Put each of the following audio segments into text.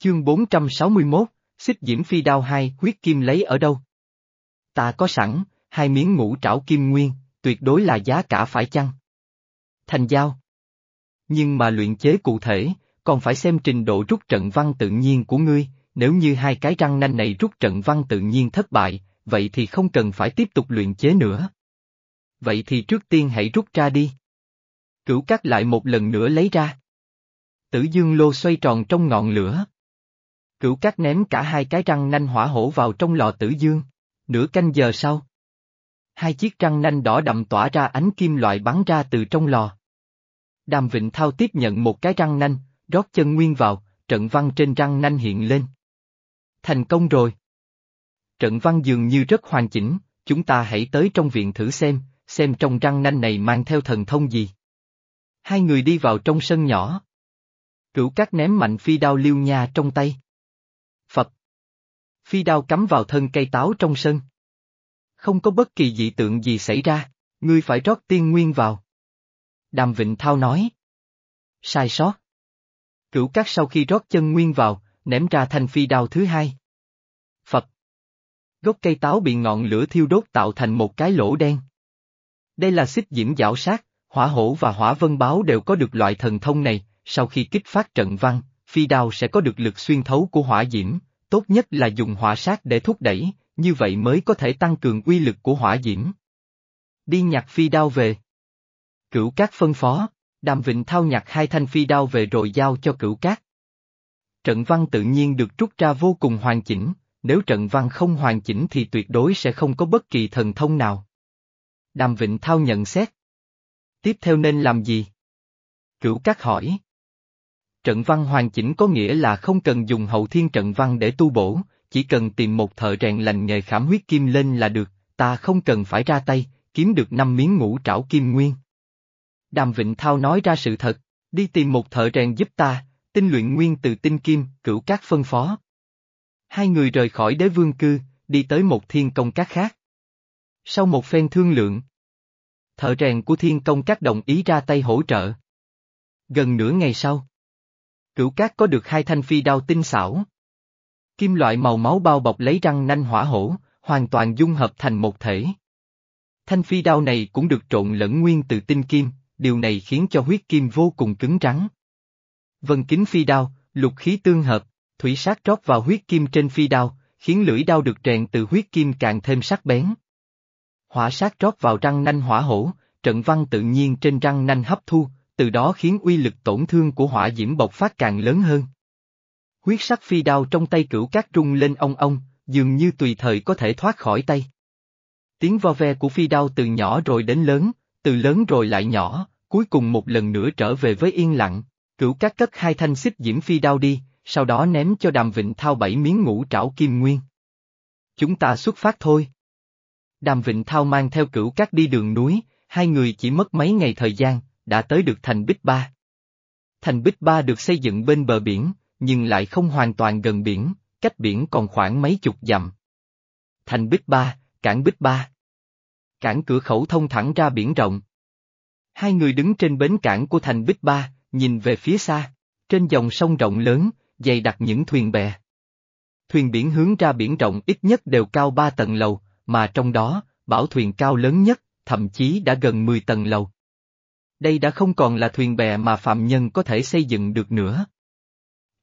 Chương 461, xích diễm phi đao hai huyết kim lấy ở đâu? Ta có sẵn, hai miếng ngũ trảo kim nguyên, tuyệt đối là giá cả phải chăng? Thành giao. Nhưng mà luyện chế cụ thể, còn phải xem trình độ rút trận văn tự nhiên của ngươi, nếu như hai cái răng nanh này rút trận văn tự nhiên thất bại, vậy thì không cần phải tiếp tục luyện chế nữa. Vậy thì trước tiên hãy rút ra đi. Cửu cắt lại một lần nữa lấy ra. Tử dương lô xoay tròn trong ngọn lửa. Cửu Cát ném cả hai cái răng nanh hỏa hổ vào trong lò tử dương. Nửa canh giờ sau. Hai chiếc răng nanh đỏ đậm tỏa ra ánh kim loại bắn ra từ trong lò. Đàm Vịnh Thao tiếp nhận một cái răng nanh, rót chân nguyên vào, trận văn trên răng nanh hiện lên. Thành công rồi. Trận văn dường như rất hoàn chỉnh, chúng ta hãy tới trong viện thử xem, xem trong răng nanh này mang theo thần thông gì. Hai người đi vào trong sân nhỏ. Cửu cát ném mạnh phi đao liêu nha trong tay. Phi đao cắm vào thân cây táo trong sân. Không có bất kỳ dị tượng gì xảy ra, ngươi phải rót tiên nguyên vào. Đàm Vịnh Thao nói. Sai sót. Cửu cát sau khi rót chân nguyên vào, ném ra thanh phi đao thứ hai. Phật. Gốc cây táo bị ngọn lửa thiêu đốt tạo thành một cái lỗ đen. Đây là xích diễm giảo sát, hỏa hổ và hỏa vân báo đều có được loại thần thông này, sau khi kích phát trận văn, phi đao sẽ có được lực xuyên thấu của hỏa diễm, tốt nhất là dùng hỏa sát để thúc đẩy, như vậy mới có thể tăng cường uy lực của hỏa diễm. Đi nhặt phi đao về. Cửu cát phân phó, đàm vịnh thao nhặt hai thanh phi đao về rồi giao cho cửu cát. Trận văn tự nhiên được rút ra vô cùng hoàn chỉnh, nếu trận văn không hoàn chỉnh thì tuyệt đối sẽ không có bất kỳ thần thông nào. Đàm Vịnh Thao nhận xét. Tiếp theo nên làm gì? Cửu Cát hỏi. Trận văn hoàn chỉnh có nghĩa là không cần dùng hậu thiên trận văn để tu bổ, chỉ cần tìm một thợ rèn lành nghề khảm huyết kim lên là được, ta không cần phải ra tay, kiếm được năm miếng ngũ trảo kim nguyên. Đàm Vịnh Thao nói ra sự thật, đi tìm một thợ rèn giúp ta, tinh luyện nguyên từ tinh kim, cửu các phân phó. Hai người rời khỏi đế vương cư, đi tới một thiên công các khác. Sau một phen thương lượng, thợ rèn của thiên công các đồng ý ra tay hỗ trợ. Gần nửa ngày sau, cửu cát có được hai thanh phi đao tinh xảo. Kim loại màu máu bao bọc lấy răng nanh hỏa hổ, hoàn toàn dung hợp thành một thể. Thanh phi đao này cũng được trộn lẫn nguyên từ tinh kim, điều này khiến cho huyết kim vô cùng cứng rắn. Vân kính phi đao, lục khí tương hợp, thủy sát rót vào huyết kim trên phi đao, khiến lưỡi đao được rèn từ huyết kim càng thêm sắc bén. Hỏa sát rót vào răng nanh hỏa hổ, trận văn tự nhiên trên răng nanh hấp thu, từ đó khiến uy lực tổn thương của hỏa diễm bộc phát càng lớn hơn. Huyết sắc phi đao trong tay cửu cát rung lên ong ong, dường như tùy thời có thể thoát khỏi tay. Tiếng vo ve của phi đao từ nhỏ rồi đến lớn, từ lớn rồi lại nhỏ, cuối cùng một lần nữa trở về với yên lặng. Cửu cát cất hai thanh xích diễm phi đao đi, sau đó ném cho đàm vịnh thao bảy miếng ngũ trảo kim nguyên. Chúng ta xuất phát thôi. Đàm Vịnh Thao mang theo cửu cát đi đường núi, hai người chỉ mất mấy ngày thời gian, đã tới được thành Bích Ba. Thành Bích Ba được xây dựng bên bờ biển, nhưng lại không hoàn toàn gần biển, cách biển còn khoảng mấy chục dặm. Thành Bích Ba, cảng Bích Ba. Cảng cửa khẩu thông thẳng ra biển rộng. Hai người đứng trên bến cảng của thành Bích Ba, nhìn về phía xa, trên dòng sông rộng lớn, dày đặt những thuyền bè. Thuyền biển hướng ra biển rộng ít nhất đều cao ba tầng lầu, mà trong đó, bảo thuyền cao lớn nhất, thậm chí đã gần 10 tầng lầu. Đây đã không còn là thuyền bè mà phạm nhân có thể xây dựng được nữa.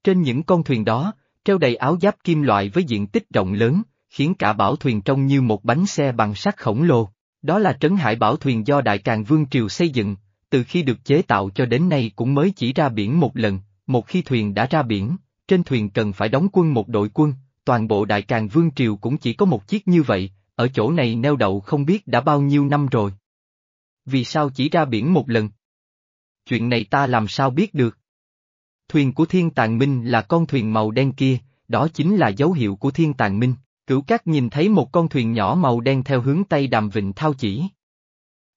Trên những con thuyền đó, treo đầy áo giáp kim loại với diện tích rộng lớn, khiến cả bảo thuyền trông như một bánh xe bằng sắt khổng lồ. Đó là trấn hải bảo thuyền do Đại Càng Vương Triều xây dựng, từ khi được chế tạo cho đến nay cũng mới chỉ ra biển một lần, một khi thuyền đã ra biển, trên thuyền cần phải đóng quân một đội quân, toàn bộ Đại Càng Vương Triều cũng chỉ có một chiếc như vậy, ở chỗ này neo đậu không biết đã bao nhiêu năm rồi. Vì sao chỉ ra biển một lần? Chuyện này ta làm sao biết được? Thuyền của Thiên Tàng Minh là con thuyền màu đen kia, đó chính là dấu hiệu của Thiên Tàng Minh. Cửu Cát nhìn thấy một con thuyền nhỏ màu đen theo hướng Tây Đàm Vịnh Thao chỉ.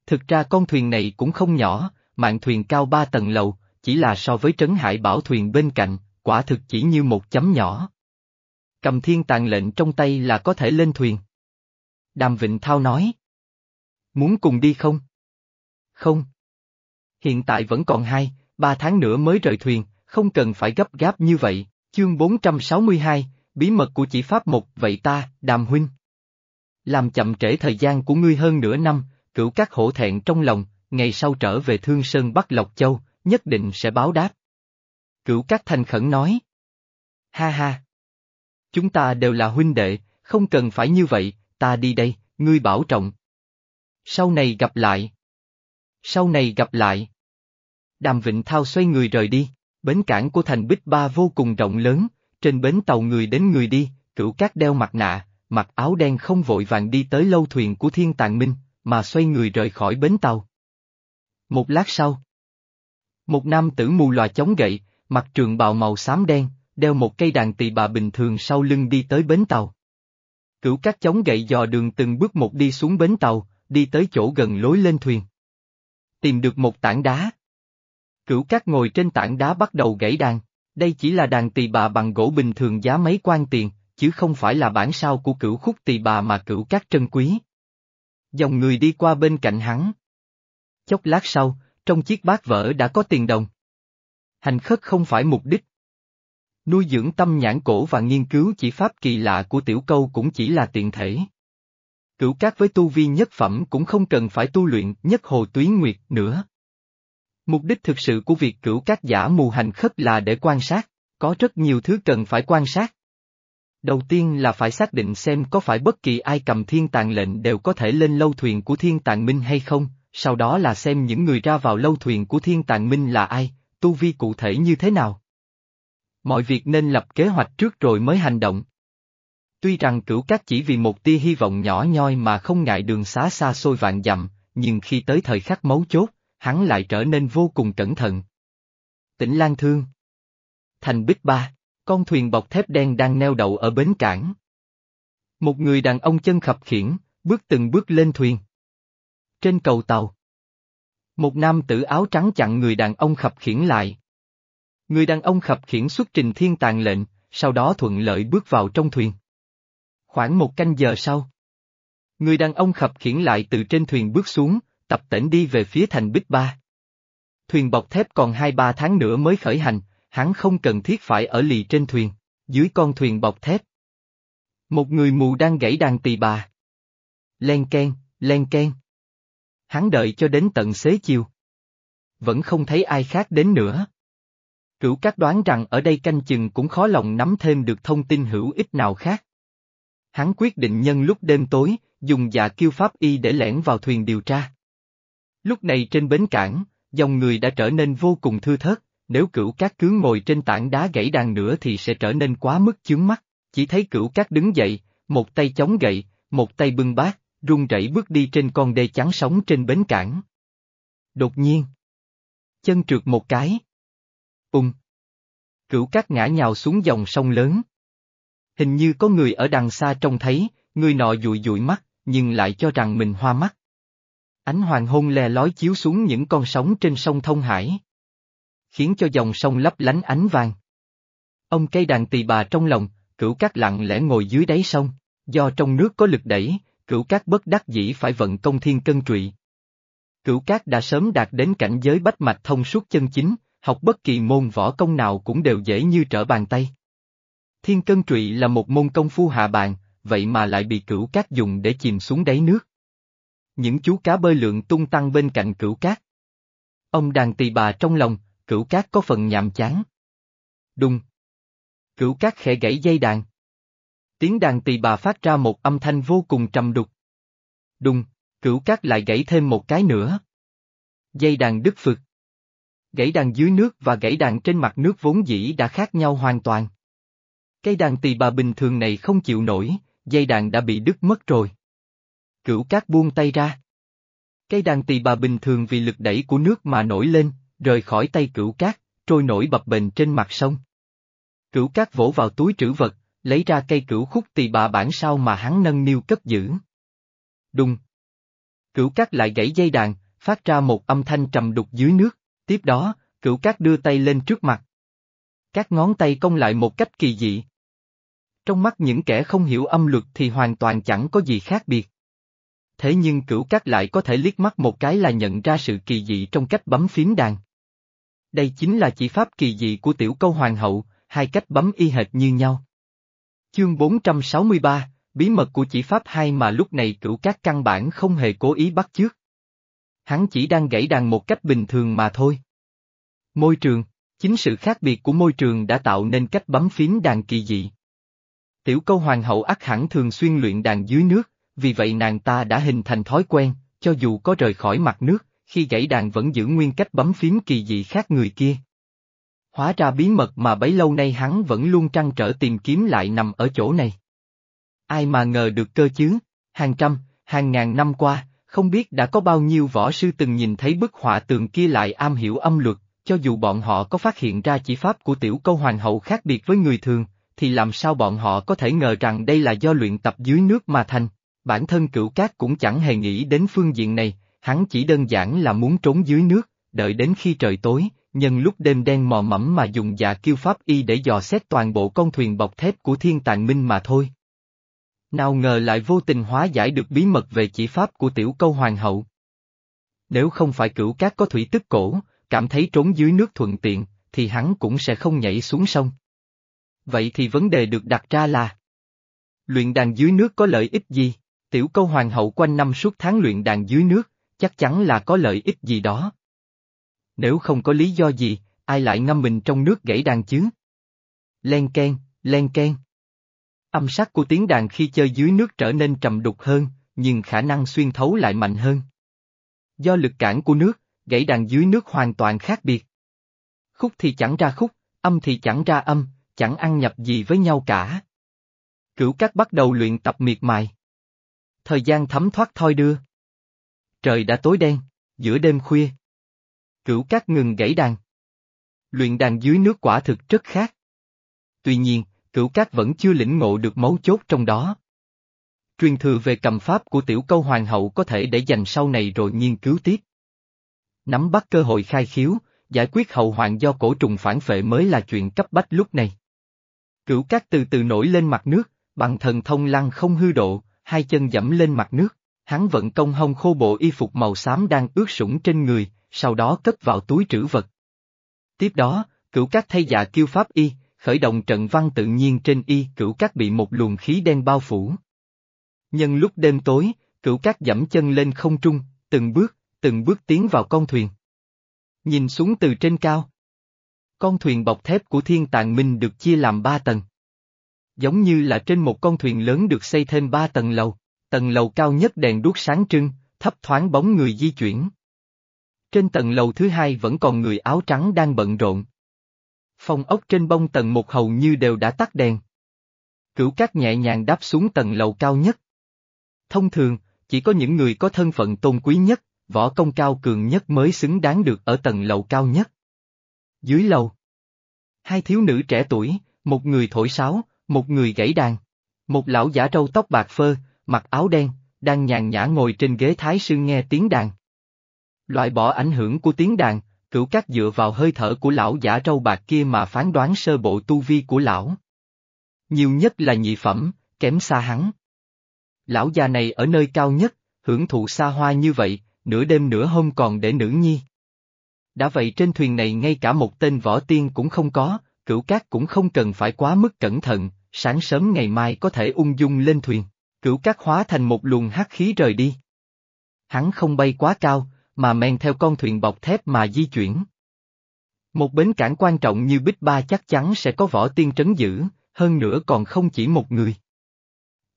Thực ra con thuyền này cũng không nhỏ, mạng thuyền cao ba tầng lầu, chỉ là so với trấn hải bảo thuyền bên cạnh, quả thực chỉ như một chấm nhỏ. Cầm thiên tàng lệnh trong tay là có thể lên thuyền. Đàm Vịnh Thao nói. Muốn cùng đi không? Không. Hiện tại vẫn còn hai, ba tháng nữa mới rời thuyền, không cần phải gấp gáp như vậy, Chương 462, Bí mật của chỉ pháp một vậy ta, đàm huynh. Làm chậm trễ thời gian của ngươi hơn nửa năm, cửu các hổ thẹn trong lòng, ngày sau trở về Thương Sơn Bắc Lộc Châu, nhất định sẽ báo đáp. Cửu các thành khẩn nói. Ha ha. Chúng ta đều là huynh đệ, không cần phải như vậy, ta đi đây, ngươi bảo trọng. Sau này gặp lại. Sau này gặp lại. Đàm Vịnh Thao xoay người rời đi, bến cảng của thành Bích Ba vô cùng rộng lớn, trên bến tàu người đến người đi, cửu cát đeo mặt nạ, mặc áo đen không vội vàng đi tới lâu thuyền của Thiên Tàng Minh, mà xoay người rời khỏi bến tàu. Một lát sau, một nam tử mù lòa chống gậy, mặc trường bào màu xám đen, đeo một cây đàn tỳ bà bình thường sau lưng đi tới bến tàu. Cửu các chống gậy dò đường từng bước một đi xuống bến tàu, đi tới chỗ gần lối lên thuyền. Tìm được một tảng đá. Cửu cát ngồi trên tảng đá bắt đầu gãy đàn, đây chỉ là đàn tỳ bà bằng gỗ bình thường giá mấy quan tiền, chứ không phải là bản sao của cửu khúc tỳ bà mà cửu cát trân quý. Dòng người đi qua bên cạnh hắn. Chốc lát sau, trong chiếc bát vỡ đã có tiền đồng. Hành khất không phải mục đích. Nuôi dưỡng tâm nhãn cổ và nghiên cứu chỉ pháp kỳ lạ của tiểu câu cũng chỉ là tiện thể. Cửu cát với tu vi nhất phẩm cũng không cần phải tu luyện nhất hồ túy nguyệt nữa. Mục đích thực sự của việc cửu cát giả mù hành khất là để quan sát, có rất nhiều thứ cần phải quan sát. Đầu tiên là phải xác định xem có phải bất kỳ ai cầm thiên tàng lệnh đều có thể lên lâu thuyền của thiên tàng minh hay không, sau đó là xem những người ra vào lâu thuyền của thiên tàng minh là ai, tu vi cụ thể như thế nào. Mọi việc nên lập kế hoạch trước rồi mới hành động. Tuy rằng cửu các chỉ vì một tia hy vọng nhỏ nhoi mà không ngại đường xá xa xôi vạn dặm, nhưng khi tới thời khắc mấu chốt, hắn lại trở nên vô cùng cẩn thận. Tỉnh Lan Thương Thành Bích Ba, con thuyền bọc thép đen đang neo đậu ở bến cảng. Một người đàn ông chân khập khiển, bước từng bước lên thuyền. Trên cầu tàu. Một nam tử áo trắng chặn người đàn ông khập khiển lại. Người đàn ông khập khiển xuất trình thiên tàng lệnh, sau đó thuận lợi bước vào trong thuyền. Khoảng một canh giờ sau. Người đàn ông khập khiển lại từ trên thuyền bước xuống, tập tễnh đi về phía thành Bích Ba. Thuyền bọc thép còn hai ba tháng nữa mới khởi hành, hắn không cần thiết phải ở lì trên thuyền, dưới con thuyền bọc thép. Một người mù đang gãy đàn tỳ bà. Len ken, len ken. Hắn đợi cho đến tận xế chiều. Vẫn không thấy ai khác đến nữa. Cửu các đoán rằng ở đây canh chừng cũng khó lòng nắm thêm được thông tin hữu ích nào khác. Hắn quyết định nhân lúc đêm tối, dùng dạ kiêu pháp y để lẻn vào thuyền điều tra. Lúc này trên bến cảng, dòng người đã trở nên vô cùng thư thớt, nếu cửu cát cứ ngồi trên tảng đá gãy đàn nữa thì sẽ trở nên quá mức chướng mắt, chỉ thấy cửu cát đứng dậy, một tay chống gậy, một tay bưng bát, run rẩy bước đi trên con đê trắng sóng trên bến cảng. Đột nhiên, chân trượt một cái. Ung. Cửu cát ngã nhào xuống dòng sông lớn. Hình như có người ở đằng xa trông thấy, người nọ dụi dụi mắt, nhưng lại cho rằng mình hoa mắt. Ánh hoàng hôn lè lói chiếu xuống những con sóng trên sông Thông Hải. Khiến cho dòng sông lấp lánh ánh vàng. Ông cây đàn tỳ bà trong lòng, cửu cát lặng lẽ ngồi dưới đáy sông, do trong nước có lực đẩy, cửu cát bất đắc dĩ phải vận công thiên cân trụy. Cửu cát đã sớm đạt đến cảnh giới bách mạch thông suốt chân chính, học bất kỳ môn võ công nào cũng đều dễ như trở bàn tay. Thiên cân trụy là một môn công phu hạ bàn, vậy mà lại bị cửu cát dùng để chìm xuống đáy nước những chú cá bơi lượn tung tăng bên cạnh cửu cát. Ông đàn tỳ bà trong lòng, cửu cát có phần nhàm chán. Đùng. Cửu cát khẽ gãy dây đàn. Tiếng đàn tỳ bà phát ra một âm thanh vô cùng trầm đục. Đùng, cửu cát lại gãy thêm một cái nữa. Dây đàn đứt phực. Gãy đàn dưới nước và gãy đàn trên mặt nước vốn dĩ đã khác nhau hoàn toàn. Cây đàn tỳ bà bình thường này không chịu nổi, dây đàn đã bị đứt mất rồi. Cửu cát buông tay ra. Cây đàn tỳ bà bình thường vì lực đẩy của nước mà nổi lên, rời khỏi tay cửu cát, trôi nổi bập bềnh trên mặt sông. Cửu cát vỗ vào túi trữ vật, lấy ra cây cửu khúc tỳ bà bản sao mà hắn nâng niu cất giữ. Đùng. Cửu cát lại gãy dây đàn, phát ra một âm thanh trầm đục dưới nước, tiếp đó, cửu cát đưa tay lên trước mặt. Các ngón tay cong lại một cách kỳ dị. Trong mắt những kẻ không hiểu âm luật thì hoàn toàn chẳng có gì khác biệt thế nhưng cửu cát lại có thể liếc mắt một cái là nhận ra sự kỳ dị trong cách bấm phím đàn. Đây chính là chỉ pháp kỳ dị của tiểu câu hoàng hậu, hai cách bấm y hệt như nhau. Chương 463, bí mật của chỉ pháp hai mà lúc này cửu các căn bản không hề cố ý bắt chước. Hắn chỉ đang gãy đàn một cách bình thường mà thôi. Môi trường, chính sự khác biệt của môi trường đã tạo nên cách bấm phím đàn kỳ dị. Tiểu câu hoàng hậu ắt hẳn thường xuyên luyện đàn dưới nước, vì vậy nàng ta đã hình thành thói quen, cho dù có rời khỏi mặt nước, khi gãy đàn vẫn giữ nguyên cách bấm phím kỳ dị khác người kia. Hóa ra bí mật mà bấy lâu nay hắn vẫn luôn trăn trở tìm kiếm lại nằm ở chỗ này. Ai mà ngờ được cơ chứ, hàng trăm, hàng ngàn năm qua, không biết đã có bao nhiêu võ sư từng nhìn thấy bức họa tường kia lại am hiểu âm luật, cho dù bọn họ có phát hiện ra chỉ pháp của tiểu câu hoàng hậu khác biệt với người thường, thì làm sao bọn họ có thể ngờ rằng đây là do luyện tập dưới nước mà thành. Bản thân cửu cát cũng chẳng hề nghĩ đến phương diện này, hắn chỉ đơn giản là muốn trốn dưới nước, đợi đến khi trời tối, nhân lúc đêm đen mò mẫm mà dùng dạ kiêu pháp y để dò xét toàn bộ con thuyền bọc thép của thiên tàng minh mà thôi. Nào ngờ lại vô tình hóa giải được bí mật về chỉ pháp của tiểu câu hoàng hậu. Nếu không phải cửu cát có thủy tức cổ, cảm thấy trốn dưới nước thuận tiện, thì hắn cũng sẽ không nhảy xuống sông. Vậy thì vấn đề được đặt ra là Luyện đàn dưới nước có lợi ích gì? Tiểu câu hoàng hậu quanh năm suốt tháng luyện đàn dưới nước, chắc chắn là có lợi ích gì đó. Nếu không có lý do gì, ai lại ngâm mình trong nước gãy đàn chứ? Len ken, len ken. Âm sắc của tiếng đàn khi chơi dưới nước trở nên trầm đục hơn, nhưng khả năng xuyên thấu lại mạnh hơn. Do lực cản của nước, gãy đàn dưới nước hoàn toàn khác biệt. Khúc thì chẳng ra khúc, âm thì chẳng ra âm, chẳng ăn nhập gì với nhau cả. Cửu các bắt đầu luyện tập miệt mài. Thời gian thấm thoát thoi đưa. Trời đã tối đen, giữa đêm khuya. Cửu các ngừng gãy đàn. Luyện đàn dưới nước quả thực rất khác. Tuy nhiên, cửu các vẫn chưa lĩnh ngộ được mấu chốt trong đó. Truyền thừa về cầm pháp của tiểu câu hoàng hậu có thể để dành sau này rồi nghiên cứu tiếp. Nắm bắt cơ hội khai khiếu, giải quyết hậu hoạn do cổ trùng phản phệ mới là chuyện cấp bách lúc này. Cửu Cát từ từ nổi lên mặt nước, bằng thần thông lăng không hư độ, hai chân dẫm lên mặt nước, hắn vận công hông khô bộ y phục màu xám đang ướt sũng trên người, sau đó cất vào túi trữ vật. Tiếp đó, cửu Cát thay dạ kiêu pháp y, khởi động trận văn tự nhiên trên y cửu Cát bị một luồng khí đen bao phủ. Nhân lúc đêm tối, cửu Cát dẫm chân lên không trung, từng bước, từng bước tiến vào con thuyền. Nhìn xuống từ trên cao. Con thuyền bọc thép của thiên tàng minh được chia làm ba tầng. Giống như là trên một con thuyền lớn được xây thêm ba tầng lầu, tầng lầu cao nhất đèn đuốc sáng trưng, thấp thoáng bóng người di chuyển. Trên tầng lầu thứ hai vẫn còn người áo trắng đang bận rộn. Phòng ốc trên bông tầng một hầu như đều đã tắt đèn. Cửu cát nhẹ nhàng đáp xuống tầng lầu cao nhất. Thông thường, chỉ có những người có thân phận tôn quý nhất, võ công cao cường nhất mới xứng đáng được ở tầng lầu cao nhất. Dưới lầu, hai thiếu nữ trẻ tuổi, một người thổi sáo, một người gãy đàn. Một lão giả râu tóc bạc phơ, mặc áo đen, đang nhàn nhã ngồi trên ghế thái sư nghe tiếng đàn. Loại bỏ ảnh hưởng của tiếng đàn, cửu các dựa vào hơi thở của lão giả râu bạc kia mà phán đoán sơ bộ tu vi của lão. Nhiều nhất là nhị phẩm, kém xa hắn. Lão già này ở nơi cao nhất, hưởng thụ xa hoa như vậy, nửa đêm nửa hôm còn để nữ nhi. Đã vậy trên thuyền này ngay cả một tên võ tiên cũng không có, cửu cát cũng không cần phải quá mức cẩn thận, sáng sớm ngày mai có thể ung dung lên thuyền. Cửu cát hóa thành một luồng hắc khí rời đi. Hắn không bay quá cao, mà men theo con thuyền bọc thép mà di chuyển. Một bến cảng quan trọng như Bích Ba chắc chắn sẽ có võ tiên trấn giữ, hơn nữa còn không chỉ một người.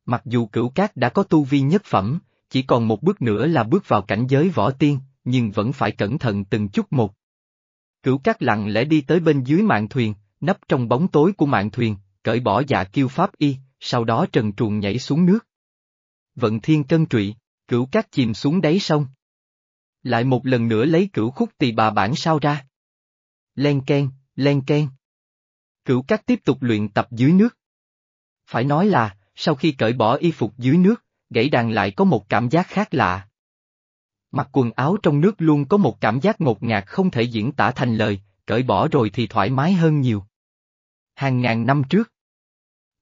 Mặc dù cửu cát đã có tu vi nhất phẩm, chỉ còn một bước nữa là bước vào cảnh giới võ tiên, nhưng vẫn phải cẩn thận từng chút một. Cửu cát lặng lẽ đi tới bên dưới mạn thuyền, nấp trong bóng tối của mạn thuyền, cởi bỏ dạ kiêu pháp y, sau đó trần truồng nhảy xuống nước. Vận thiên cân trụy, cửu cát chìm xuống đáy sông. Lại một lần nữa lấy cửu khúc tỳ bà bản sao ra. Len ken, len ken. Cửu cát tiếp tục luyện tập dưới nước. Phải nói là, sau khi cởi bỏ y phục dưới nước, gãy đàn lại có một cảm giác khác lạ. Mặc quần áo trong nước luôn có một cảm giác ngột ngạt không thể diễn tả thành lời, cởi bỏ rồi thì thoải mái hơn nhiều. Hàng ngàn năm trước,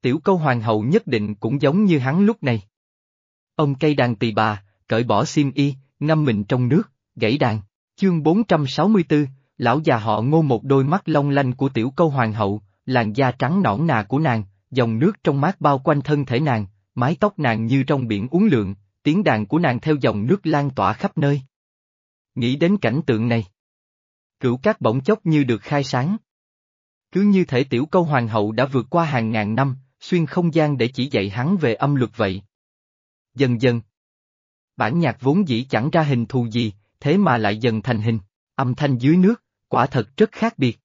tiểu câu hoàng hậu nhất định cũng giống như hắn lúc này. Ông cây đàn tỳ bà, cởi bỏ xiêm y, ngâm mình trong nước, gãy đàn, chương 464, lão già họ ngô một đôi mắt long lanh của tiểu câu hoàng hậu, làn da trắng nõn nà của nàng, dòng nước trong mát bao quanh thân thể nàng, mái tóc nàng như trong biển uốn lượn, tiếng đàn của nàng theo dòng nước lan tỏa khắp nơi. Nghĩ đến cảnh tượng này. Cửu cát bỗng chốc như được khai sáng. Cứ như thể tiểu câu hoàng hậu đã vượt qua hàng ngàn năm, xuyên không gian để chỉ dạy hắn về âm luật vậy. Dần dần. Bản nhạc vốn dĩ chẳng ra hình thù gì, thế mà lại dần thành hình, âm thanh dưới nước, quả thật rất khác biệt.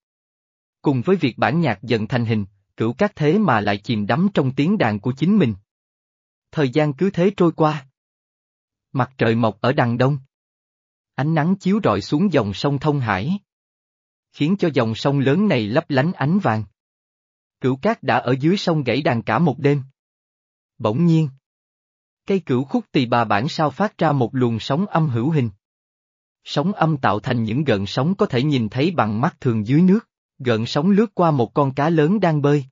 Cùng với việc bản nhạc dần thành hình, cửu các thế mà lại chìm đắm trong tiếng đàn của chính mình. Thời gian cứ thế trôi qua. Mặt trời mọc ở đằng đông. Ánh nắng chiếu rọi xuống dòng sông Thông Hải. Khiến cho dòng sông lớn này lấp lánh ánh vàng. Cửu cát đã ở dưới sông gãy đàn cả một đêm. Bỗng nhiên. Cây cửu khúc tỳ bà bản sao phát ra một luồng sóng âm hữu hình. Sóng âm tạo thành những gợn sóng có thể nhìn thấy bằng mắt thường dưới nước, gợn sóng lướt qua một con cá lớn đang bơi.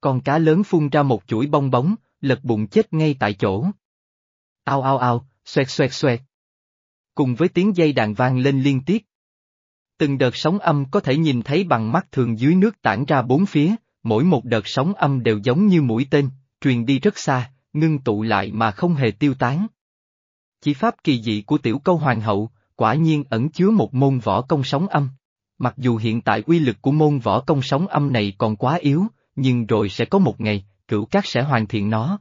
Con cá lớn phun ra một chuỗi bong bóng, lật bụng chết ngay tại chỗ. Ao ao ao, xoẹt xoẹt xoẹt. Cùng với tiếng dây đàn vang lên liên tiếp. Từng đợt sóng âm có thể nhìn thấy bằng mắt thường dưới nước tản ra bốn phía, mỗi một đợt sóng âm đều giống như mũi tên, truyền đi rất xa, ngưng tụ lại mà không hề tiêu tán. Chỉ pháp kỳ dị của tiểu câu hoàng hậu, quả nhiên ẩn chứa một môn võ công sóng âm. Mặc dù hiện tại uy lực của môn võ công sóng âm này còn quá yếu, nhưng rồi sẽ có một ngày, cửu cát sẽ hoàn thiện nó.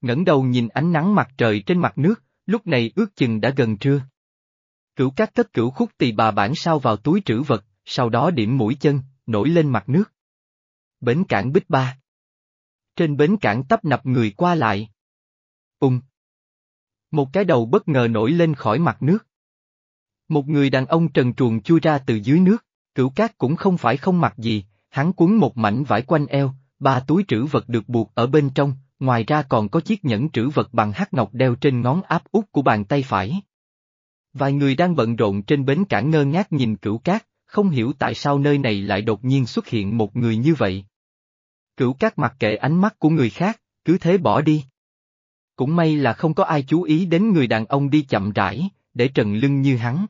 ngẩng đầu nhìn ánh nắng mặt trời trên mặt nước, lúc này ước chừng đã gần trưa. Cửu cát cất cửu khúc tỳ bà bản sao vào túi trữ vật, sau đó điểm mũi chân, nổi lên mặt nước. Bến cảng Bích Ba Trên bến cảng tấp nập người qua lại. Ung. Một cái đầu bất ngờ nổi lên khỏi mặt nước. Một người đàn ông trần truồng chui ra từ dưới nước, cửu cát cũng không phải không mặc gì, hắn quấn một mảnh vải quanh eo, ba túi trữ vật được buộc ở bên trong, ngoài ra còn có chiếc nhẫn trữ vật bằng hắc ngọc đeo trên ngón áp út của bàn tay phải. Vài người đang bận rộn trên bến cảng ngơ ngác nhìn cửu cát, không hiểu tại sao nơi này lại đột nhiên xuất hiện một người như vậy. Cửu cát mặc kệ ánh mắt của người khác, cứ thế bỏ đi. Cũng may là không có ai chú ý đến người đàn ông đi chậm rãi, để trần lưng như hắn.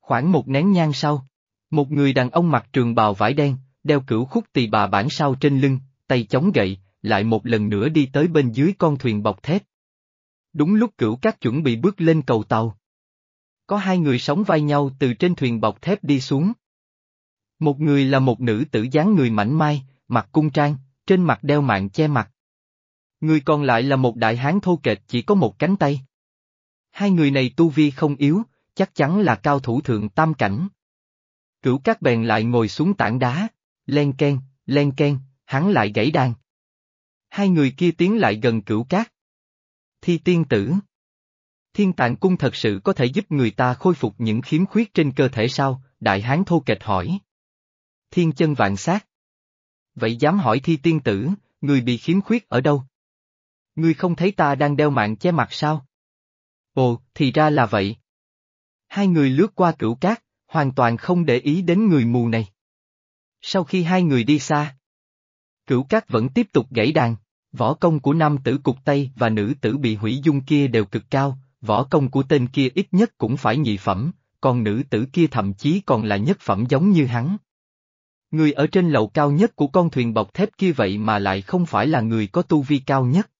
Khoảng một nén nhang sau, một người đàn ông mặc trường bào vải đen, đeo cửu khúc tỳ bà bản sao trên lưng, tay chống gậy, lại một lần nữa đi tới bên dưới con thuyền bọc thép. Đúng lúc cửu các chuẩn bị bước lên cầu tàu. Có hai người sống vai nhau từ trên thuyền bọc thép đi xuống. Một người là một nữ tử dáng người mảnh mai, mặc cung trang, trên mặt đeo mạng che mặt. Người còn lại là một đại hán thô kệch chỉ có một cánh tay. Hai người này tu vi không yếu, chắc chắn là cao thủ thượng tam cảnh. Cửu các bèn lại ngồi xuống tảng đá, len ken, len ken, hắn lại gãy đàn. Hai người kia tiến lại gần cửu cát. Thi tiên tử. Thiên tạng cung thật sự có thể giúp người ta khôi phục những khiếm khuyết trên cơ thể sao, đại hán thô kệch hỏi. Thiên chân vạn sát. Vậy dám hỏi thi tiên tử, người bị khiếm khuyết ở đâu? Ngươi không thấy ta đang đeo mạng che mặt sao? Ồ, thì ra là vậy. Hai người lướt qua cửu cát, hoàn toàn không để ý đến người mù này. Sau khi hai người đi xa, cửu cát vẫn tiếp tục gãy đàn, võ công của nam tử cục Tây và nữ tử bị hủy dung kia đều cực cao, võ công của tên kia ít nhất cũng phải nhị phẩm, còn nữ tử kia thậm chí còn là nhất phẩm giống như hắn. Người ở trên lầu cao nhất của con thuyền bọc thép kia vậy mà lại không phải là người có tu vi cao nhất.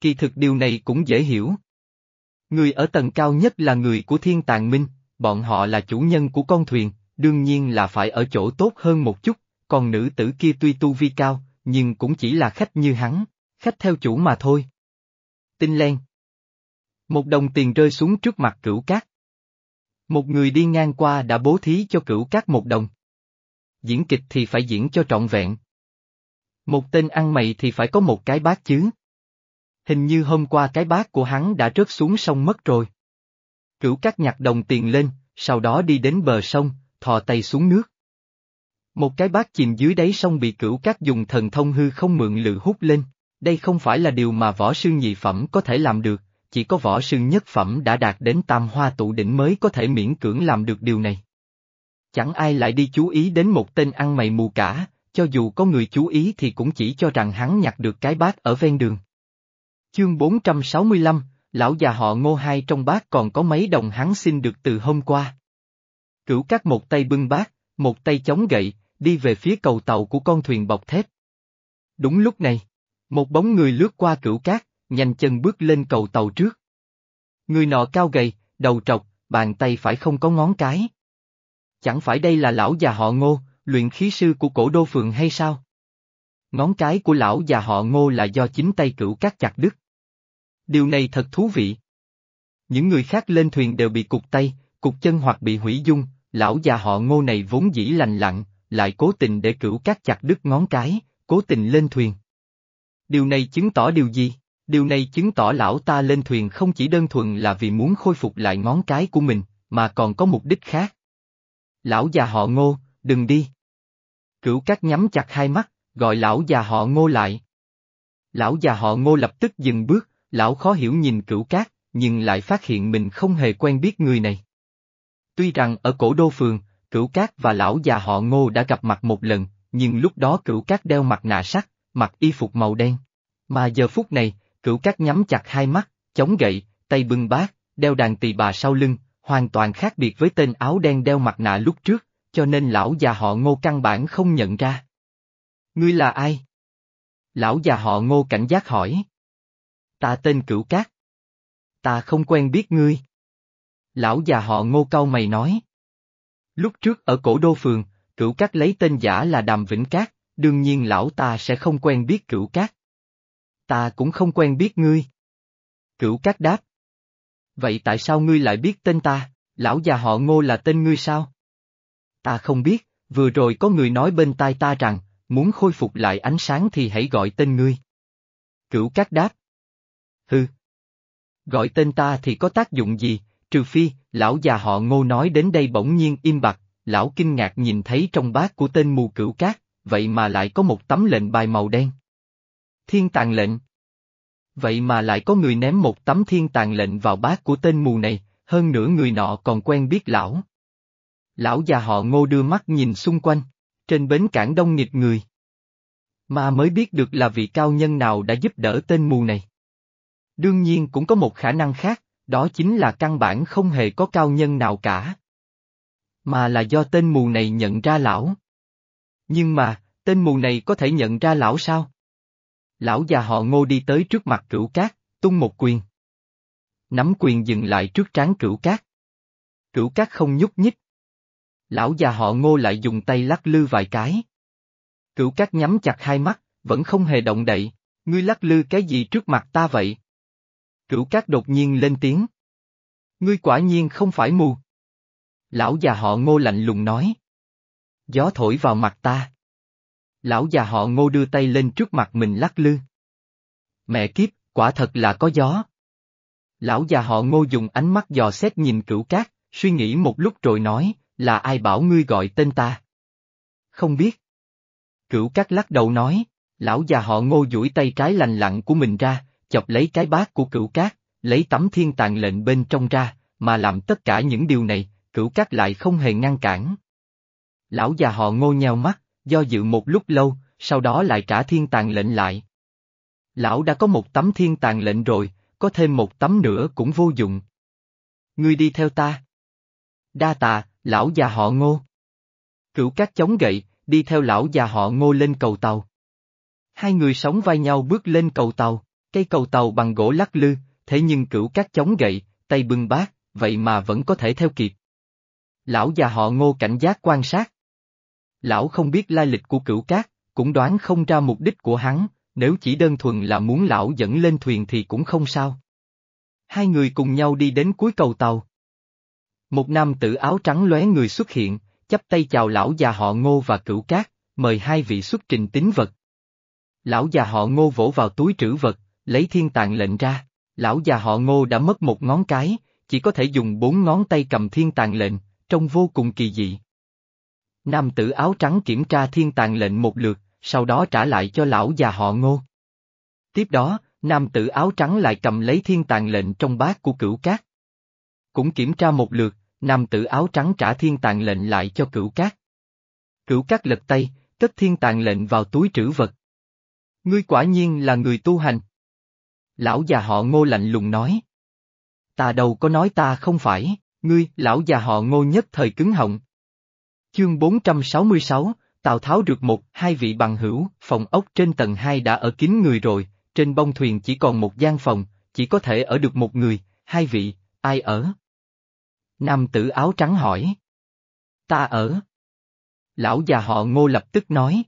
Kỳ thực điều này cũng dễ hiểu. Người ở tầng cao nhất là người của thiên tàng minh, bọn họ là chủ nhân của con thuyền, đương nhiên là phải ở chỗ tốt hơn một chút, còn nữ tử kia tuy tu vi cao, nhưng cũng chỉ là khách như hắn, khách theo chủ mà thôi. Tinh len Một đồng tiền rơi xuống trước mặt cửu cát. Một người đi ngang qua đã bố thí cho cửu cát một đồng. Diễn kịch thì phải diễn cho trọn vẹn. Một tên ăn mày thì phải có một cái bát chứ. Hình như hôm qua cái bát của hắn đã rớt xuống sông mất rồi. Cửu cát nhặt đồng tiền lên, sau đó đi đến bờ sông, thò tay xuống nước. Một cái bát chìm dưới đáy sông bị cửu cát dùng thần thông hư không mượn lự hút lên. Đây không phải là điều mà võ sư nhị phẩm có thể làm được, chỉ có võ sư nhất phẩm đã đạt đến tam hoa tụ đỉnh mới có thể miễn cưỡng làm được điều này. Chẳng ai lại đi chú ý đến một tên ăn mày mù cả, cho dù có người chú ý thì cũng chỉ cho rằng hắn nhặt được cái bát ở ven đường. Chương 465, lão già họ ngô hai trong bát còn có mấy đồng hắn xin được từ hôm qua. Cửu các một tay bưng bát, một tay chống gậy, đi về phía cầu tàu của con thuyền bọc thép. Đúng lúc này, một bóng người lướt qua cửu cát, nhanh chân bước lên cầu tàu trước. Người nọ cao gầy, đầu trọc, bàn tay phải không có ngón cái. Chẳng phải đây là lão già họ ngô, luyện khí sư của cổ đô phường hay sao? Ngón cái của lão già họ ngô là do chính tay cửu cát chặt đứt. Điều này thật thú vị. Những người khác lên thuyền đều bị cục tay, cục chân hoặc bị hủy dung, lão già họ ngô này vốn dĩ lành lặng, lại cố tình để cửu cát chặt đứt ngón cái, cố tình lên thuyền. Điều này chứng tỏ điều gì? Điều này chứng tỏ lão ta lên thuyền không chỉ đơn thuần là vì muốn khôi phục lại ngón cái của mình, mà còn có mục đích khác. Lão già họ ngô, đừng đi. Cửu cát nhắm chặt hai mắt, gọi lão già họ ngô lại. Lão già họ ngô lập tức dừng bước, lão khó hiểu nhìn cửu cát, nhưng lại phát hiện mình không hề quen biết người này. Tuy rằng ở cổ đô phường, cửu cát và lão già họ ngô đã gặp mặt một lần, nhưng lúc đó cửu cát đeo mặt nạ sắt, mặc y phục màu đen. Mà giờ phút này, cửu cát nhắm chặt hai mắt, chống gậy, tay bưng bát, đeo đàn tỳ bà sau lưng, hoàn toàn khác biệt với tên áo đen đeo mặt nạ lúc trước, cho nên lão già họ ngô căn bản không nhận ra. Ngươi là ai? Lão già họ ngô cảnh giác hỏi. Ta tên cửu cát. Ta không quen biết ngươi. Lão già họ ngô cau mày nói. Lúc trước ở cổ đô phường, cửu cát lấy tên giả là Đàm Vĩnh Cát, đương nhiên lão ta sẽ không quen biết cửu cát. Ta cũng không quen biết ngươi. Cửu cát đáp. Vậy tại sao ngươi lại biết tên ta, lão già họ ngô là tên ngươi sao? Ta không biết, vừa rồi có người nói bên tai ta rằng, muốn khôi phục lại ánh sáng thì hãy gọi tên ngươi. Cửu cát đáp. Hừ. Gọi tên ta thì có tác dụng gì, trừ phi, lão già họ ngô nói đến đây bỗng nhiên im bặt, lão kinh ngạc nhìn thấy trong bát của tên mù cửu cát, vậy mà lại có một tấm lệnh bài màu đen. Thiên tàng lệnh. Vậy mà lại có người ném một tấm thiên tàng lệnh vào bát của tên mù này, hơn nữa người nọ còn quen biết lão. Lão già họ ngô đưa mắt nhìn xung quanh, trên bến cảng đông nghịch người. Mà mới biết được là vị cao nhân nào đã giúp đỡ tên mù này. Đương nhiên cũng có một khả năng khác, đó chính là căn bản không hề có cao nhân nào cả. Mà là do tên mù này nhận ra lão. Nhưng mà, tên mù này có thể nhận ra lão sao? Lão già họ ngô đi tới trước mặt cửu cát, tung một quyền. Nắm quyền dừng lại trước trán cửu cát. Cửu cát không nhúc nhích. Lão già họ ngô lại dùng tay lắc lư vài cái. Cửu cát nhắm chặt hai mắt, vẫn không hề động đậy, ngươi lắc lư cái gì trước mặt ta vậy? Cửu cát đột nhiên lên tiếng. Ngươi quả nhiên không phải mù. Lão già họ ngô lạnh lùng nói. Gió thổi vào mặt ta. Lão già họ ngô đưa tay lên trước mặt mình lắc lư. Mẹ kiếp, quả thật là có gió. Lão già họ ngô dùng ánh mắt dò xét nhìn cửu cát, suy nghĩ một lúc rồi nói, là ai bảo ngươi gọi tên ta? Không biết. Cửu cát lắc đầu nói, lão già họ ngô duỗi tay trái lành lặng của mình ra, chọc lấy cái bát của cửu cát, lấy tấm thiên tàng lệnh bên trong ra, mà làm tất cả những điều này, cửu cát lại không hề ngăn cản. Lão già họ ngô nheo mắt, do dự một lúc lâu, sau đó lại trả thiên tàng lệnh lại. Lão đã có một tấm thiên tàng lệnh rồi, có thêm một tấm nữa cũng vô dụng. Ngươi đi theo ta. Đa tạ, lão già họ ngô. Cửu cát chống gậy, đi theo lão già họ ngô lên cầu tàu. Hai người sống vai nhau bước lên cầu tàu, cây cầu tàu bằng gỗ lắc lư, thế nhưng cửu cát chống gậy, tay bưng bát, vậy mà vẫn có thể theo kịp. Lão già họ ngô cảnh giác quan sát. Lão không biết lai lịch của cửu cát, cũng đoán không ra mục đích của hắn, nếu chỉ đơn thuần là muốn lão dẫn lên thuyền thì cũng không sao. Hai người cùng nhau đi đến cuối cầu tàu. Một nam tử áo trắng lóe người xuất hiện, chắp tay chào lão già họ ngô và cửu cát, mời hai vị xuất trình tín vật. Lão già họ ngô vỗ vào túi trữ vật, lấy thiên tạng lệnh ra, lão già họ ngô đã mất một ngón cái, chỉ có thể dùng bốn ngón tay cầm thiên tàng lệnh, trông vô cùng kỳ dị. Nam tử áo trắng kiểm tra thiên tàng lệnh một lượt, sau đó trả lại cho lão già họ ngô. Tiếp đó, nam tử áo trắng lại cầm lấy thiên tàng lệnh trong bát của cửu cát. Cũng kiểm tra một lượt, nam tử áo trắng trả thiên tàng lệnh lại cho cửu cát. Cửu cát lật tay, cất thiên tàng lệnh vào túi trữ vật. Ngươi quả nhiên là người tu hành. Lão già họ ngô lạnh lùng nói. Ta đâu có nói ta không phải, ngươi, lão già họ ngô nhất thời cứng họng. Chương 466, Tào Tháo rượt một, hai vị bằng hữu, phòng ốc trên tầng hai đã ở kín người rồi, trên bông thuyền chỉ còn một gian phòng, chỉ có thể ở được một người, hai vị, ai ở? Nam tử áo trắng hỏi. Ta ở. Lão già họ ngô lập tức nói.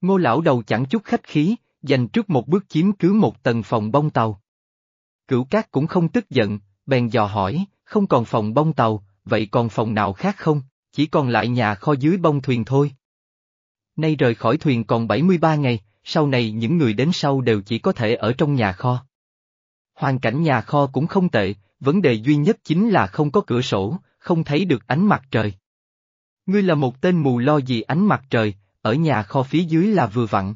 Ngô lão đầu chẳng chút khách khí, dành trước một bước chiếm cứ một tầng phòng bông tàu. Cửu cát cũng không tức giận, bèn dò hỏi, không còn phòng bông tàu, vậy còn phòng nào khác không, chỉ còn lại nhà kho dưới bông thuyền thôi. Nay rời khỏi thuyền còn 73 ngày, sau này những người đến sau đều chỉ có thể ở trong nhà kho. Hoàn cảnh nhà kho cũng không tệ, vấn đề duy nhất chính là không có cửa sổ, không thấy được ánh mặt trời. Ngươi là một tên mù lo gì ánh mặt trời, ở nhà kho phía dưới là vừa vặn.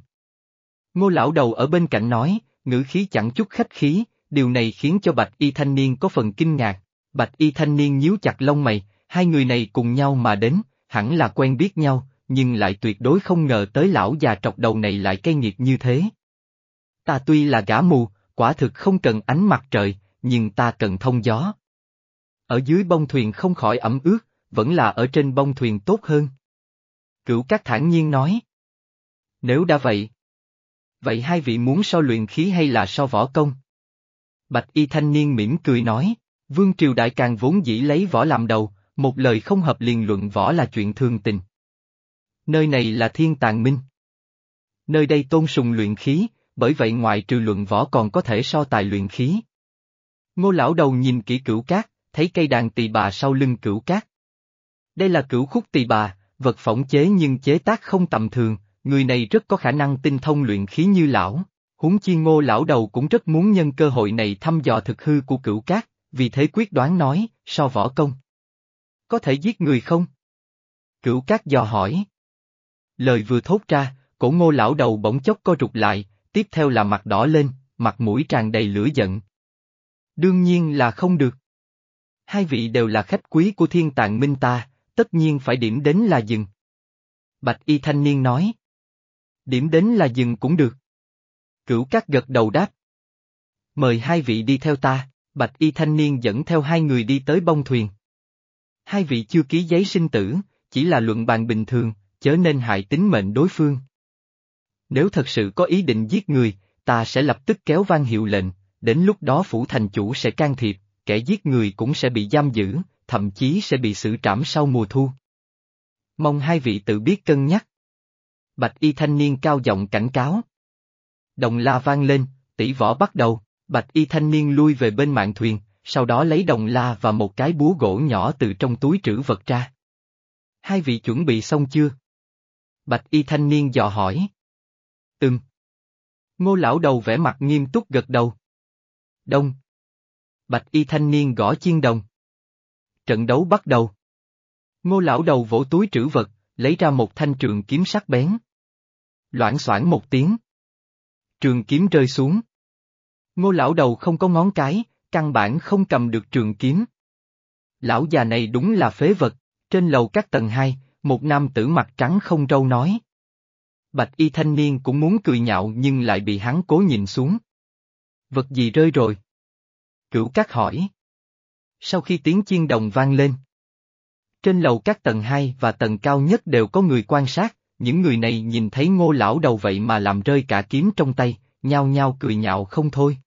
Ngô lão đầu ở bên cạnh nói, ngữ khí chẳng chút khách khí, điều này khiến cho bạch y thanh niên có phần kinh ngạc. Bạch y thanh niên nhíu chặt lông mày, hai người này cùng nhau mà đến, hẳn là quen biết nhau, nhưng lại tuyệt đối không ngờ tới lão già trọc đầu này lại cay nghiệt như thế. Ta tuy là gã mù, quả thực không cần ánh mặt trời, nhưng ta cần thông gió. Ở dưới bông thuyền không khỏi ẩm ướt, vẫn là ở trên bông thuyền tốt hơn. Cửu các thản nhiên nói. Nếu đã vậy. Vậy hai vị muốn so luyện khí hay là so võ công? Bạch y thanh niên mỉm cười nói, vương triều đại càng vốn dĩ lấy võ làm đầu, một lời không hợp liền luận võ là chuyện thường tình. Nơi này là thiên tàng minh. Nơi đây tôn sùng luyện khí, bởi vậy ngoại trừ luận võ còn có thể so tài luyện khí. Ngô lão đầu nhìn kỹ cửu cát, thấy cây đàn tỳ bà sau lưng cửu cát. Đây là cửu khúc tỳ bà, vật phỏng chế nhưng chế tác không tầm thường, người này rất có khả năng tinh thông luyện khí như lão. Huống chi ngô lão đầu cũng rất muốn nhân cơ hội này thăm dò thực hư của cửu cát, vì thế quyết đoán nói, so võ công. Có thể giết người không? Cửu cát dò hỏi. Lời vừa thốt ra, cổ ngô lão đầu bỗng chốc co rụt lại, tiếp theo là mặt đỏ lên, mặt mũi tràn đầy lửa giận. Đương nhiên là không được. Hai vị đều là khách quý của thiên tạng minh ta, tất nhiên phải điểm đến là dừng. Bạch y thanh niên nói. Điểm đến là dừng cũng được. Cửu các gật đầu đáp. Mời hai vị đi theo ta, bạch y thanh niên dẫn theo hai người đi tới bông thuyền. Hai vị chưa ký giấy sinh tử, chỉ là luận bàn bình thường, chớ nên hại tính mệnh đối phương. Nếu thật sự có ý định giết người, ta sẽ lập tức kéo vang hiệu lệnh, đến lúc đó phủ thành chủ sẽ can thiệp, kẻ giết người cũng sẽ bị giam giữ, thậm chí sẽ bị xử trảm sau mùa thu. Mong hai vị tự biết cân nhắc. Bạch y thanh niên cao giọng cảnh cáo. Đồng la vang lên, tỷ võ bắt đầu, bạch y thanh niên lui về bên mạn thuyền, sau đó lấy đồng la và một cái búa gỗ nhỏ từ trong túi trữ vật ra. Hai vị chuẩn bị xong chưa? Bạch y thanh niên dò hỏi. Ừm. Ngô lão đầu vẻ mặt nghiêm túc gật đầu. Đông. Bạch y thanh niên gõ chiên đồng. Trận đấu bắt đầu. Ngô lão đầu vỗ túi trữ vật, lấy ra một thanh trường kiếm sắc bén. Loãng xoảng một tiếng. Trường kiếm rơi xuống. Ngô lão đầu không có ngón cái, căn bản không cầm được trường kiếm. Lão già này đúng là phế vật, trên lầu các tầng hai, một nam tử mặt trắng không râu nói. Bạch y thanh niên cũng muốn cười nhạo nhưng lại bị hắn cố nhìn xuống. Vật gì rơi rồi? Cửu cát hỏi. Sau khi tiếng chiên đồng vang lên. Trên lầu các tầng 2 và tầng cao nhất đều có người quan sát, những người này nhìn thấy ngô lão đầu vậy mà làm rơi cả kiếm trong tay, nhao nhao cười nhạo không thôi.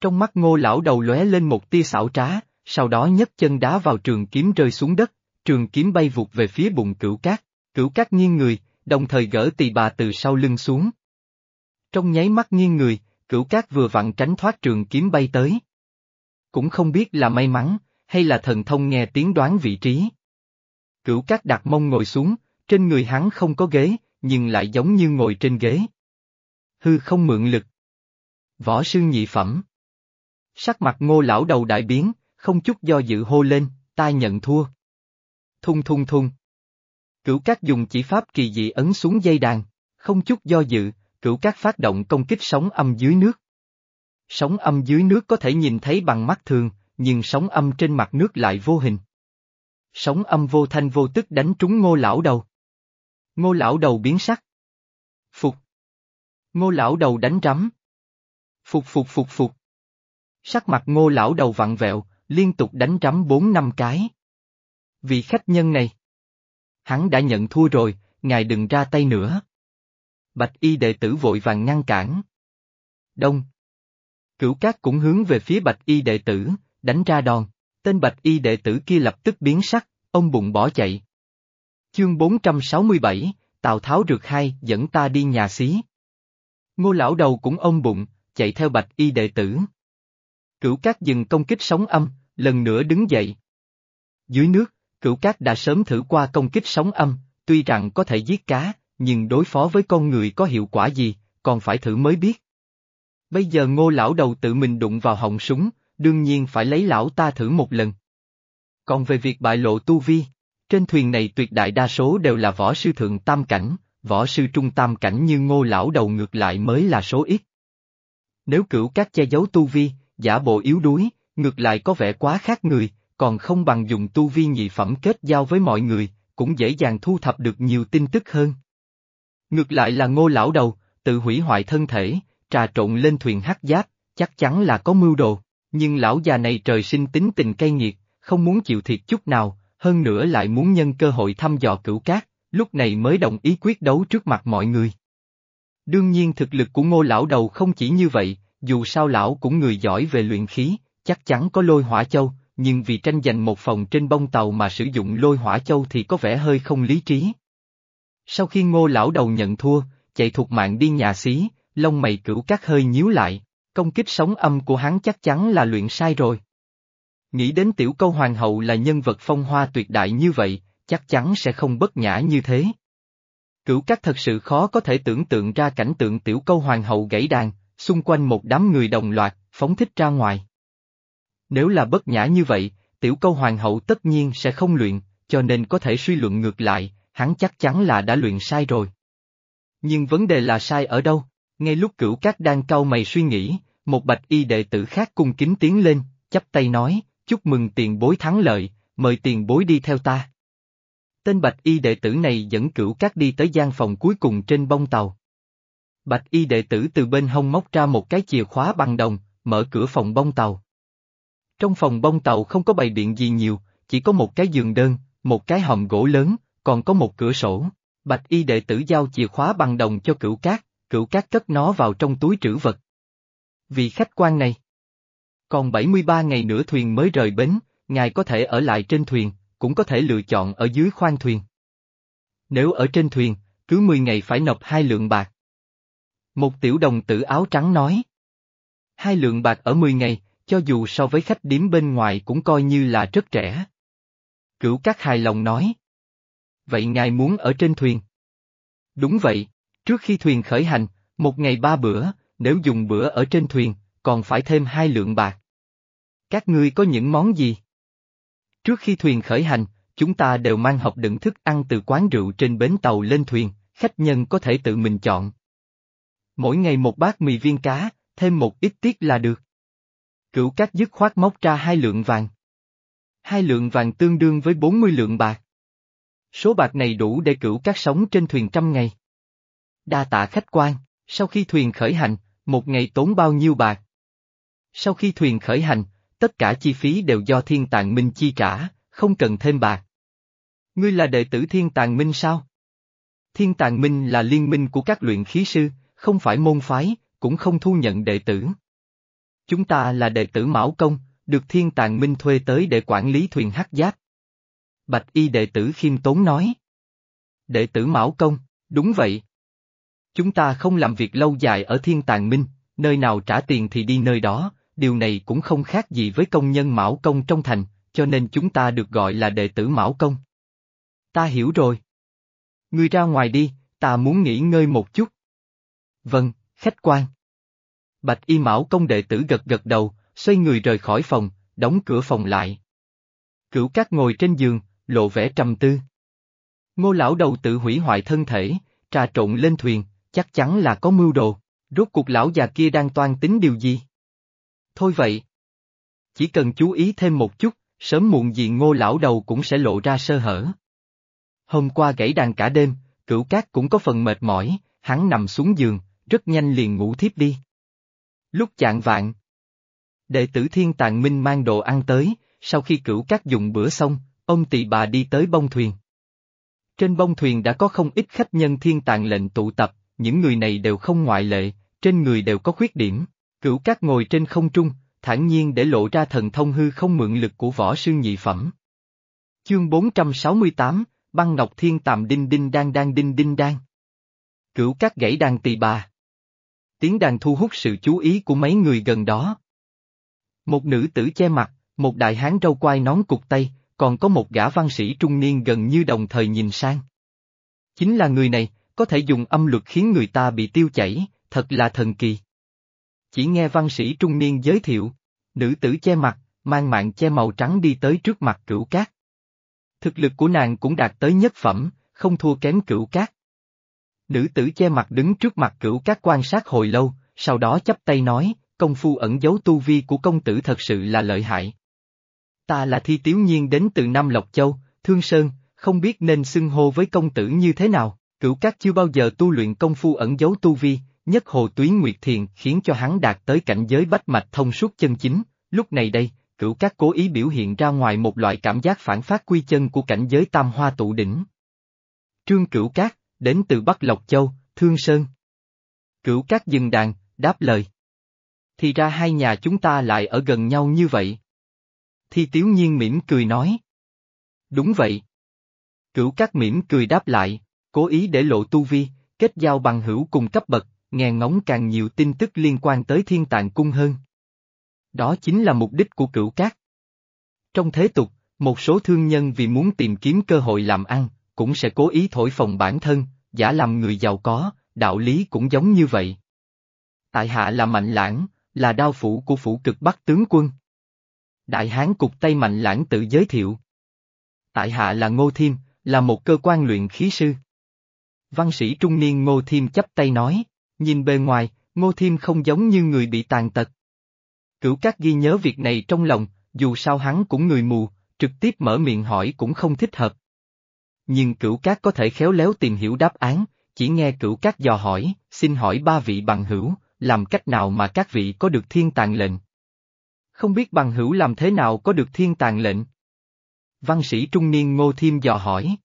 Trong mắt ngô lão đầu lóe lên một tia xảo trá, sau đó nhấc chân đá vào trường kiếm rơi xuống đất, trường kiếm bay vụt về phía bụng cửu cát, cửu cát nghiêng người, đồng thời gỡ tỳ bà từ sau lưng xuống. Trong nháy mắt nghiêng người, cửu cát vừa vặn tránh thoát trường kiếm bay tới. Cũng không biết là may mắn, hay là thần thông nghe tiếng đoán vị trí. Cửu cát đặt mông ngồi xuống, trên người hắn không có ghế, nhưng lại giống như ngồi trên ghế. Hư không mượn lực. Võ sư nhị phẩm. Sắc mặt ngô lão đầu đại biến, không chút do dự hô lên, ta nhận thua. Thung thung thung. Cửu Cát dùng chỉ pháp kỳ dị ấn xuống dây đàn, không chút do dự, Cửu Cát phát động công kích sóng âm dưới nước. Sóng âm dưới nước có thể nhìn thấy bằng mắt thường, nhưng sóng âm trên mặt nước lại vô hình. Sóng âm vô thanh vô tức đánh trúng ngô lão đầu. Ngô lão đầu biến sắc. Phục. Ngô lão đầu đánh rắm. Phục phục phục phục. Sắc mặt ngô lão đầu vặn vẹo, liên tục đánh rắm bốn năm cái. Vị khách nhân này. Hắn đã nhận thua rồi, ngài đừng ra tay nữa. Bạch y đệ tử vội vàng ngăn cản. Đông. Cửu cát cũng hướng về phía bạch y đệ tử, đánh ra đòn. Tên bạch y đệ tử kia lập tức biến sắc, ông bụng bỏ chạy. Chương 467, Tào Tháo rượt hai dẫn ta đi nhà xí. Ngô lão đầu cũng ôm bụng, chạy theo bạch y đệ tử. Cửu cát dừng công kích sóng âm, lần nữa đứng dậy. Dưới nước, cửu cát đã sớm thử qua công kích sóng âm, tuy rằng có thể giết cá, nhưng đối phó với con người có hiệu quả gì, còn phải thử mới biết. Bây giờ ngô lão đầu tự mình đụng vào họng súng, đương nhiên phải lấy lão ta thử một lần. Còn về việc bại lộ tu vi, trên thuyền này tuyệt đại đa số đều là võ sư thượng tam cảnh, võ sư trung tam cảnh như ngô lão đầu ngược lại mới là số ít. Nếu cửu các che giấu tu vi, giả bộ yếu đuối, ngược lại có vẻ quá khác người, còn không bằng dùng tu vi nhị phẩm kết giao với mọi người, cũng dễ dàng thu thập được nhiều tin tức hơn. Ngược lại là ngô lão đầu, tự hủy hoại thân thể, trà trộn lên thuyền hắc giáp, chắc chắn là có mưu đồ, nhưng lão già này trời sinh tính tình cay nghiệt, không muốn chịu thiệt chút nào, hơn nữa lại muốn nhân cơ hội thăm dò cửu cát, lúc này mới đồng ý quyết đấu trước mặt mọi người. Đương nhiên thực lực của ngô lão đầu không chỉ như vậy, dù sao lão cũng người giỏi về luyện khí, chắc chắn có lôi hỏa châu, nhưng vì tranh giành một phòng trên bông tàu mà sử dụng lôi hỏa châu thì có vẻ hơi không lý trí. Sau khi ngô lão đầu nhận thua, chạy thuộc mạng đi nhà xí, lông mày cửu các hơi nhíu lại, công kích sóng âm của hắn chắc chắn là luyện sai rồi. Nghĩ đến tiểu câu hoàng hậu là nhân vật phong hoa tuyệt đại như vậy, chắc chắn sẽ không bất nhã như thế. Cửu các thật sự khó có thể tưởng tượng ra cảnh tượng tiểu câu hoàng hậu gãy đàn, xung quanh một đám người đồng loạt, phóng thích ra ngoài. Nếu là bất nhã như vậy, tiểu câu hoàng hậu tất nhiên sẽ không luyện, cho nên có thể suy luận ngược lại, hắn chắc chắn là đã luyện sai rồi. Nhưng vấn đề là sai ở đâu? Ngay lúc cửu cát đang cau mày suy nghĩ, một bạch y đệ tử khác cung kính tiến lên, chắp tay nói, chúc mừng tiền bối thắng lợi, mời tiền bối đi theo ta. Tên bạch y đệ tử này dẫn cửu cát đi tới gian phòng cuối cùng trên bông tàu. Bạch y đệ tử từ bên hông móc ra một cái chìa khóa bằng đồng, mở cửa phòng bông tàu. Trong phòng bông tàu không có bày biện gì nhiều, chỉ có một cái giường đơn, một cái hòm gỗ lớn, còn có một cửa sổ. Bạch y đệ tử giao chìa khóa bằng đồng cho cửu cát, cửu cát cất nó vào trong túi trữ vật. vị khách quan này. Còn 73 ngày nữa thuyền mới rời bến, ngài có thể ở lại trên thuyền, cũng có thể lựa chọn ở dưới khoang thuyền. Nếu ở trên thuyền, cứ 10 ngày phải nộp hai lượng bạc. Một tiểu đồng tử áo trắng nói. Hai lượng bạc ở 10 ngày, cho dù so với khách điếm bên ngoài cũng coi như là rất rẻ. Cửu các hài lòng nói. Vậy ngài muốn ở trên thuyền? Đúng vậy, trước khi thuyền khởi hành, một ngày ba bữa, nếu dùng bữa ở trên thuyền, còn phải thêm hai lượng bạc. Các ngươi có những món gì? Trước khi thuyền khởi hành, chúng ta đều mang hộp đựng thức ăn từ quán rượu trên bến tàu lên thuyền, khách nhân có thể tự mình chọn. Mỗi ngày một bát mì viên cá, thêm một ít tiết là được. Cửu các dứt khoát móc ra hai lượng vàng. Hai lượng vàng tương đương với 40 lượng bạc. Số bạc này đủ để cửu các sống trên thuyền trăm ngày. Đa tạ khách quan, sau khi thuyền khởi hành, một ngày tốn bao nhiêu bạc? Sau khi thuyền khởi hành, tất cả chi phí đều do thiên tàng minh chi trả, không cần thêm bạc. Ngươi là đệ tử thiên tàng minh sao? Thiên tàng minh là liên minh của các luyện khí sư, không phải môn phái, cũng không thu nhận đệ tử. Chúng ta là đệ tử Mão Công, được Thiên Tàng Minh thuê tới để quản lý thuyền hắc giáp. Bạch y đệ tử khiêm tốn nói. Đệ tử Mão Công, đúng vậy. Chúng ta không làm việc lâu dài ở Thiên Tàng Minh, nơi nào trả tiền thì đi nơi đó, điều này cũng không khác gì với công nhân Mão Công trong thành, cho nên chúng ta được gọi là đệ tử Mão Công. Ta hiểu rồi. Ngươi ra ngoài đi, ta muốn nghỉ ngơi một chút. Vâng, khách quan. Bạch y mão công đệ tử gật gật đầu, xoay người rời khỏi phòng, đóng cửa phòng lại. Cửu cát ngồi trên giường, lộ vẻ trầm tư. Ngô lão đầu tự hủy hoại thân thể, trà trộn lên thuyền, chắc chắn là có mưu đồ, rốt cuộc lão già kia đang toan tính điều gì? Thôi vậy. Chỉ cần chú ý thêm một chút, sớm muộn gì ngô lão đầu cũng sẽ lộ ra sơ hở. Hôm qua gãy đàn cả đêm, cửu cát cũng có phần mệt mỏi, hắn nằm xuống giường, rất nhanh liền ngủ thiếp đi. Lúc chạng vạn, đệ tử Thiên tàng Minh mang đồ ăn tới, sau khi cửu Cát dùng bữa xong, ông tỳ bà đi tới bông thuyền. Trên bông thuyền đã có không ít khách nhân thiên tàng lệnh tụ tập, những người này đều không ngoại lệ, trên người đều có khuyết điểm. Cửu Cát ngồi trên không trung, thản nhiên để lộ ra thần thông hư không mượn lực của võ sư nhị phẩm. Chương 468, băng ngọc thiên tàm đinh đinh đang đang đinh đinh đang. Cửu Cát gãy đàn tỳ bà. Tiếng đàn thu hút sự chú ý của mấy người gần đó. Một nữ tử che mặt, một đại hán râu quai nón cục tay, còn có một gã văn sĩ trung niên gần như đồng thời nhìn sang. Chính là người này, có thể dùng âm luật khiến người ta bị tiêu chảy, thật là thần kỳ. Chỉ nghe văn sĩ trung niên giới thiệu, nữ tử che mặt, mang mạng che màu trắng đi tới trước mặt cửu cát. Thực lực của nàng cũng đạt tới nhất phẩm, không thua kém cửu cát. Nữ tử che mặt đứng trước mặt cửu cát quan sát hồi lâu, sau đó chấp tay nói, công phu ẩn giấu tu vi của công tử thật sự là lợi hại. Ta là thi tiếu nhiên đến từ Nam Lộc Châu, Thương Sơn, không biết nên xưng hô với công tử như thế nào, cửu cát chưa bao giờ tu luyện công phu ẩn giấu tu vi, nhất hồ tuyến nguyệt thiền khiến cho hắn đạt tới cảnh giới bách mạch thông suốt chân chính, lúc này đây, cửu các cố ý biểu hiện ra ngoài một loại cảm giác phản phát quy chân của cảnh giới tam hoa tụ đỉnh. Trương cửu cát, đến từ Bắc Lộc Châu, Thương Sơn. Cửu cát dừng đàn, đáp lời. Thì ra hai nhà chúng ta lại ở gần nhau như vậy. Thi tiếu nhiên mỉm cười nói. Đúng vậy. Cửu cát mỉm cười đáp lại, cố ý để lộ tu vi, kết giao bằng hữu cùng cấp bậc, nghe ngóng càng nhiều tin tức liên quan tới thiên tàng cung hơn. Đó chính là mục đích của cửu cát. Trong thế tục, một số thương nhân vì muốn tìm kiếm cơ hội làm ăn, cũng sẽ cố ý thổi phồng bản thân, giả làm người giàu có, đạo lý cũng giống như vậy. Tại hạ là Mạnh Lãng, là đao phủ của phủ cực Bắc tướng quân. Đại Hán cục Tây Mạnh Lãng tự giới thiệu. Tại hạ là Ngô Thiêm, là một cơ quan luyện khí sư. Văn sĩ trung niên Ngô Thiêm chấp tay nói. Nhìn bề ngoài, Ngô Thiêm không giống như người bị tàn tật. Cửu Cát ghi nhớ việc này trong lòng, dù sao hắn cũng người mù, trực tiếp mở miệng hỏi cũng không thích hợp. Nhưng Cửu Cát có thể khéo léo tìm hiểu đáp án, chỉ nghe Cửu Cát dò hỏi, xin hỏi ba vị bằng hữu, làm cách nào mà các vị có được thiên tàng lệnh? Không biết bằng hữu làm thế nào có được thiên tàng lệnh? Văn sĩ trung niên Ngô Thiêm dò hỏi.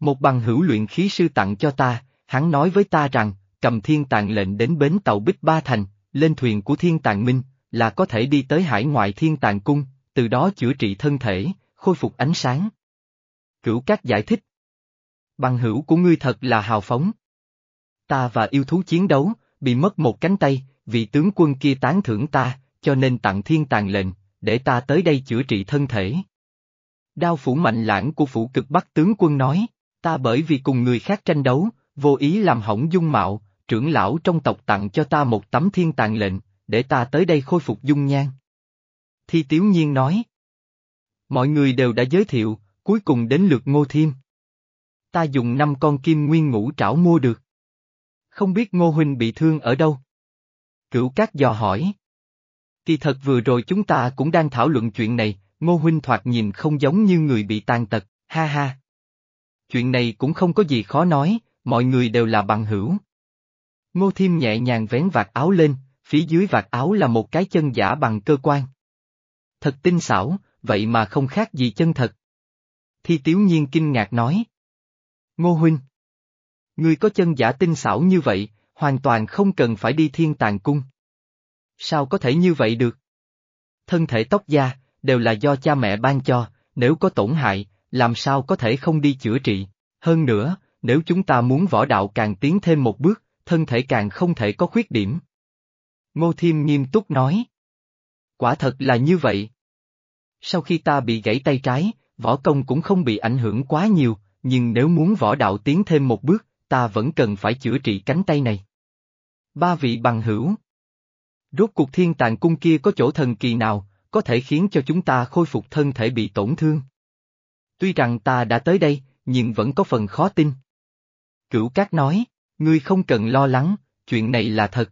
Một bằng hữu luyện khí sư tặng cho ta, hắn nói với ta rằng, cầm thiên tàng lệnh đến bến tàu Bích Ba Thành, lên thuyền của thiên tàng minh, là có thể đi tới hải ngoại thiên tàng cung, từ đó chữa trị thân thể, khôi phục ánh sáng. Cửu Cát giải thích. Bằng hữu của ngươi thật là hào phóng. Ta và yêu thú chiến đấu, bị mất một cánh tay, vị tướng quân kia tán thưởng ta, cho nên tặng thiên tàng lệnh, để ta tới đây chữa trị thân thể. Đao phủ mạnh lãng của phủ cực bắc tướng quân nói, ta bởi vì cùng người khác tranh đấu, vô ý làm hỏng dung mạo, trưởng lão trong tộc tặng cho ta một tấm thiên tàng lệnh, để ta tới đây khôi phục dung nhan. Thi Tiếu Nhiên nói. Mọi người đều đã giới thiệu, cuối cùng đến lượt Ngô Thiêm. Ta dùng năm con kim nguyên ngũ trảo mua được. Không biết Ngô Huynh bị thương ở đâu? Cửu Cát dò hỏi. Kỳ thật vừa rồi chúng ta cũng đang thảo luận chuyện này, Ngô Huynh thoạt nhìn không giống như người bị tàn tật, ha ha. Chuyện này cũng không có gì khó nói, mọi người đều là bằng hữu. Ngô Thiêm nhẹ nhàng vén vạt áo lên, phía dưới vạt áo là một cái chân giả bằng cơ quan. Thật tinh xảo, vậy mà không khác gì chân thật. Thi Tiếu Nhiên kinh ngạc nói. Ngô Huynh! Ngươi có chân giả tinh xảo như vậy, hoàn toàn không cần phải đi thiên tàng cung. Sao có thể như vậy được? Thân thể tóc da, đều là do cha mẹ ban cho, nếu có tổn hại, làm sao có thể không đi chữa trị. Hơn nữa, nếu chúng ta muốn võ đạo càng tiến thêm một bước, thân thể càng không thể có khuyết điểm. Ngô Thiêm nghiêm túc nói. Quả thật là như vậy. Sau khi ta bị gãy tay trái, võ công cũng không bị ảnh hưởng quá nhiều, nhưng nếu muốn võ đạo tiến thêm một bước, ta vẫn cần phải chữa trị cánh tay này. Ba vị bằng hữu. Rốt cuộc thiên tàng cung kia có chỗ thần kỳ nào, có thể khiến cho chúng ta khôi phục thân thể bị tổn thương? Tuy rằng ta đã tới đây, nhưng vẫn có phần khó tin. Cửu Cát nói. Ngươi không cần lo lắng, chuyện này là thật.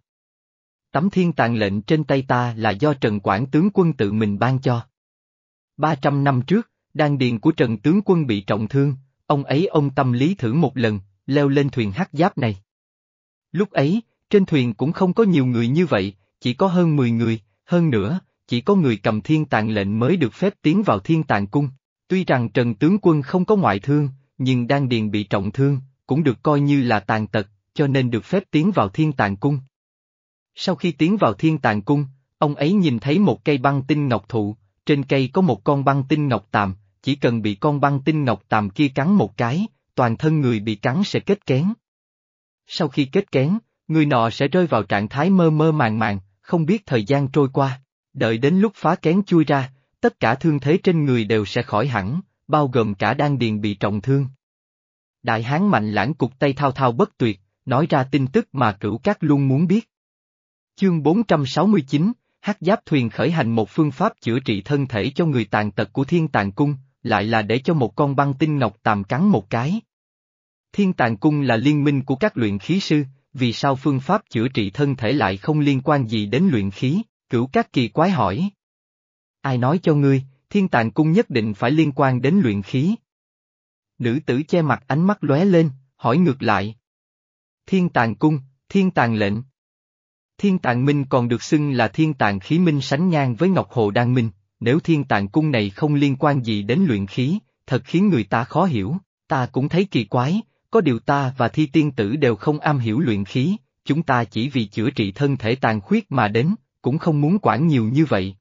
Tấm thiên tàng lệnh trên tay ta là do Trần Quảng tướng quân tự mình ban cho. 300 năm trước, đan điền của Trần tướng quân bị trọng thương, ông ấy ông tâm lý thử một lần, leo lên thuyền hắc giáp này. Lúc ấy, trên thuyền cũng không có nhiều người như vậy, chỉ có hơn 10 người, hơn nữa, chỉ có người cầm thiên tàng lệnh mới được phép tiến vào thiên tàng cung. Tuy rằng Trần tướng quân không có ngoại thương, nhưng đan điền bị trọng thương, cũng được coi như là tàn tật, cho nên được phép tiến vào thiên tàng cung. Sau khi tiến vào thiên tàng cung, ông ấy nhìn thấy một cây băng tinh ngọc thụ, trên cây có một con băng tinh ngọc tàm, chỉ cần bị con băng tinh ngọc tàm kia cắn một cái, toàn thân người bị cắn sẽ kết kén. Sau khi kết kén, người nọ sẽ rơi vào trạng thái mơ mơ màng màng, không biết thời gian trôi qua. Đợi đến lúc phá kén chui ra, tất cả thương thế trên người đều sẽ khỏi hẳn, bao gồm cả đan điền bị trọng thương. Đại hán mạnh lãng cục tay thao thao bất tuyệt, nói ra tin tức mà cửu các luôn muốn biết. Chương 469, Hắc giáp thuyền khởi hành một phương pháp chữa trị thân thể cho người tàn tật của thiên tàn cung, lại là để cho một con băng tinh ngọc tàm cắn một cái. Thiên tàn cung là liên minh của các luyện khí sư, vì sao phương pháp chữa trị thân thể lại không liên quan gì đến luyện khí, cửu các kỳ quái hỏi. Ai nói cho ngươi, thiên tàn cung nhất định phải liên quan đến luyện khí. Nữ tử che mặt ánh mắt lóe lên, hỏi ngược lại. Thiên tàng cung, thiên tàng lệnh. Thiên tàng minh còn được xưng là thiên tàng khí minh sánh ngang với Ngọc Hồ Đan Minh, nếu thiên tàng cung này không liên quan gì đến luyện khí, thật khiến người ta khó hiểu, ta cũng thấy kỳ quái, có điều ta và thi tiên tử đều không am hiểu luyện khí, chúng ta chỉ vì chữa trị thân thể tàn khuyết mà đến, cũng không muốn quản nhiều như vậy.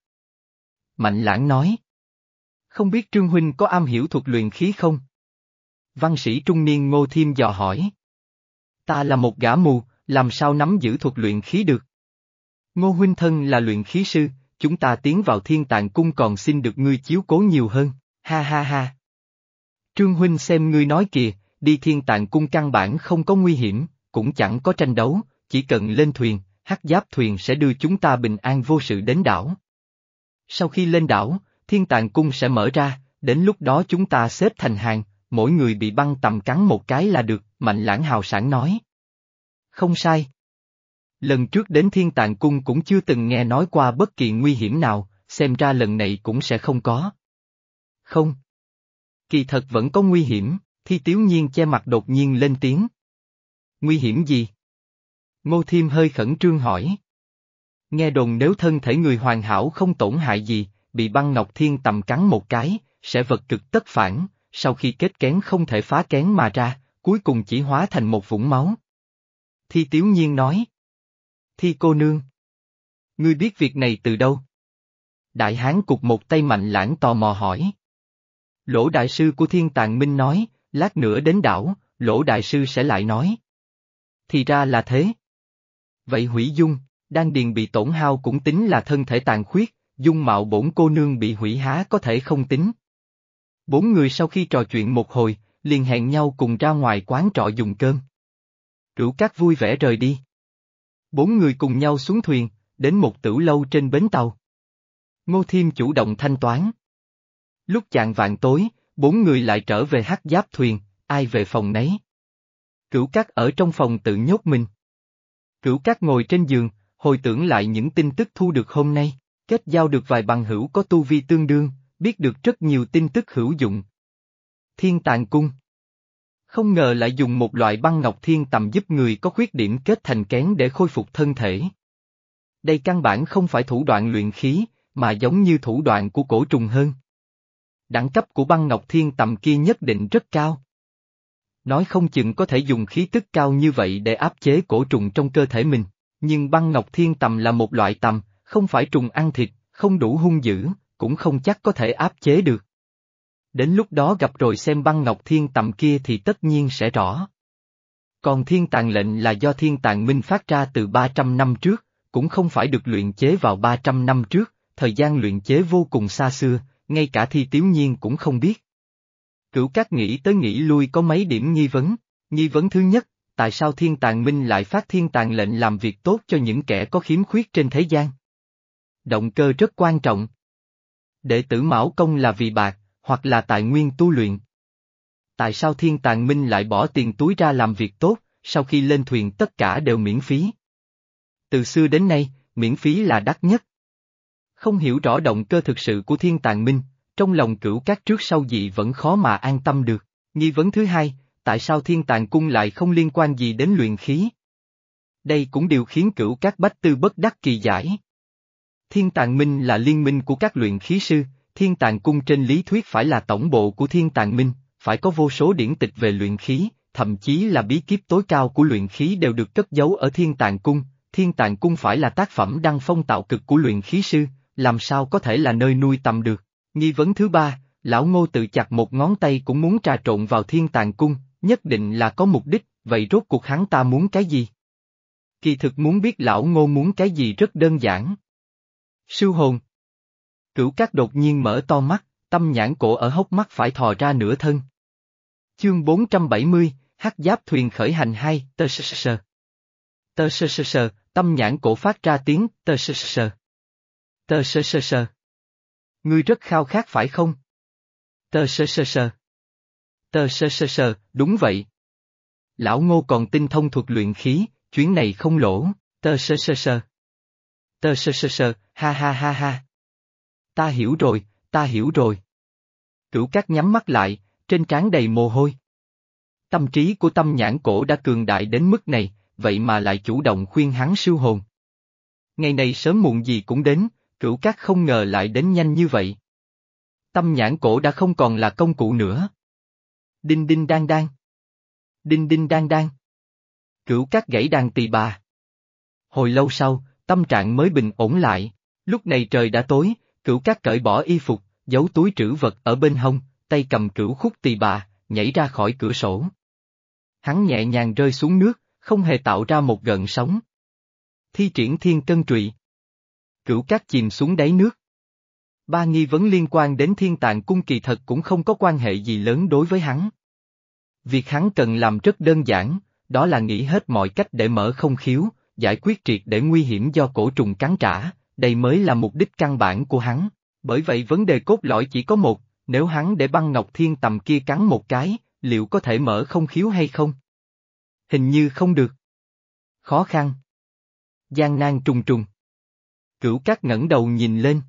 Mạnh lãng nói. Không biết Trương Huynh có am hiểu thuật luyện khí không? Văn sĩ trung niên Ngô Thiêm dò hỏi. Ta là một gã mù, làm sao nắm giữ thuật luyện khí được? Ngô Huynh thân là luyện khí sư, chúng ta tiến vào thiên tàng cung còn xin được ngươi chiếu cố nhiều hơn, ha ha ha. Trương Huynh xem ngươi nói kìa, đi thiên tàng cung căn bản không có nguy hiểm, cũng chẳng có tranh đấu, chỉ cần lên thuyền, hắc giáp thuyền sẽ đưa chúng ta bình an vô sự đến đảo. Sau khi lên đảo, thiên tàng cung sẽ mở ra, đến lúc đó chúng ta xếp thành hàng, mỗi người bị băng tầm cắn một cái là được, mạnh lãng hào sản nói. Không sai. Lần trước đến thiên tàng cung cũng chưa từng nghe nói qua bất kỳ nguy hiểm nào, xem ra lần này cũng sẽ không có. Không. Kỳ thật vẫn có nguy hiểm, thi tiếu nhiên che mặt đột nhiên lên tiếng. Nguy hiểm gì? Ngô Thiêm hơi khẩn trương hỏi. Nghe đồn nếu thân thể người hoàn hảo không tổn hại gì, bị băng ngọc thiên tầm cắn một cái, sẽ vật cực tất phản, sau khi kết kén không thể phá kén mà ra, cuối cùng chỉ hóa thành một vũng máu. Thi tiếu nhiên nói. Thi cô nương. Ngươi biết việc này từ đâu? Đại hán cục một tay mạnh lãng tò mò hỏi. Lỗ đại sư của thiên tàng minh nói, lát nữa đến đảo, lỗ đại sư sẽ lại nói. Thì ra là thế. Vậy hủy dung, đan điền bị tổn hao cũng tính là thân thể tàn khuyết, dung mạo bổn cô nương bị hủy há có thể không tính. Bốn người sau khi trò chuyện một hồi, liền hẹn nhau cùng ra ngoài quán trọ dùng cơm. Cửu cát vui vẻ rời đi. Bốn người cùng nhau xuống thuyền, đến một tử lâu trên bến tàu. Ngô Thiêm chủ động thanh toán. Lúc chạng vạn tối, bốn người lại trở về hát giáp thuyền, ai về phòng nấy. Cửu cát ở trong phòng tự nhốt mình. Cửu cát ngồi trên giường, hồi tưởng lại những tin tức thu được hôm nay, kết giao được vài bằng hữu có tu vi tương đương, biết được rất nhiều tin tức hữu dụng. Thiên tàng cung Không ngờ lại dùng một loại băng ngọc thiên tầm giúp người có khuyết điểm kết thành kén để khôi phục thân thể. Đây căn bản không phải thủ đoạn luyện khí, mà giống như thủ đoạn của cổ trùng hơn. Đẳng cấp của băng ngọc thiên tầm kia nhất định rất cao. Nói không chừng có thể dùng khí tức cao như vậy để áp chế cổ trùng trong cơ thể mình, nhưng băng ngọc thiên tầm là một loại tầm, không phải trùng ăn thịt, không đủ hung dữ, cũng không chắc có thể áp chế được. Đến lúc đó gặp rồi xem băng ngọc thiên tầm kia thì tất nhiên sẽ rõ. Còn thiên tàng lệnh là do thiên tàng minh phát ra từ 300 năm trước, cũng không phải được luyện chế vào 300 năm trước, thời gian luyện chế vô cùng xa xưa, ngay cả thi tiếu nhiên cũng không biết. Cửu các nghĩ tới nghĩ lui có mấy điểm nghi vấn, nghi vấn thứ nhất, tại sao thiên tàng minh lại phát thiên tàng lệnh làm việc tốt cho những kẻ có khiếm khuyết trên thế gian? Động cơ rất quan trọng. Đệ tử Mão Công là vì bạc, hoặc là tài nguyên tu luyện. Tại sao thiên tàng minh lại bỏ tiền túi ra làm việc tốt, sau khi lên thuyền tất cả đều miễn phí? Từ xưa đến nay, miễn phí là đắt nhất. Không hiểu rõ động cơ thực sự của thiên tàng minh, trong lòng cửu các trước sau dị vẫn khó mà an tâm được. Nghi vấn thứ hai, tại sao thiên tàng cung lại không liên quan gì đến luyện khí? Đây cũng điều khiến cửu các bách tư bất đắc kỳ giải. Thiên tàng minh là liên minh của các luyện khí sư, thiên tàng cung trên lý thuyết phải là tổng bộ của thiên tàng minh, phải có vô số điển tịch về luyện khí, thậm chí là bí kíp tối cao của luyện khí đều được cất giấu ở thiên tàng cung, thiên tàng cung phải là tác phẩm đăng phong tạo cực của luyện khí sư, làm sao có thể là nơi nuôi tầm được. Nghi vấn thứ ba, lão ngô tự chặt một ngón tay cũng muốn trà trộn vào thiên tàng cung, nhất định là có mục đích, vậy rốt cuộc hắn ta muốn cái gì? Kỳ thực muốn biết lão ngô muốn cái gì rất đơn giản. Sư hồn. Cửu các đột nhiên mở to mắt, tâm nhãn cổ ở hốc mắt phải thò ra nửa thân. Chương 470, hắc giáp thuyền khởi hành hai, tơ sơ sơ. Tơ sơ sơ sơ, tâm nhãn cổ phát ra tiếng, tơ sơ sơ sơ. Tơ sơ sơ sơ. Ngươi rất khao khát phải không? Tơ sơ sơ sơ. Tơ sơ sơ sơ, đúng vậy. Lão ngô còn tinh thông thuật luyện khí, chuyến này không lỗ, tơ sơ sơ sơ. Tơ sơ sơ sơ, ha ha ha ha. Ta hiểu rồi, ta hiểu rồi. Cửu cát nhắm mắt lại, trên trán đầy mồ hôi. Tâm trí của tâm nhãn cổ đã cường đại đến mức này, vậy mà lại chủ động khuyên hắn siêu hồn. Ngày này sớm muộn gì cũng đến, cửu cát không ngờ lại đến nhanh như vậy. Tâm nhãn cổ đã không còn là công cụ nữa. Đinh đinh đang đang. Đinh đinh đang đang. Cửu cát gãy đàn tỳ bà. Hồi lâu sau, tâm trạng mới bình ổn lại. Lúc này trời đã tối, cửu cát cởi bỏ y phục, giấu túi trữ vật ở bên hông, tay cầm cửu khúc tỳ bà, nhảy ra khỏi cửa sổ. Hắn nhẹ nhàng rơi xuống nước, không hề tạo ra một gợn sóng. Thi triển thiên cân trụy. Cửu cát chìm xuống đáy nước. Ba nghi vấn liên quan đến thiên tàng cung kỳ thật cũng không có quan hệ gì lớn đối với hắn. Việc hắn cần làm rất đơn giản, đó là nghĩ hết mọi cách để mở không khiếu, giải quyết triệt để nguy hiểm do cổ trùng cắn trả, đây mới là mục đích căn bản của hắn. Bởi vậy vấn đề cốt lõi chỉ có một, nếu hắn để băng ngọc thiên tầm kia cắn một cái, liệu có thể mở không khiếu hay không? Hình như không được. Khó khăn. gian nan trùng trùng. Cửu cát ngẩng đầu nhìn lên.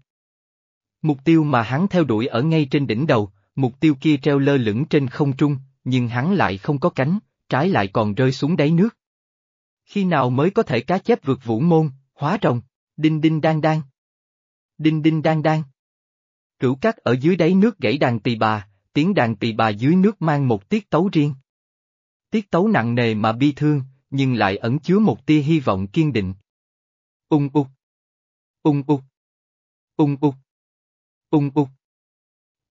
Mục tiêu mà hắn theo đuổi ở ngay trên đỉnh đầu, mục tiêu kia treo lơ lửng trên không trung, nhưng hắn lại không có cánh, trái lại còn rơi xuống đáy nước. Khi nào mới có thể cá chép vượt vũ môn, hóa rồng, đinh đinh đang đang. Đinh đinh đang đang. Cửu cát ở dưới đáy nước gãy đàn tỳ bà, tiếng đàn tỳ bà dưới nước mang một tiết tấu riêng. Tiết tấu nặng nề mà bi thương, nhưng lại ẩn chứa một tia hy vọng kiên định. Ung ục. Ung ục. Ung ục. Ung ục.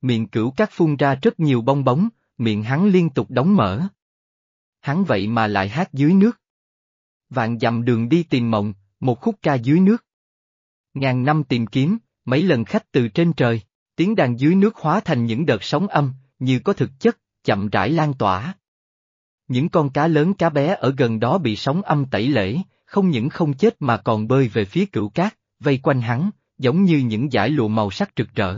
Miệng cửu cát phun ra rất nhiều bong bóng, miệng hắn liên tục đóng mở. Hắn vậy mà lại hát dưới nước. Vạn dặm đường đi tìm mộng, một khúc ca dưới nước. Ngàn năm tìm kiếm, mấy lần khách từ trên trời, tiếng đàn dưới nước hóa thành những đợt sóng âm, như có thực chất, chậm rãi lan tỏa. Những con cá lớn cá bé ở gần đó bị sóng âm tẩy lễ, không những không chết mà còn bơi về phía cửu cát, vây quanh hắn, giống như những dải lụa màu sắc rực rỡ.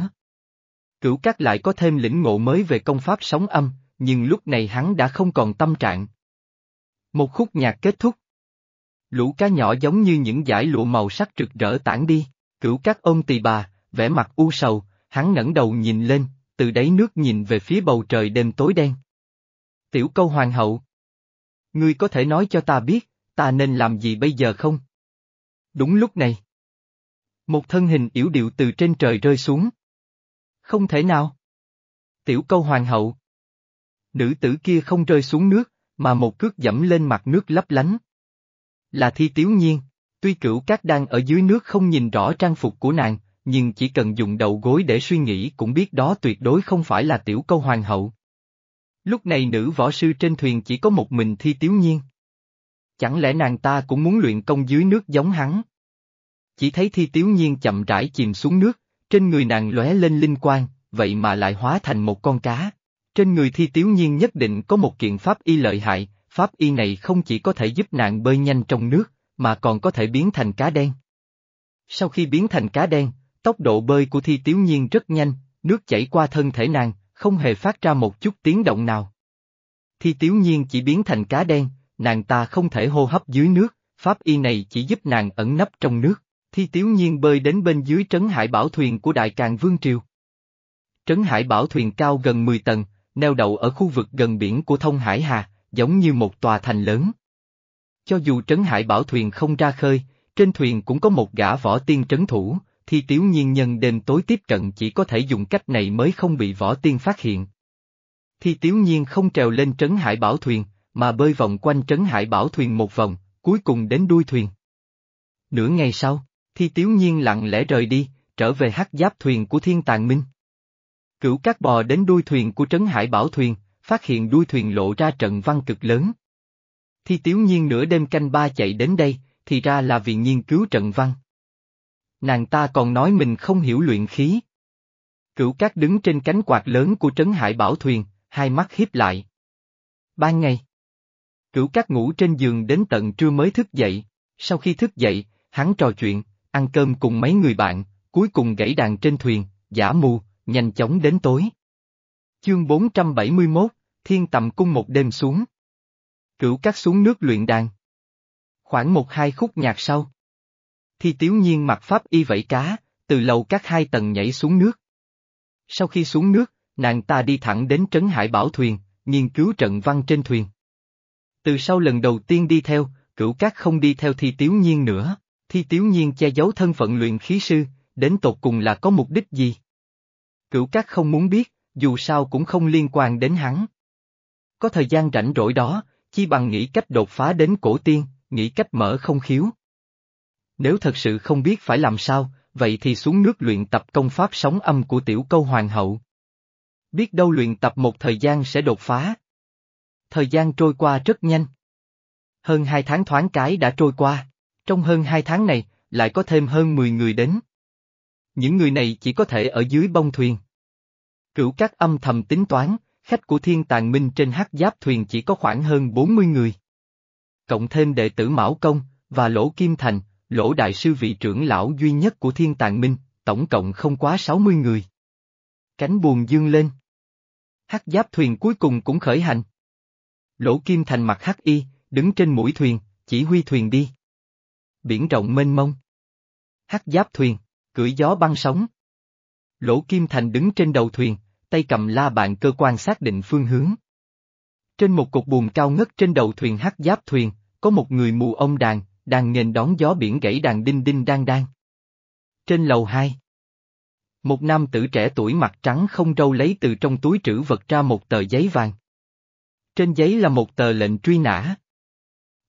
Cửu cát lại có thêm lĩnh ngộ mới về công pháp sóng âm, nhưng lúc này hắn đã không còn tâm trạng. Một khúc nhạc kết thúc. Lũ cá nhỏ giống như những dải lụa màu sắc rực rỡ tản đi, cửu các ông tỳ bà, vẻ mặt u sầu, hắn ngẩng đầu nhìn lên, từ đáy nước nhìn về phía bầu trời đêm tối đen. Tiểu câu hoàng hậu. Ngươi có thể nói cho ta biết, ta nên làm gì bây giờ không? Đúng lúc này. Một thân hình yếu điệu từ trên trời rơi xuống. Không thể nào. Tiểu câu hoàng hậu. Nữ tử kia không rơi xuống nước, mà một cước dẫm lên mặt nước lấp lánh. Là thi tiếu nhiên, tuy cửu các đang ở dưới nước không nhìn rõ trang phục của nàng, nhưng chỉ cần dùng đầu gối để suy nghĩ cũng biết đó tuyệt đối không phải là tiểu câu hoàng hậu. Lúc này nữ võ sư trên thuyền chỉ có một mình thi tiếu nhiên. Chẳng lẽ nàng ta cũng muốn luyện công dưới nước giống hắn? Chỉ thấy thi tiếu nhiên chậm rãi chìm xuống nước, trên người nàng lóe lên linh quang, vậy mà lại hóa thành một con cá. Trên người thi tiếu nhiên nhất định có một kiện pháp y lợi hại, pháp y này không chỉ có thể giúp nàng bơi nhanh trong nước, mà còn có thể biến thành cá đen. Sau khi biến thành cá đen, tốc độ bơi của thi tiếu nhiên rất nhanh, nước chảy qua thân thể nàng, không hề phát ra một chút tiếng động nào. Thi tiếu nhiên chỉ biến thành cá đen, nàng ta không thể hô hấp dưới nước, pháp y này chỉ giúp nàng ẩn nấp trong nước. Thi tiếu nhiên bơi đến bên dưới trấn hải bảo thuyền của Đại Càng Vương Triều. Trấn hải bảo thuyền cao gần 10 tầng, neo đậu ở khu vực gần biển của Thông Hải Hà, giống như một tòa thành lớn. Cho dù trấn hải bảo thuyền không ra khơi, trên thuyền cũng có một gã võ tiên trấn thủ, thì tiểu nhiên nhân đêm tối tiếp cận chỉ có thể dùng cách này mới không bị võ tiên phát hiện. Thi Tiểu Nhiên không trèo lên trấn hải bảo thuyền, mà bơi vòng quanh trấn hải bảo thuyền một vòng, cuối cùng đến đuôi thuyền. Nửa ngày sau, Thi Tiểu Nhiên lặng lẽ rời đi, trở về hắc giáp thuyền của Thiên Tàng Minh. Cửu các bò đến đuôi thuyền của trấn hải bảo thuyền, phát hiện đuôi thuyền lộ ra trận văn cực lớn. Thi Tiếu Nhiên nửa đêm canh ba chạy đến đây, thì ra là vì nghiên cứu trận văn. Nàng ta còn nói mình không hiểu luyện khí. Cửu Cát đứng trên cánh quạt lớn của trấn hải bảo thuyền, hai mắt hiếp lại. Ban ngày. Cửu Cát ngủ trên giường đến tận trưa mới thức dậy, sau khi thức dậy, hắn trò chuyện, ăn cơm cùng mấy người bạn, cuối cùng gãy đàn trên thuyền, giả mù, nhanh chóng đến tối. Chương 471, Thiên Tầm Cung một đêm xuống. Cửu Cát xuống nước luyện đàn. Khoảng một hai khúc nhạc sau. Thi Tiếu Nhiên mặc pháp y vẫy cá, từ lầu các hai tầng nhảy xuống nước. Sau khi xuống nước, nàng ta đi thẳng đến Trấn Hải Bảo Thuyền, nghiên cứu trận văn trên thuyền. Từ sau lần đầu tiên đi theo, cửu cát không đi theo Thi Tiếu Nhiên nữa, Thi Tiếu Nhiên che giấu thân phận luyện khí sư, đến tột cùng là có mục đích gì? Cửu cát không muốn biết, dù sao cũng không liên quan đến hắn. Có thời gian rảnh rỗi đó, chi bằng nghĩ cách đột phá đến cổ tiên, nghĩ cách mở không khiếu. Nếu thật sự không biết phải làm sao, vậy thì xuống nước luyện tập công pháp sóng âm của tiểu câu hoàng hậu. Biết đâu luyện tập một thời gian sẽ đột phá. Thời gian trôi qua rất nhanh. Hơn hai tháng thoáng cái đã trôi qua, trong hơn hai tháng này, lại có thêm hơn 10 người đến. Những người này chỉ có thể ở dưới bông thuyền. Cửu các âm thầm tính toán, khách của thiên tàng minh trên hắc giáp thuyền chỉ có khoảng hơn 40 người. Cộng thêm đệ tử Mão Công, và Lỗ Kim Thành, Lỗ Đại Sư vị trưởng lão duy nhất của thiên tàng minh, tổng cộng không quá 60 người. Cánh buồn dương lên. Hắc giáp thuyền cuối cùng cũng khởi hành. Lỗ Kim Thành mặt hắc y, đứng trên mũi thuyền, chỉ huy thuyền đi. Biển rộng mênh mông. Hắc giáp thuyền, cưỡi gió băng sóng. Lỗ Kim Thành đứng trên đầu thuyền, tay cầm la bàn cơ quan xác định phương hướng. Trên một cột buồm cao ngất trên đầu thuyền hắc giáp thuyền, có một người mù ông đàn, đang nghênh đón gió biển gãy đàn đinh đinh đang đang. Trên lầu hai. Một nam tử trẻ tuổi mặt trắng không râu lấy từ trong túi trữ vật ra một tờ giấy vàng. Trên giấy là một tờ lệnh truy nã.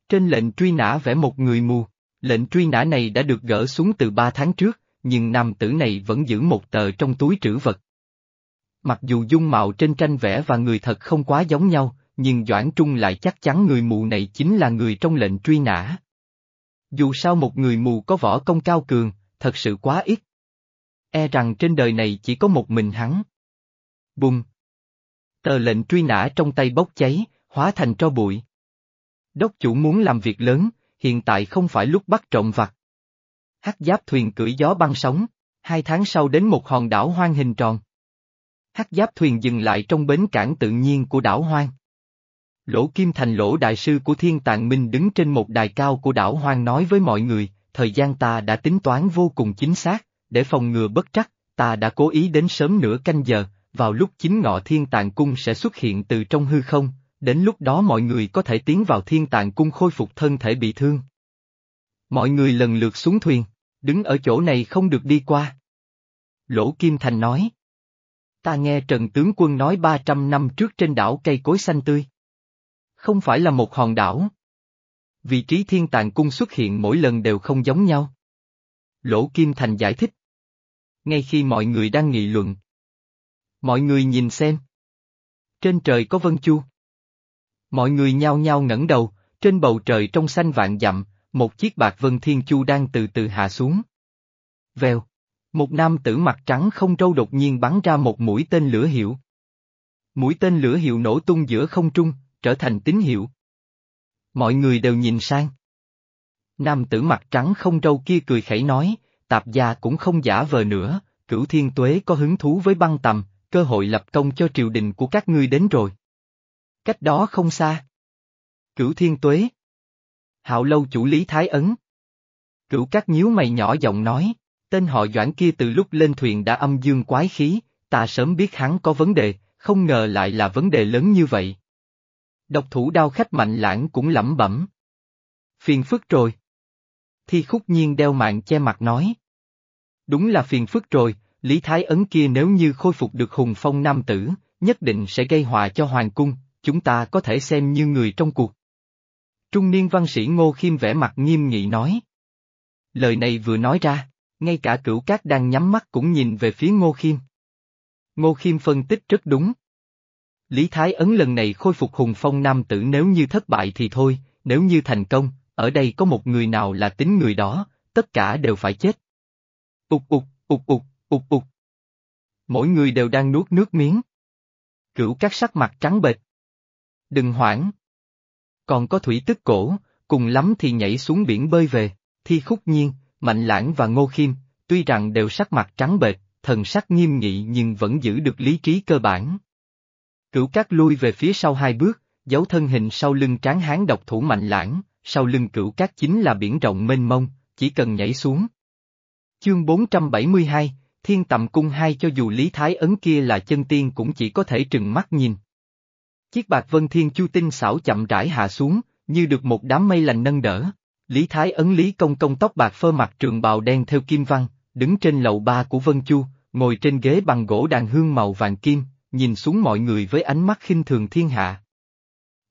Trên lệnh truy nã vẽ một người mù, lệnh truy nã này đã được gỡ xuống từ ba tháng trước, nhưng nam tử này vẫn giữ một tờ trong túi trữ vật. Mặc dù dung mạo trên tranh vẽ và người thật không quá giống nhau, nhưng Doãn Trung lại chắc chắn người mù này chính là người trong lệnh truy nã. Dù sao một người mù có võ công cao cường, thật sự quá ít. E rằng trên đời này chỉ có một mình hắn. Bùng! Tờ lệnh truy nã trong tay bốc cháy, hóa thành tro bụi. Đốc chủ muốn làm việc lớn, hiện tại không phải lúc bắt trộm vặt. Hát giáp thuyền cưỡi gió băng sóng, hai tháng sau đến một hòn đảo hoang hình tròn. Hắc giáp thuyền dừng lại trong bến cảng tự nhiên của đảo hoang. Lỗ Kim Thành lỗ đại sư của Thiên Tạng Minh đứng trên một đài cao của đảo hoang nói với mọi người, thời gian ta đã tính toán vô cùng chính xác, để phòng ngừa bất trắc, ta đã cố ý đến sớm nửa canh giờ, vào lúc chính ngọ Thiên Tạng Cung sẽ xuất hiện từ trong hư không, đến lúc đó mọi người có thể tiến vào Thiên Tạng Cung khôi phục thân thể bị thương. Mọi người lần lượt xuống thuyền, đứng ở chỗ này không được đi qua. Lỗ Kim Thành nói. Ta nghe Trần Tướng Quân nói 300 năm trước trên đảo cây cối xanh tươi. Không phải là một hòn đảo. Vị trí thiên tàng cung xuất hiện mỗi lần đều không giống nhau. Lỗ Kim Thành giải thích. Ngay khi mọi người đang nghị luận. Mọi người nhìn xem. Trên trời có vân chu. Mọi người nhao nhao ngẩng đầu, trên bầu trời trong xanh vạn dặm, một chiếc bạc vân thiên chu đang từ từ hạ xuống. Vèo. Một nam tử mặt trắng không trâu đột nhiên bắn ra một mũi tên lửa hiệu. Mũi tên lửa hiệu nổ tung giữa không trung, trở thành tín hiệu. Mọi người đều nhìn sang. Nam tử mặt trắng không trâu kia cười khẩy nói, tạp gia cũng không giả vờ nữa, cửu thiên tuế có hứng thú với băng tầm, cơ hội lập công cho triều đình của các ngươi đến rồi. Cách đó không xa. Cửu thiên tuế. Hạo lâu chủ lý thái ấn. Cửu các nhíu mày nhỏ giọng nói, tên họ doãn kia từ lúc lên thuyền đã âm dương quái khí, ta sớm biết hắn có vấn đề, không ngờ lại là vấn đề lớn như vậy. Độc thủ đao khách mạnh lãng cũng lẩm bẩm. Phiền phức rồi. Thi khúc nhiên đeo mạng che mặt nói. Đúng là phiền phức rồi, Lý Thái Ấn kia nếu như khôi phục được hùng phong nam tử, nhất định sẽ gây hòa cho hoàng cung, chúng ta có thể xem như người trong cuộc. Trung niên văn sĩ Ngô Khiêm vẽ mặt nghiêm nghị nói. Lời này vừa nói ra, ngay cả cửu cát đang nhắm mắt cũng nhìn về phía Ngô Khiêm. Ngô Khiêm phân tích rất đúng. Lý Thái Ấn lần này khôi phục hùng phong nam tử nếu như thất bại thì thôi, nếu như thành công, ở đây có một người nào là tính người đó, tất cả đều phải chết. Ục ục, ục ục, ục ục. Mỗi người đều đang nuốt nước miếng. Cửu các sắc mặt trắng bệch. Đừng hoảng. Còn có thủy tức cổ, cùng lắm thì nhảy xuống biển bơi về, thi khúc nhiên, mạnh lãng và ngô khiêm, tuy rằng đều sắc mặt trắng bệch, thần sắc nghiêm nghị nhưng vẫn giữ được lý trí cơ bản. Cửu cát lui về phía sau hai bước, giấu thân hình sau lưng tráng hán độc thủ mạnh lãng, sau lưng cửu cát chính là biển rộng mênh mông, chỉ cần nhảy xuống. Chương 472, Thiên Tầm Cung hai cho dù Lý Thái Ấn kia là chân tiên cũng chỉ có thể trừng mắt nhìn. Chiếc bạc vân thiên chu tinh xảo chậm rãi hạ xuống, như được một đám mây lành nâng đỡ. Lý Thái Ấn Lý Công Công tóc bạc phơ mặt trường bào đen theo kim văn, đứng trên lầu ba của Vân Chu, ngồi trên ghế bằng gỗ đàn hương màu vàng kim, nhìn xuống mọi người với ánh mắt khinh thường thiên hạ.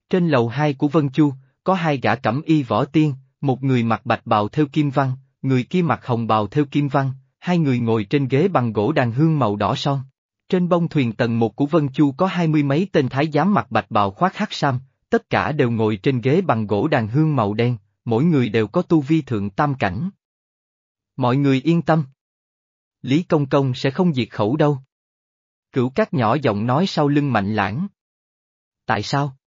Trên lầu hai của Vân Chu, có hai gã cẩm y võ tiên, một người mặc bạch bào theo kim văn, người kia mặc hồng bào theo kim văn, hai người ngồi trên ghế bằng gỗ đàn hương màu đỏ son. Trên bông thuyền tầng một của Vân Chu có hai mươi mấy tên thái giám mặc bạch bào khoác hắc sam, tất cả đều ngồi trên ghế bằng gỗ đàn hương màu đen, mỗi người đều có tu vi thượng tam cảnh. Mọi người yên tâm. Lý Công Công sẽ không diệt khẩu đâu. Cửu các nhỏ giọng nói sau lưng mạnh lãng. Tại sao?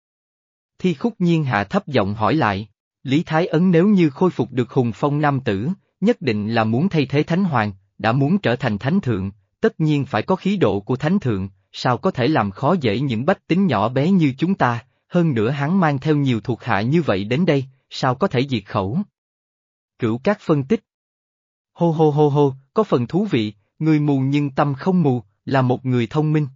Thi khúc nhiên hạ thấp giọng hỏi lại, Lý Thái Ấn nếu như khôi phục được hùng phong nam tử, nhất định là muốn thay thế thánh hoàng, đã muốn trở thành thánh thượng, tất nhiên phải có khí độ của thánh thượng, sao có thể làm khó dễ những bách tính nhỏ bé như chúng ta, hơn nữa hắn mang theo nhiều thuộc hạ như vậy đến đây, sao có thể diệt khẩu? Cửu các phân tích. Hô hô hô hô, có phần thú vị, người mù nhưng tâm không mù, là một người thông minh.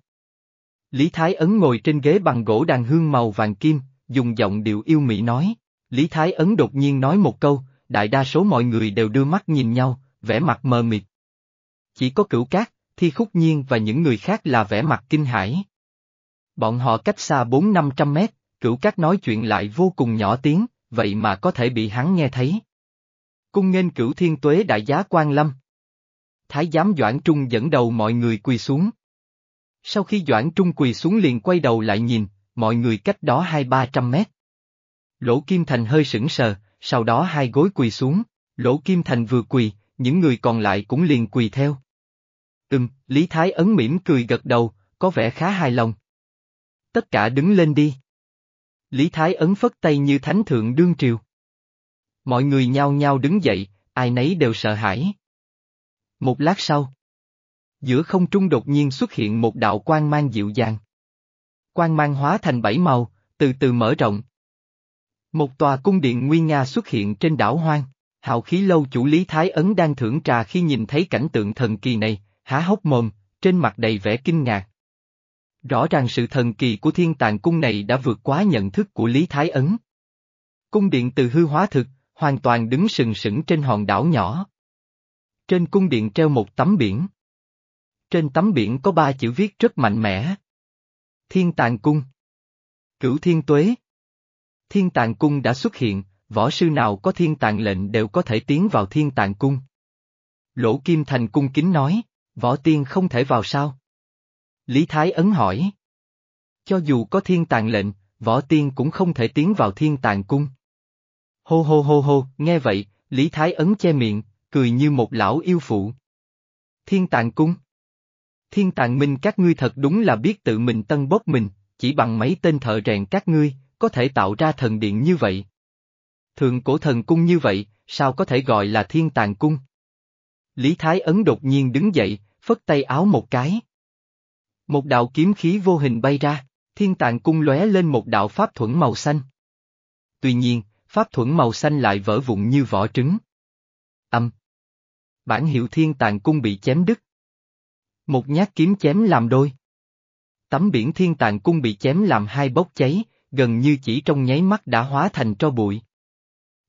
Lý Thái Ấn ngồi trên ghế bằng gỗ đàn hương màu vàng kim, dùng giọng điệu yêu mị nói. Lý Thái Ấn đột nhiên nói một câu, đại đa số mọi người đều đưa mắt nhìn nhau, vẻ mặt mờ mịt. Chỉ có cửu cát, thi khúc nhiên và những người khác là vẻ mặt kinh hãi. Bọn họ cách xa bốn năm trăm mét, cửu cát nói chuyện lại vô cùng nhỏ tiếng, vậy mà có thể bị hắn nghe thấy. Cung nghênh cửu thiên tuế đại giá quan lâm. Thái giám Doãn Trung dẫn đầu mọi người quỳ xuống. Sau khi Doãn Trung quỳ xuống liền quay đầu lại nhìn, mọi người cách đó hai ba trăm mét. Lỗ Kim Thành hơi sững sờ, sau đó hai gối quỳ xuống, Lỗ Kim Thành vừa quỳ, những người còn lại cũng liền quỳ theo. Ừm, Lý Thái Ấn mỉm cười gật đầu, có vẻ khá hài lòng. Tất cả đứng lên đi. Lý Thái Ấn phất tay như thánh thượng đương triều. Mọi người nhao nhao đứng dậy, ai nấy đều sợ hãi. Một lát sau, giữa không trung đột nhiên xuất hiện một đạo quang mang dịu dàng. Quang mang hóa thành bảy màu, từ từ mở rộng. Một tòa cung điện nguy nga xuất hiện trên đảo hoang, hào khí lâu chủ Lý Thái Ấn đang thưởng trà khi nhìn thấy cảnh tượng thần kỳ này, há hốc mồm, trên mặt đầy vẻ kinh ngạc. Rõ ràng sự thần kỳ của thiên tàng cung này đã vượt quá nhận thức của Lý Thái Ấn. Cung điện từ hư hóa thực, hoàn toàn đứng sừng sững trên hòn đảo nhỏ. Trên cung điện treo một tấm biển. Trên tấm biển có ba chữ viết rất mạnh mẽ. Thiên tàng cung. Cửu thiên tuế. Thiên tàng cung đã xuất hiện, võ sư nào có thiên tàng lệnh đều có thể tiến vào thiên tàng cung. Lỗ Kim Thành cung kính nói, võ tiên không thể vào sao? Lý Thái Ấn hỏi. Cho dù có thiên tàng lệnh, võ tiên cũng không thể tiến vào thiên tàng cung. Hô hô hô hô, nghe vậy, Lý Thái Ấn che miệng, cười như một lão yêu phụ. Thiên tàng cung. Thiên tàng minh các ngươi thật đúng là biết tự mình tân bốc mình, chỉ bằng mấy tên thợ rèn các ngươi, có thể tạo ra thần điện như vậy. Thường cổ thần cung như vậy, sao có thể gọi là thiên tàng cung? Lý Thái Ấn đột nhiên đứng dậy, phất tay áo một cái. Một đạo kiếm khí vô hình bay ra, thiên tạng cung lóe lên một đạo pháp thuẫn màu xanh. Tuy nhiên, pháp thuẫn màu xanh lại vỡ vụn như vỏ trứng. Âm. Bản hiệu thiên tạng cung bị chém đứt. Một nhát kiếm chém làm đôi. Tấm biển thiên tạng cung bị chém làm hai bốc cháy, gần như chỉ trong nháy mắt đã hóa thành tro bụi.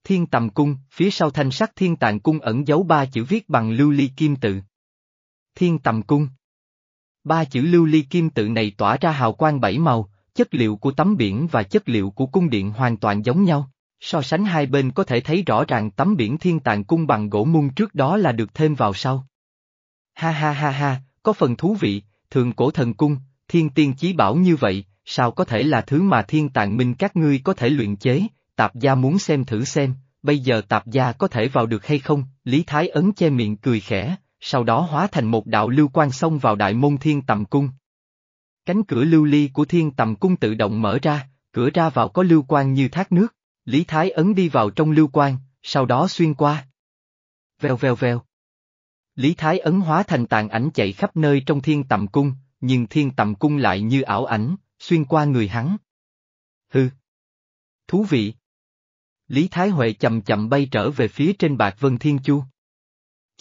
Thiên tầm cung, phía sau thanh sắc thiên tạng cung ẩn giấu ba chữ viết bằng lưu ly kim tự. Thiên tầm cung. Ba chữ lưu ly kim tự này tỏa ra hào quang bảy màu, chất liệu của tấm biển và chất liệu của cung điện hoàn toàn giống nhau. So sánh hai bên có thể thấy rõ ràng tấm biển thiên tàng cung bằng gỗ mung trước đó là được thêm vào sau. Ha ha ha ha, có phần thú vị, thường cổ thần cung, thiên tiên chí bảo như vậy, sao có thể là thứ mà thiên tàng minh các ngươi có thể luyện chế, tạp gia muốn xem thử xem, bây giờ tạp gia có thể vào được hay không, Lý Thái Ấn che miệng cười khẽ, sau đó hóa thành một đạo lưu quan xông vào đại môn thiên tầm cung. Cánh cửa lưu ly của thiên tầm cung tự động mở ra, cửa ra vào có lưu quan như thác nước, Lý Thái Ấn đi vào trong lưu quan, sau đó xuyên qua. Vèo vèo vèo. Lý Thái Ấn hóa thành tàn ảnh chạy khắp nơi trong thiên tầm cung, nhưng thiên tầm cung lại như ảo ảnh, xuyên qua người hắn. Hừ. Thú vị. Lý Thái Huệ chậm chậm bay trở về phía trên bạc Vân Thiên Chu.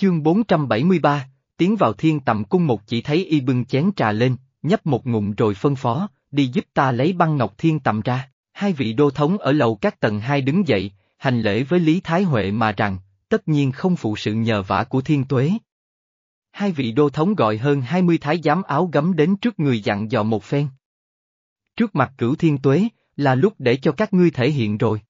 Chương 473, tiến vào thiên tầm cung một chỉ thấy y bưng chén trà lên, nhấp một ngụm rồi phân phó, đi giúp ta lấy băng ngọc thiên tầm ra. Hai vị đô thống ở lầu các tầng hai đứng dậy, hành lễ với Lý Thái Huệ mà rằng, tất nhiên không phụ sự nhờ vả của thiên tuế. Hai vị đô thống gọi hơn hai mươi thái giám áo gấm đến trước người dặn dò một phen. Trước mặt cửu thiên tuế, là lúc để cho các ngươi thể hiện rồi.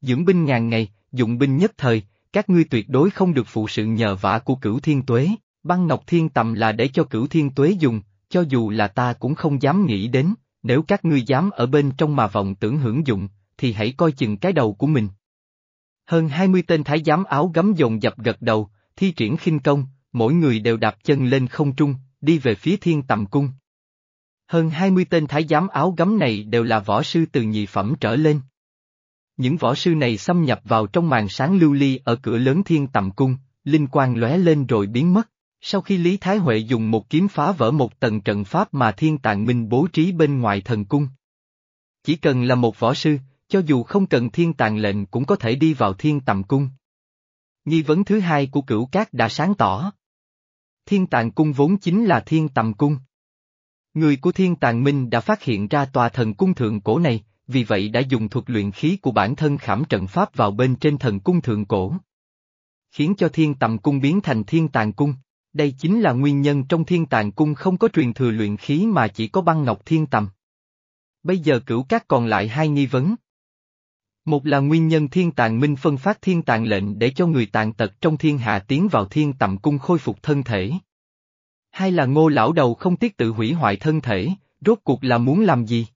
Dưỡng binh ngàn ngày, dụng binh nhất thời, các ngươi tuyệt đối không được phụ sự nhờ vả của cửu thiên tuế, băng ngọc thiên tầm là để cho cửu thiên tuế dùng, cho dù là ta cũng không dám nghĩ đến, nếu các ngươi dám ở bên trong mà vọng tưởng hưởng dụng, thì hãy coi chừng cái đầu của mình. Hơn hai mươi tên thái giám áo gấm dồn dập gật đầu, thi triển khinh công, mỗi người đều đạp chân lên không trung, đi về phía thiên tầm cung. Hơn hai mươi tên thái giám áo gấm này đều là võ sư từ nhị phẩm trở lên. Những võ sư này xâm nhập vào trong màn sáng lưu ly ở cửa lớn thiên tầm cung, linh quang lóe lên rồi biến mất. Sau khi Lý Thái Huệ dùng một kiếm phá vỡ một tầng trận pháp mà thiên tạng minh bố trí bên ngoài thần cung. Chỉ cần là một võ sư, cho dù không cần thiên tàng lệnh cũng có thể đi vào thiên tầm cung. Nghi vấn thứ hai của cửu cát đã sáng tỏ. Thiên tàng cung vốn chính là thiên tầm cung. Người của thiên tàng minh đã phát hiện ra tòa thần cung thượng cổ này, vì vậy đã dùng thuật luyện khí của bản thân khảm trận pháp vào bên trên thần cung thượng cổ. Khiến cho thiên tầm cung biến thành thiên tàng cung. Đây chính là nguyên nhân trong thiên tàng cung không có truyền thừa luyện khí mà chỉ có băng ngọc thiên tầm. Bây giờ cửu các còn lại hai nghi vấn. Một là nguyên nhân thiên tàng minh phân phát thiên tàng lệnh để cho người tàn tật trong thiên hạ tiến vào thiên tầm cung khôi phục thân thể. Hai là ngô lão đầu không tiếc tự hủy hoại thân thể, rốt cuộc là muốn làm gì?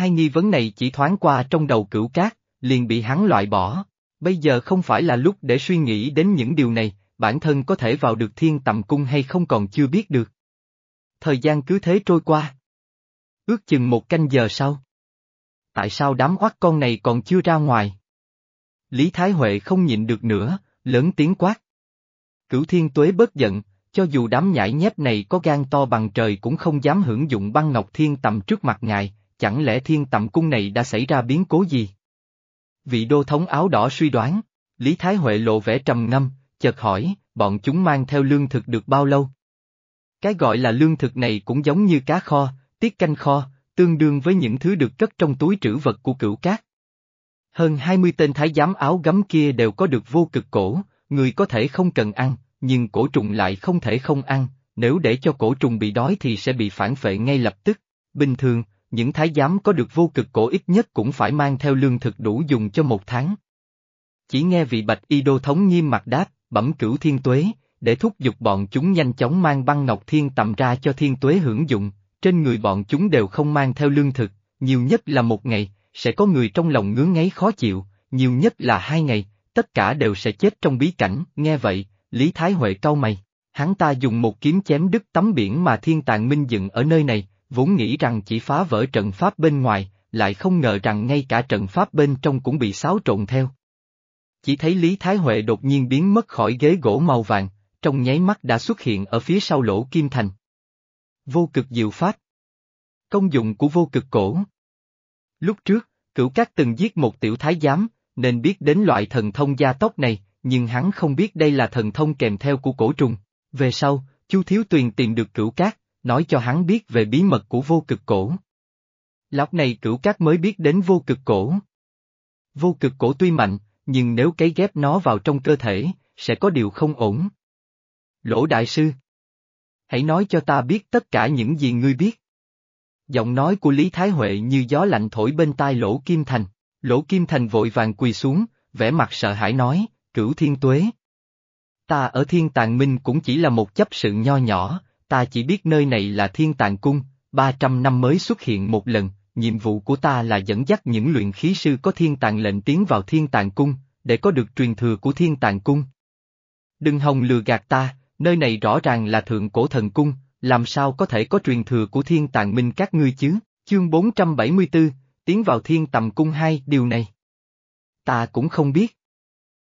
Hai nghi vấn này chỉ thoáng qua trong đầu cửu cát, liền bị hắn loại bỏ. Bây giờ không phải là lúc để suy nghĩ đến những điều này, bản thân có thể vào được thiên tầm cung hay không còn chưa biết được. Thời gian cứ thế trôi qua. Ước chừng một canh giờ sau. Tại sao đám oắt con này còn chưa ra ngoài? Lý Thái Huệ không nhịn được nữa, lớn tiếng quát. Cửu thiên tuế bớt giận, cho dù đám nhãi nhép này có gan to bằng trời cũng không dám hưởng dụng băng ngọc thiên tầm trước mặt ngài, chẳng lẽ thiên tầm cung này đã xảy ra biến cố gì? Vị đô thống áo đỏ suy đoán, Lý Thái Huệ lộ vẻ trầm ngâm, chợt hỏi, bọn chúng mang theo lương thực được bao lâu? Cái gọi là lương thực này cũng giống như cá kho, tiết canh kho, tương đương với những thứ được cất trong túi trữ vật của cửu cát. Hơn 20 tên thái giám áo gấm kia đều có được vô cực cổ, người có thể không cần ăn, nhưng cổ trùng lại không thể không ăn, nếu để cho cổ trùng bị đói thì sẽ bị phản phệ ngay lập tức. Bình thường, những thái giám có được vô cực cổ ít nhất cũng phải mang theo lương thực đủ dùng cho một tháng. Chỉ nghe vị bạch y đô thống nghiêm mặt đáp, bẩm cửu thiên tuế, để thúc giục bọn chúng nhanh chóng mang băng ngọc thiên tầm ra cho thiên tuế hưởng dụng, trên người bọn chúng đều không mang theo lương thực, nhiều nhất là một ngày, sẽ có người trong lòng ngứa ngáy khó chịu, nhiều nhất là hai ngày, tất cả đều sẽ chết trong bí cảnh, nghe vậy, Lý Thái Huệ cau mày, hắn ta dùng một kiếm chém đứt tấm biển mà thiên tàng minh dựng ở nơi này, vốn nghĩ rằng chỉ phá vỡ trận pháp bên ngoài, lại không ngờ rằng ngay cả trận pháp bên trong cũng bị xáo trộn theo. Chỉ thấy Lý Thái Huệ đột nhiên biến mất khỏi ghế gỗ màu vàng, trong nháy mắt đã xuất hiện ở phía sau lỗ kim thành. Vô cực diệu pháp Công dụng của vô cực cổ Lúc trước, cửu các từng giết một tiểu thái giám, nên biết đến loại thần thông gia tốc này, nhưng hắn không biết đây là thần thông kèm theo của cổ trùng. Về sau, Chu Thiếu Tuyền tìm được cửu cát, nói cho hắn biết về bí mật của vô cực cổ. Lóc này cửu cát mới biết đến vô cực cổ. Vô cực cổ tuy mạnh, nhưng nếu cấy ghép nó vào trong cơ thể, sẽ có điều không ổn. Lỗ đại sư Hãy nói cho ta biết tất cả những gì ngươi biết. Giọng nói của Lý Thái Huệ như gió lạnh thổi bên tai Lỗ Kim Thành. Lỗ Kim Thành vội vàng quỳ xuống, vẻ mặt sợ hãi nói, cửu thiên tuế. Ta ở thiên tàng minh cũng chỉ là một chấp sự nho nhỏ, ta chỉ biết nơi này là thiên tàng cung, 300 năm mới xuất hiện một lần, nhiệm vụ của ta là dẫn dắt những luyện khí sư có thiên tàng lệnh tiến vào thiên tàng cung, để có được truyền thừa của thiên tàng cung. Đừng hòng lừa gạt ta, nơi này rõ ràng là thượng cổ thần cung, làm sao có thể có truyền thừa của thiên tàng minh các ngươi chứ, chương 474, tiến vào thiên tầm cung hai điều này. Ta cũng không biết.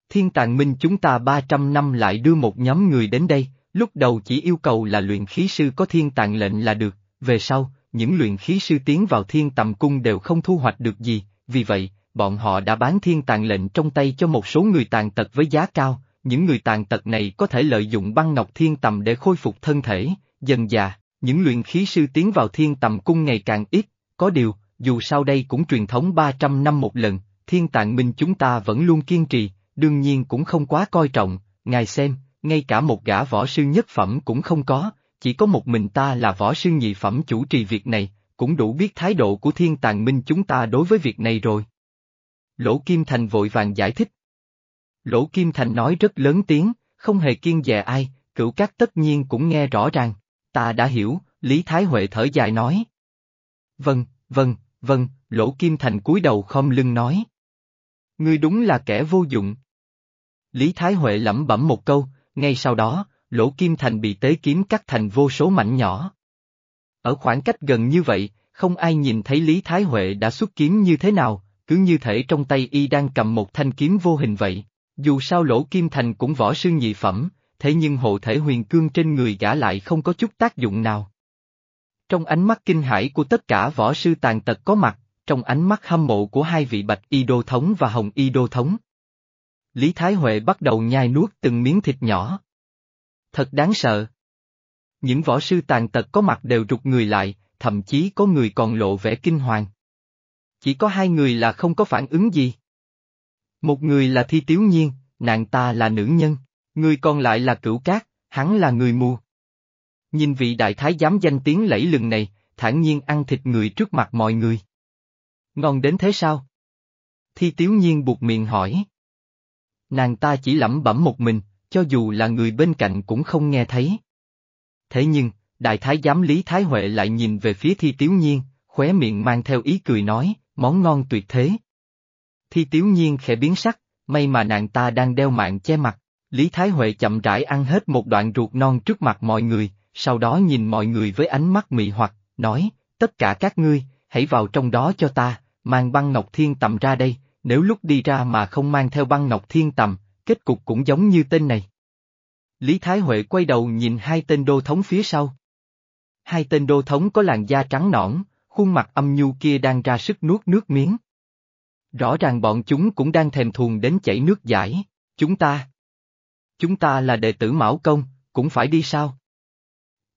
Thiên tàng minh chúng ta 300 năm lại đưa một nhóm người đến đây, lúc đầu chỉ yêu cầu là luyện khí sư có thiên tàng lệnh là được, về sau, những luyện khí sư tiến vào thiên tầm cung đều không thu hoạch được gì, vì vậy, bọn họ đã bán thiên tàng lệnh trong tay cho một số người tàn tật với giá cao, những người tàn tật này có thể lợi dụng băng ngọc thiên tầm để khôi phục thân thể, dần già, những luyện khí sư tiến vào thiên tầm cung ngày càng ít, có điều, dù sau đây cũng truyền thống 300 năm một lần, thiên tạng minh chúng ta vẫn luôn kiên trì, đương nhiên cũng không quá coi trọng, ngài xem, ngay cả một gã võ sư nhất phẩm cũng không có, chỉ có một mình ta là võ sư nhị phẩm chủ trì việc này, cũng đủ biết thái độ của thiên tàng minh chúng ta đối với việc này rồi. Lỗ Kim Thành vội vàng giải thích. Lỗ Kim Thành nói rất lớn tiếng, không hề kiên dè ai, cửu các tất nhiên cũng nghe rõ ràng, ta đã hiểu, Lý Thái Huệ thở dài nói. Vâng, vâng, vâng, Lỗ Kim Thành cúi đầu khom lưng nói. Ngươi đúng là kẻ vô dụng. Lý Thái Huệ lẩm bẩm một câu, ngay sau đó, Lỗ Kim Thành bị tế kiếm cắt thành vô số mảnh nhỏ. Ở khoảng cách gần như vậy, không ai nhìn thấy Lý Thái Huệ đã xuất kiếm như thế nào, cứ như thể trong tay y đang cầm một thanh kiếm vô hình vậy. Dù sao Lỗ Kim Thành cũng võ sư nhị phẩm, thế nhưng hộ thể huyền cương trên người gã lại không có chút tác dụng nào. Trong ánh mắt kinh hãi của tất cả võ sư tàn tật có mặt, trong ánh mắt hâm mộ của hai vị bạch y đô thống và hồng y đô thống. Lý Thái Huệ bắt đầu nhai nuốt từng miếng thịt nhỏ. Thật đáng sợ. Những võ sư tàn tật có mặt đều rụt người lại, thậm chí có người còn lộ vẻ kinh hoàng. Chỉ có hai người là không có phản ứng gì. Một người là Thi Tiếu Nhiên, nàng ta là nữ nhân, người còn lại là Cửu Cát, hắn là người mù. Nhìn vị đại thái giám danh tiếng lẫy lừng này, thản nhiên ăn thịt người trước mặt mọi người. Ngon đến thế sao? Thi Tiếu Nhiên buộc miệng hỏi. Nàng ta chỉ lẩm bẩm một mình, cho dù là người bên cạnh cũng không nghe thấy. Thế nhưng, đại thái giám Lý Thái Huệ lại nhìn về phía Thi Tiếu Nhiên, khóe miệng mang theo ý cười nói, món ngon tuyệt thế. Thi Tiếu Nhiên khẽ biến sắc, may mà nàng ta đang đeo mạng che mặt. Lý Thái Huệ chậm rãi ăn hết một đoạn ruột non trước mặt mọi người, sau đó nhìn mọi người với ánh mắt mị hoặc, nói, tất cả các ngươi, hãy vào trong đó cho ta, mang băng ngọc thiên tầm ra đây, nếu lúc đi ra mà không mang theo băng ngọc thiên tầm, kết cục cũng giống như tên này. Lý Thái Huệ quay đầu nhìn hai tên đô thống phía sau. Hai tên đô thống có làn da trắng nõn, khuôn mặt âm nhu kia đang ra sức nuốt nước miếng. Rõ ràng bọn chúng cũng đang thèm thuồng đến chảy nước giải, chúng ta. Chúng ta là đệ tử Mão Công, cũng phải đi sao?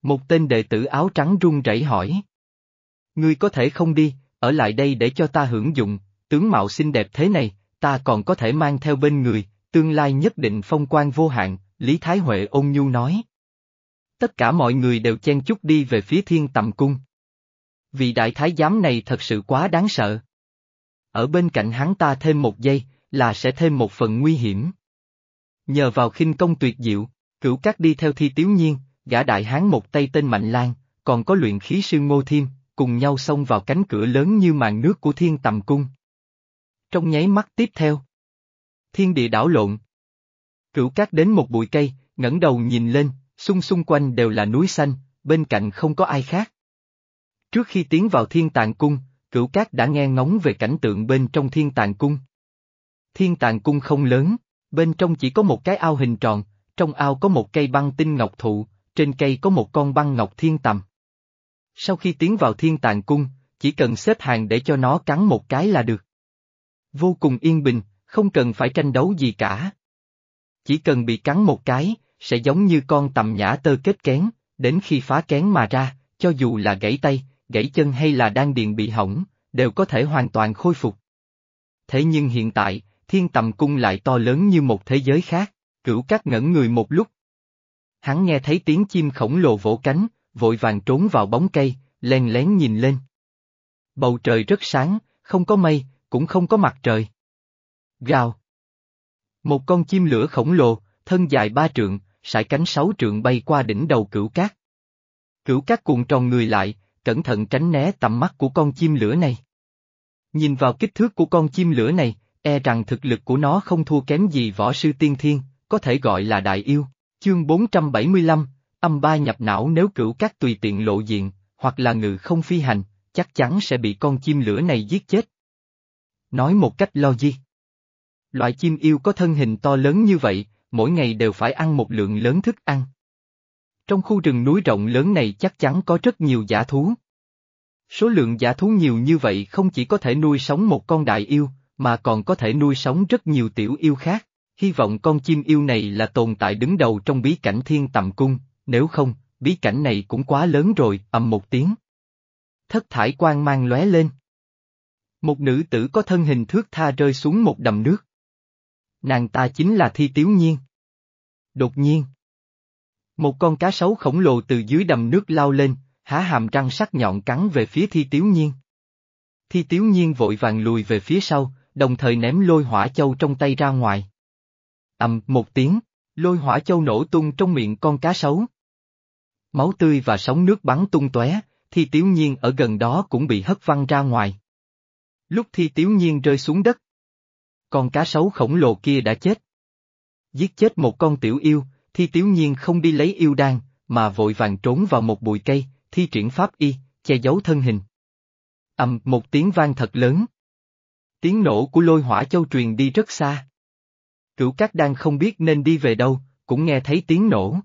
Một tên đệ tử áo trắng run rẩy hỏi. Ngươi có thể không đi, ở lại đây để cho ta hưởng dụng, tướng mạo xinh đẹp thế này, ta còn có thể mang theo bên người, tương lai nhất định phong quan vô hạn, Lý Thái Huệ ôn nhu nói. Tất cả mọi người đều chen chúc đi về phía thiên tầm cung. Vị đại thái giám này thật sự quá đáng sợ. Ở bên cạnh hắn ta thêm một giây, là sẽ thêm một phần nguy hiểm. Nhờ vào khinh công tuyệt diệu, cửu cát đi theo thi tiếu nhiên, gã đại hán một tay tên Mạnh Lan, còn có luyện khí sư Ngô Thiêm, cùng nhau xông vào cánh cửa lớn như màn nước của thiên tầm cung. Trong nháy mắt tiếp theo, thiên địa đảo lộn. Cửu cát đến một bụi cây, ngẩng đầu nhìn lên, xung xung quanh đều là núi xanh, bên cạnh không có ai khác. Trước khi tiến vào thiên tàng cung, cửu cát đã nghe ngóng về cảnh tượng bên trong thiên tàng cung. Thiên tàng cung không lớn, bên trong chỉ có một cái ao hình tròn, trong ao có một cây băng tinh ngọc thụ, trên cây có một con băng ngọc thiên tầm. Sau khi tiến vào thiên tàng cung, chỉ cần xếp hàng để cho nó cắn một cái là được. Vô cùng yên bình, không cần phải tranh đấu gì cả. Chỉ cần bị cắn một cái, sẽ giống như con tầm nhã tơ kết kén, đến khi phá kén mà ra, cho dù là gãy tay, gãy chân hay là đan điền bị hỏng, đều có thể hoàn toàn khôi phục. Thế nhưng hiện tại, thiên tầm cung lại to lớn như một thế giới khác, cửu các ngẩn người một lúc. hắn nghe thấy tiếng chim khổng lồ vỗ cánh, vội vàng trốn vào bóng cây, len lén nhìn lên. Bầu trời rất sáng, không có mây, cũng không có mặt trời. Gào. Một con chim lửa khổng lồ, thân dài ba trượng, sải cánh sáu trượng bay qua đỉnh đầu cửu cát. Cửu cát cuộn tròn người lại, cẩn thận tránh né tầm mắt của con chim lửa này. Nhìn vào kích thước của con chim lửa này, e rằng thực lực của nó không thua kém gì võ sư tiên thiên, có thể gọi là đại yêu. Chương 475, âm ba nhập não nếu cửu cát tùy tiện lộ diện, hoặc là ngự không phi hành, chắc chắn sẽ bị con chim lửa này giết chết. Nói một cách logic. Loại chim yêu có thân hình to lớn như vậy, mỗi ngày đều phải ăn một lượng lớn thức ăn. Trong khu rừng núi rộng lớn này chắc chắn có rất nhiều giả thú. Số lượng giả thú nhiều như vậy không chỉ có thể nuôi sống một con đại yêu, mà còn có thể nuôi sống rất nhiều tiểu yêu khác. Hy vọng con chim yêu này là tồn tại đứng đầu trong bí cảnh thiên tầm cung, nếu không, bí cảnh này cũng quá lớn rồi, ầm một tiếng. Thất thải quang mang lóe lên. Một nữ tử có thân hình thước tha rơi xuống một đầm nước. Nàng ta chính là Thi Tiếu Nhiên. Đột nhiên. Một con cá sấu khổng lồ từ dưới đầm nước lao lên, há hàm răng sắc nhọn cắn về phía Thi Tiếu Nhiên. Thi Tiếu Nhiên vội vàng lùi về phía sau, đồng thời ném lôi hỏa châu trong tay ra ngoài. ầm một tiếng, lôi hỏa châu nổ tung trong miệng con cá sấu. Máu tươi và sóng nước bắn tung tóe, Thi Tiếu Nhiên ở gần đó cũng bị hất văng ra ngoài. Lúc Thi Tiếu Nhiên rơi xuống đất, con cá sấu khổng lồ kia đã chết. Giết chết một con tiểu yêu, Thi Tiếu Nhiên không đi lấy yêu đan, mà vội vàng trốn vào một bụi cây, thi triển pháp y, che giấu thân hình. ầm một tiếng vang thật lớn. Tiếng nổ của lôi hỏa châu truyền đi rất xa. Cửu Cát đang không biết nên đi về đâu, cũng nghe thấy tiếng nổ.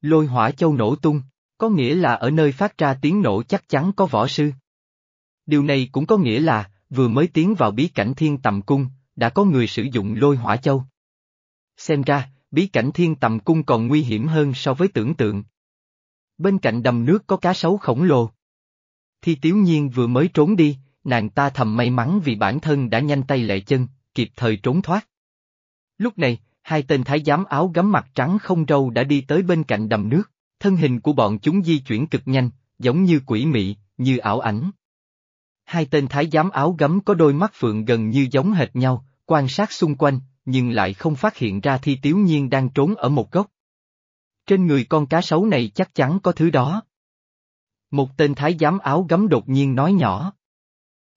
Lôi hỏa châu nổ tung, có nghĩa là ở nơi phát ra tiếng nổ chắc chắn có võ sư. Điều này cũng có nghĩa là, vừa mới tiến vào bí cảnh thiên tầm cung, đã có người sử dụng lôi hỏa châu. Xem ra, bí cảnh thiên tầm cung còn nguy hiểm hơn so với tưởng tượng. Bên cạnh đầm nước có cá sấu khổng lồ. Thi Tiếu Nhiên vừa mới trốn đi, nàng ta thầm may mắn vì bản thân đã nhanh tay lệ chân, kịp thời trốn thoát. Lúc này, hai tên thái giám áo gấm mặt trắng không râu đã đi tới bên cạnh đầm nước, thân hình của bọn chúng di chuyển cực nhanh, giống như quỷ mị, như ảo ảnh. Hai tên thái giám áo gấm có đôi mắt phượng gần như giống hệt nhau, quan sát xung quanh, nhưng lại không phát hiện ra thi tiếu nhiên đang trốn ở một góc. Trên người con cá sấu này chắc chắn có thứ đó. Một tên thái giám áo gấm đột nhiên nói nhỏ.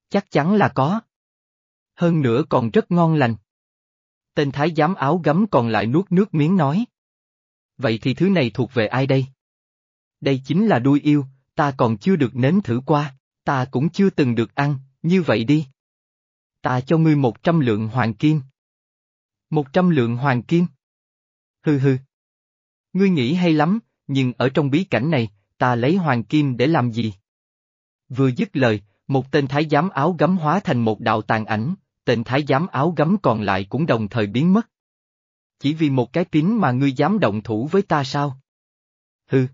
Chắc chắn là có. Hơn nữa còn rất ngon lành. Tên thái giám áo gấm còn lại nuốt nước miếng nói. Vậy thì thứ này thuộc về ai đây? Đây chính là đuôi yêu, ta còn chưa được nếm thử qua, ta cũng chưa từng được ăn, như vậy đi. Ta cho ngươi một trăm lượng hoàng kim. Một trăm lượng hoàng kim. Hừ hừ. Ngươi nghĩ hay lắm, nhưng ở trong bí cảnh này, ta lấy hoàng kim để làm gì? Vừa dứt lời, một tên thái giám áo gấm hóa thành một đạo tàn ảnh, tên thái giám áo gấm còn lại cũng đồng thời biến mất. Chỉ vì một cái pín mà ngươi dám động thủ với ta sao? Hừ.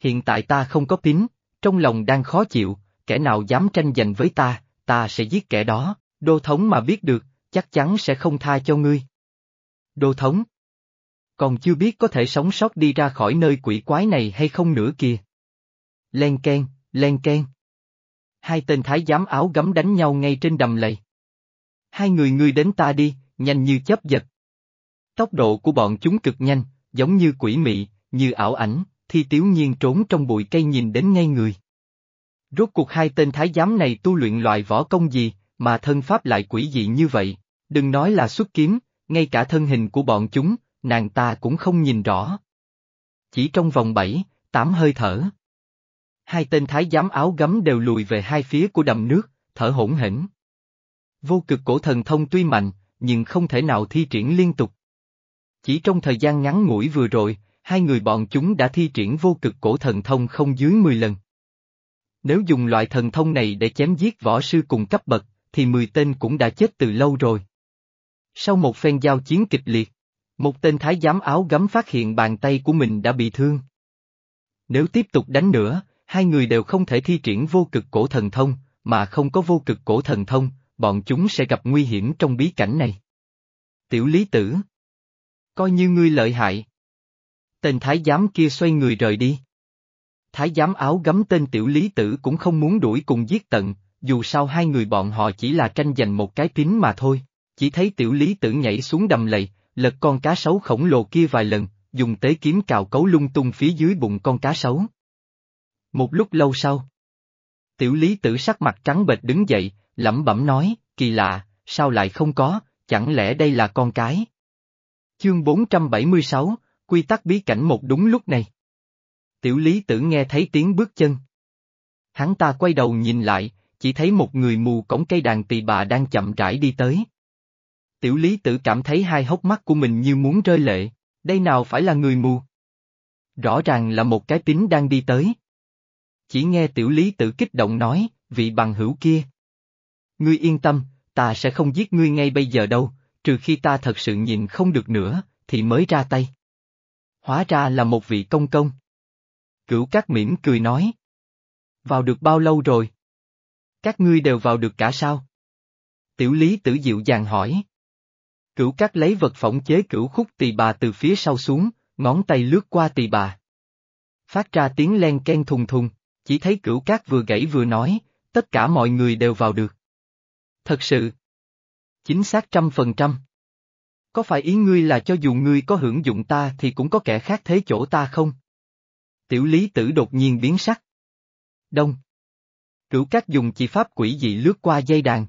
Hiện tại ta không có pín, trong lòng đang khó chịu, kẻ nào dám tranh giành với ta, ta sẽ giết kẻ đó, đô thống mà biết được, chắc chắn sẽ không tha cho ngươi. Đô thống. Còn chưa biết có thể sống sót đi ra khỏi nơi quỷ quái này hay không nữa kìa. Len ken, len ken. Hai tên thái giám áo gấm đánh nhau ngay trên đầm lầy. Hai người ngươi đến ta đi, nhanh như chấp giật. Tốc độ của bọn chúng cực nhanh, giống như quỷ mị, như ảo ảnh, thi tiếu nhiên trốn trong bụi cây nhìn đến ngay người. Rốt cuộc hai tên thái giám này tu luyện loại võ công gì, mà thân pháp lại quỷ dị như vậy, đừng nói là xuất kiếm, ngay cả thân hình của bọn chúng, nàng ta cũng không nhìn rõ. Chỉ trong vòng bảy, tám hơi thở. Hai tên thái giám áo gấm đều lùi về hai phía của đầm nước, thở hỗn hển. Vô cực cổ thần thông tuy mạnh, nhưng không thể nào thi triển liên tục. Chỉ trong thời gian ngắn ngủi vừa rồi, hai người bọn chúng đã thi triển vô cực cổ thần thông không dưới 10 lần. Nếu dùng loại thần thông này để chém giết võ sư cùng cấp bậc, thì 10 tên cũng đã chết từ lâu rồi. Sau một phen giao chiến kịch liệt, một tên thái giám áo gấm phát hiện bàn tay của mình đã bị thương. Nếu tiếp tục đánh nữa, hai người đều không thể thi triển vô cực cổ thần thông, mà không có vô cực cổ thần thông, bọn chúng sẽ gặp nguy hiểm trong bí cảnh này. Tiểu lý tử Coi như ngươi lợi hại. Tên thái giám kia xoay người rời đi. Thái giám áo gấm tên tiểu lý tử cũng không muốn đuổi cùng giết tận, dù sao hai người bọn họ chỉ là tranh giành một cái tín mà thôi. Chỉ thấy tiểu lý tử nhảy xuống đầm lầy, lật con cá sấu khổng lồ kia vài lần, dùng tế kiếm cào cấu lung tung phía dưới bụng con cá sấu. Một lúc lâu sau, tiểu lý tử sắc mặt trắng bệch đứng dậy, lẩm bẩm nói, kỳ lạ, sao lại không có, chẳng lẽ đây là con cái? Chương 476, Quy tắc bí cảnh một đúng lúc này. Tiểu lý tử nghe thấy tiếng bước chân. Hắn ta quay đầu nhìn lại, chỉ thấy một người mù cổng cây đàn tỳ bà đang chậm rãi đi tới. Tiểu lý tử cảm thấy hai hốc mắt của mình như muốn rơi lệ, đây nào phải là người mù? Rõ ràng là một cái tính đang đi tới. Chỉ nghe tiểu lý tử kích động nói, vị bằng hữu kia. Ngươi yên tâm, ta sẽ không giết ngươi ngay bây giờ đâu, trừ khi ta thật sự nhìn không được nữa, thì mới ra tay. Hóa ra là một vị công công. Cửu cát mỉm cười nói. Vào được bao lâu rồi? Các ngươi đều vào được cả sao? Tiểu lý tử dịu dàng hỏi. Cửu cát lấy vật phỏng chế cửu khúc tỳ bà từ phía sau xuống, ngón tay lướt qua tỳ bà. Phát ra tiếng len ken thùng thùng, chỉ thấy cửu cát vừa gãy vừa nói, tất cả mọi người đều vào được. Thật sự. Chính xác trăm phần trăm. Có phải ý ngươi là cho dù ngươi có hưởng dụng ta thì cũng có kẻ khác thế chỗ ta không? Tiểu lý tử đột nhiên biến sắc. Đông. Cửu cát dùng chỉ pháp quỷ dị lướt qua dây đàn.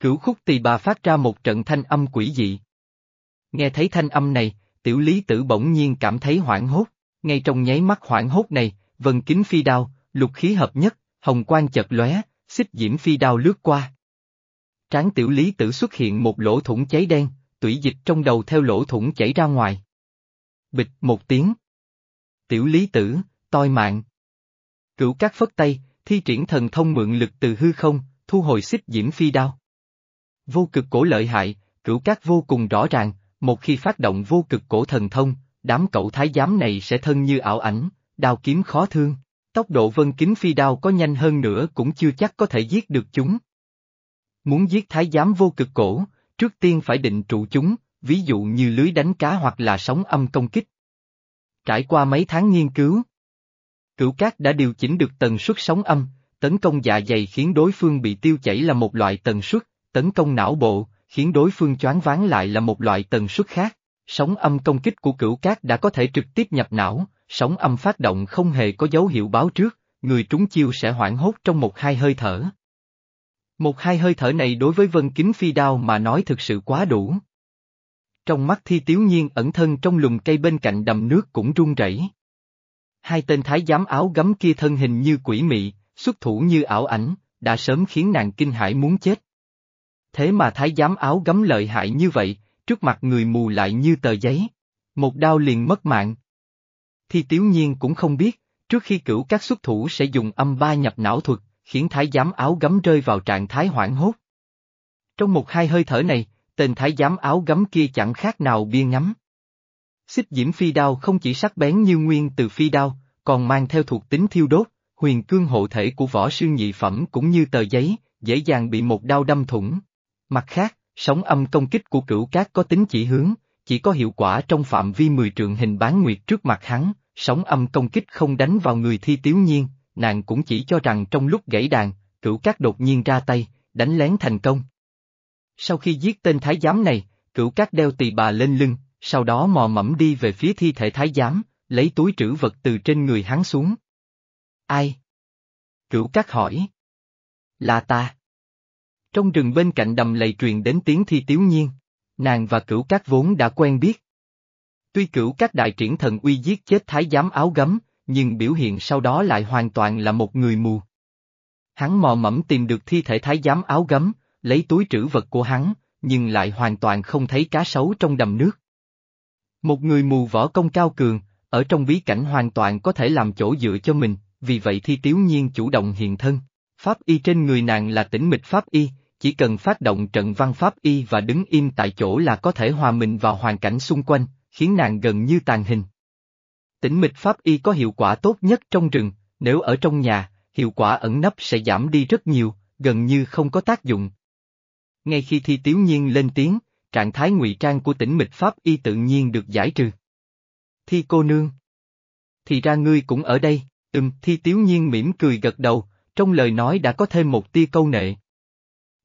Cửu khúc tỳ bà phát ra một trận thanh âm quỷ dị. Nghe thấy thanh âm này, tiểu lý tử bỗng nhiên cảm thấy hoảng hốt, ngay trong nháy mắt hoảng hốt này, vân kính phi đao, lục khí hợp nhất, hồng quang chật lóe, xích diễm phi đao lướt qua. Tráng tiểu lý tử xuất hiện một lỗ thủng cháy đen, tủy dịch trong đầu theo lỗ thủng chảy ra ngoài. Bịch một tiếng. Tiểu lý tử, toi mạng. Cửu các phất tay, thi triển thần thông mượn lực từ hư không, thu hồi xích diễm phi đao. Vô cực cổ lợi hại, cửu các vô cùng rõ ràng, một khi phát động vô cực cổ thần thông, đám cậu thái giám này sẽ thân như ảo ảnh, đao kiếm khó thương. Tốc độ vân kính phi đao có nhanh hơn nữa cũng chưa chắc có thể giết được chúng. Muốn giết thái giám vô cực cổ, trước tiên phải định trụ chúng, ví dụ như lưới đánh cá hoặc là sóng âm công kích. Trải qua mấy tháng nghiên cứu, Cửu Cát đã điều chỉnh được tần suất sóng âm, tấn công dạ dày khiến đối phương bị tiêu chảy là một loại tần suất, tấn công não bộ, khiến đối phương choáng váng lại là một loại tần suất khác. Sóng âm công kích của cửu cát đã có thể trực tiếp nhập não, sóng âm phát động không hề có dấu hiệu báo trước, người trúng chiêu sẽ hoảng hốt trong một hai hơi thở. Một hai hơi thở này đối với vân kính phi đao mà nói thực sự quá đủ. Trong mắt thi tiếu nhiên ẩn thân trong lùm cây bên cạnh đầm nước cũng run rẩy. Hai tên thái giám áo gấm kia thân hình như quỷ mị, xuất thủ như ảo ảnh, đã sớm khiến nàng kinh hãi muốn chết. Thế mà thái giám áo gấm lợi hại như vậy, trước mặt người mù lại như tờ giấy. Một đao liền mất mạng. Thi tiếu nhiên cũng không biết, trước khi cửu các xuất thủ sẽ dùng âm ba nhập não thuật, khiến thái giám áo gấm rơi vào trạng thái hoảng hốt. Trong một hai hơi thở này, tên thái giám áo gấm kia chẳng khác nào bia ngắm. Xích diễm phi đao không chỉ sắc bén như nguyên từ phi đao, còn mang theo thuộc tính thiêu đốt, huyền cương hộ thể của võ sư nhị phẩm cũng như tờ giấy, dễ dàng bị một đao đâm thủng. Mặt khác, sóng âm công kích của cửu cát có tính chỉ hướng, chỉ có hiệu quả trong phạm vi 10 trượng hình bán nguyệt trước mặt hắn, sóng âm công kích không đánh vào người thi tiếu nhiên, nàng cũng chỉ cho rằng trong lúc gãy đàn, cửu cát đột nhiên ra tay, đánh lén thành công. Sau khi giết tên thái giám này, cửu cát đeo tỳ bà lên lưng, sau đó mò mẫm đi về phía thi thể thái giám, lấy túi trữ vật từ trên người hắn xuống. Ai? Cửu cát hỏi. Là ta. Trong rừng bên cạnh đầm lầy truyền đến tiếng thi tiếu nhiên, nàng và cửu cát vốn đã quen biết. Tuy cửu cát đại triển thần uy giết chết thái giám áo gấm, nhưng biểu hiện sau đó lại hoàn toàn là một người mù. Hắn mò mẫm tìm được thi thể thái giám áo gấm, lấy túi trữ vật của hắn, nhưng lại hoàn toàn không thấy cá sấu trong đầm nước. Một người mù võ công cao cường, ở trong bí cảnh hoàn toàn có thể làm chỗ dựa cho mình, vì vậy thi tiếu nhiên chủ động hiện thân. Pháp y trên người nàng là tĩnh mịch pháp y, chỉ cần phát động trận văn pháp y và đứng im tại chỗ là có thể hòa mình vào hoàn cảnh xung quanh, khiến nàng gần như tàn hình. Tĩnh mịch pháp y có hiệu quả tốt nhất trong rừng, nếu ở trong nhà, hiệu quả ẩn nấp sẽ giảm đi rất nhiều, gần như không có tác dụng. Ngay khi thi tiếu nhiên lên tiếng, trạng thái ngụy trang của tĩnh mịch pháp y tự nhiên được giải trừ. Thi cô nương. Thì ra ngươi cũng ở đây, ừm, thi tiếu nhiên mỉm cười gật đầu, trong lời nói đã có thêm một tia câu nệ.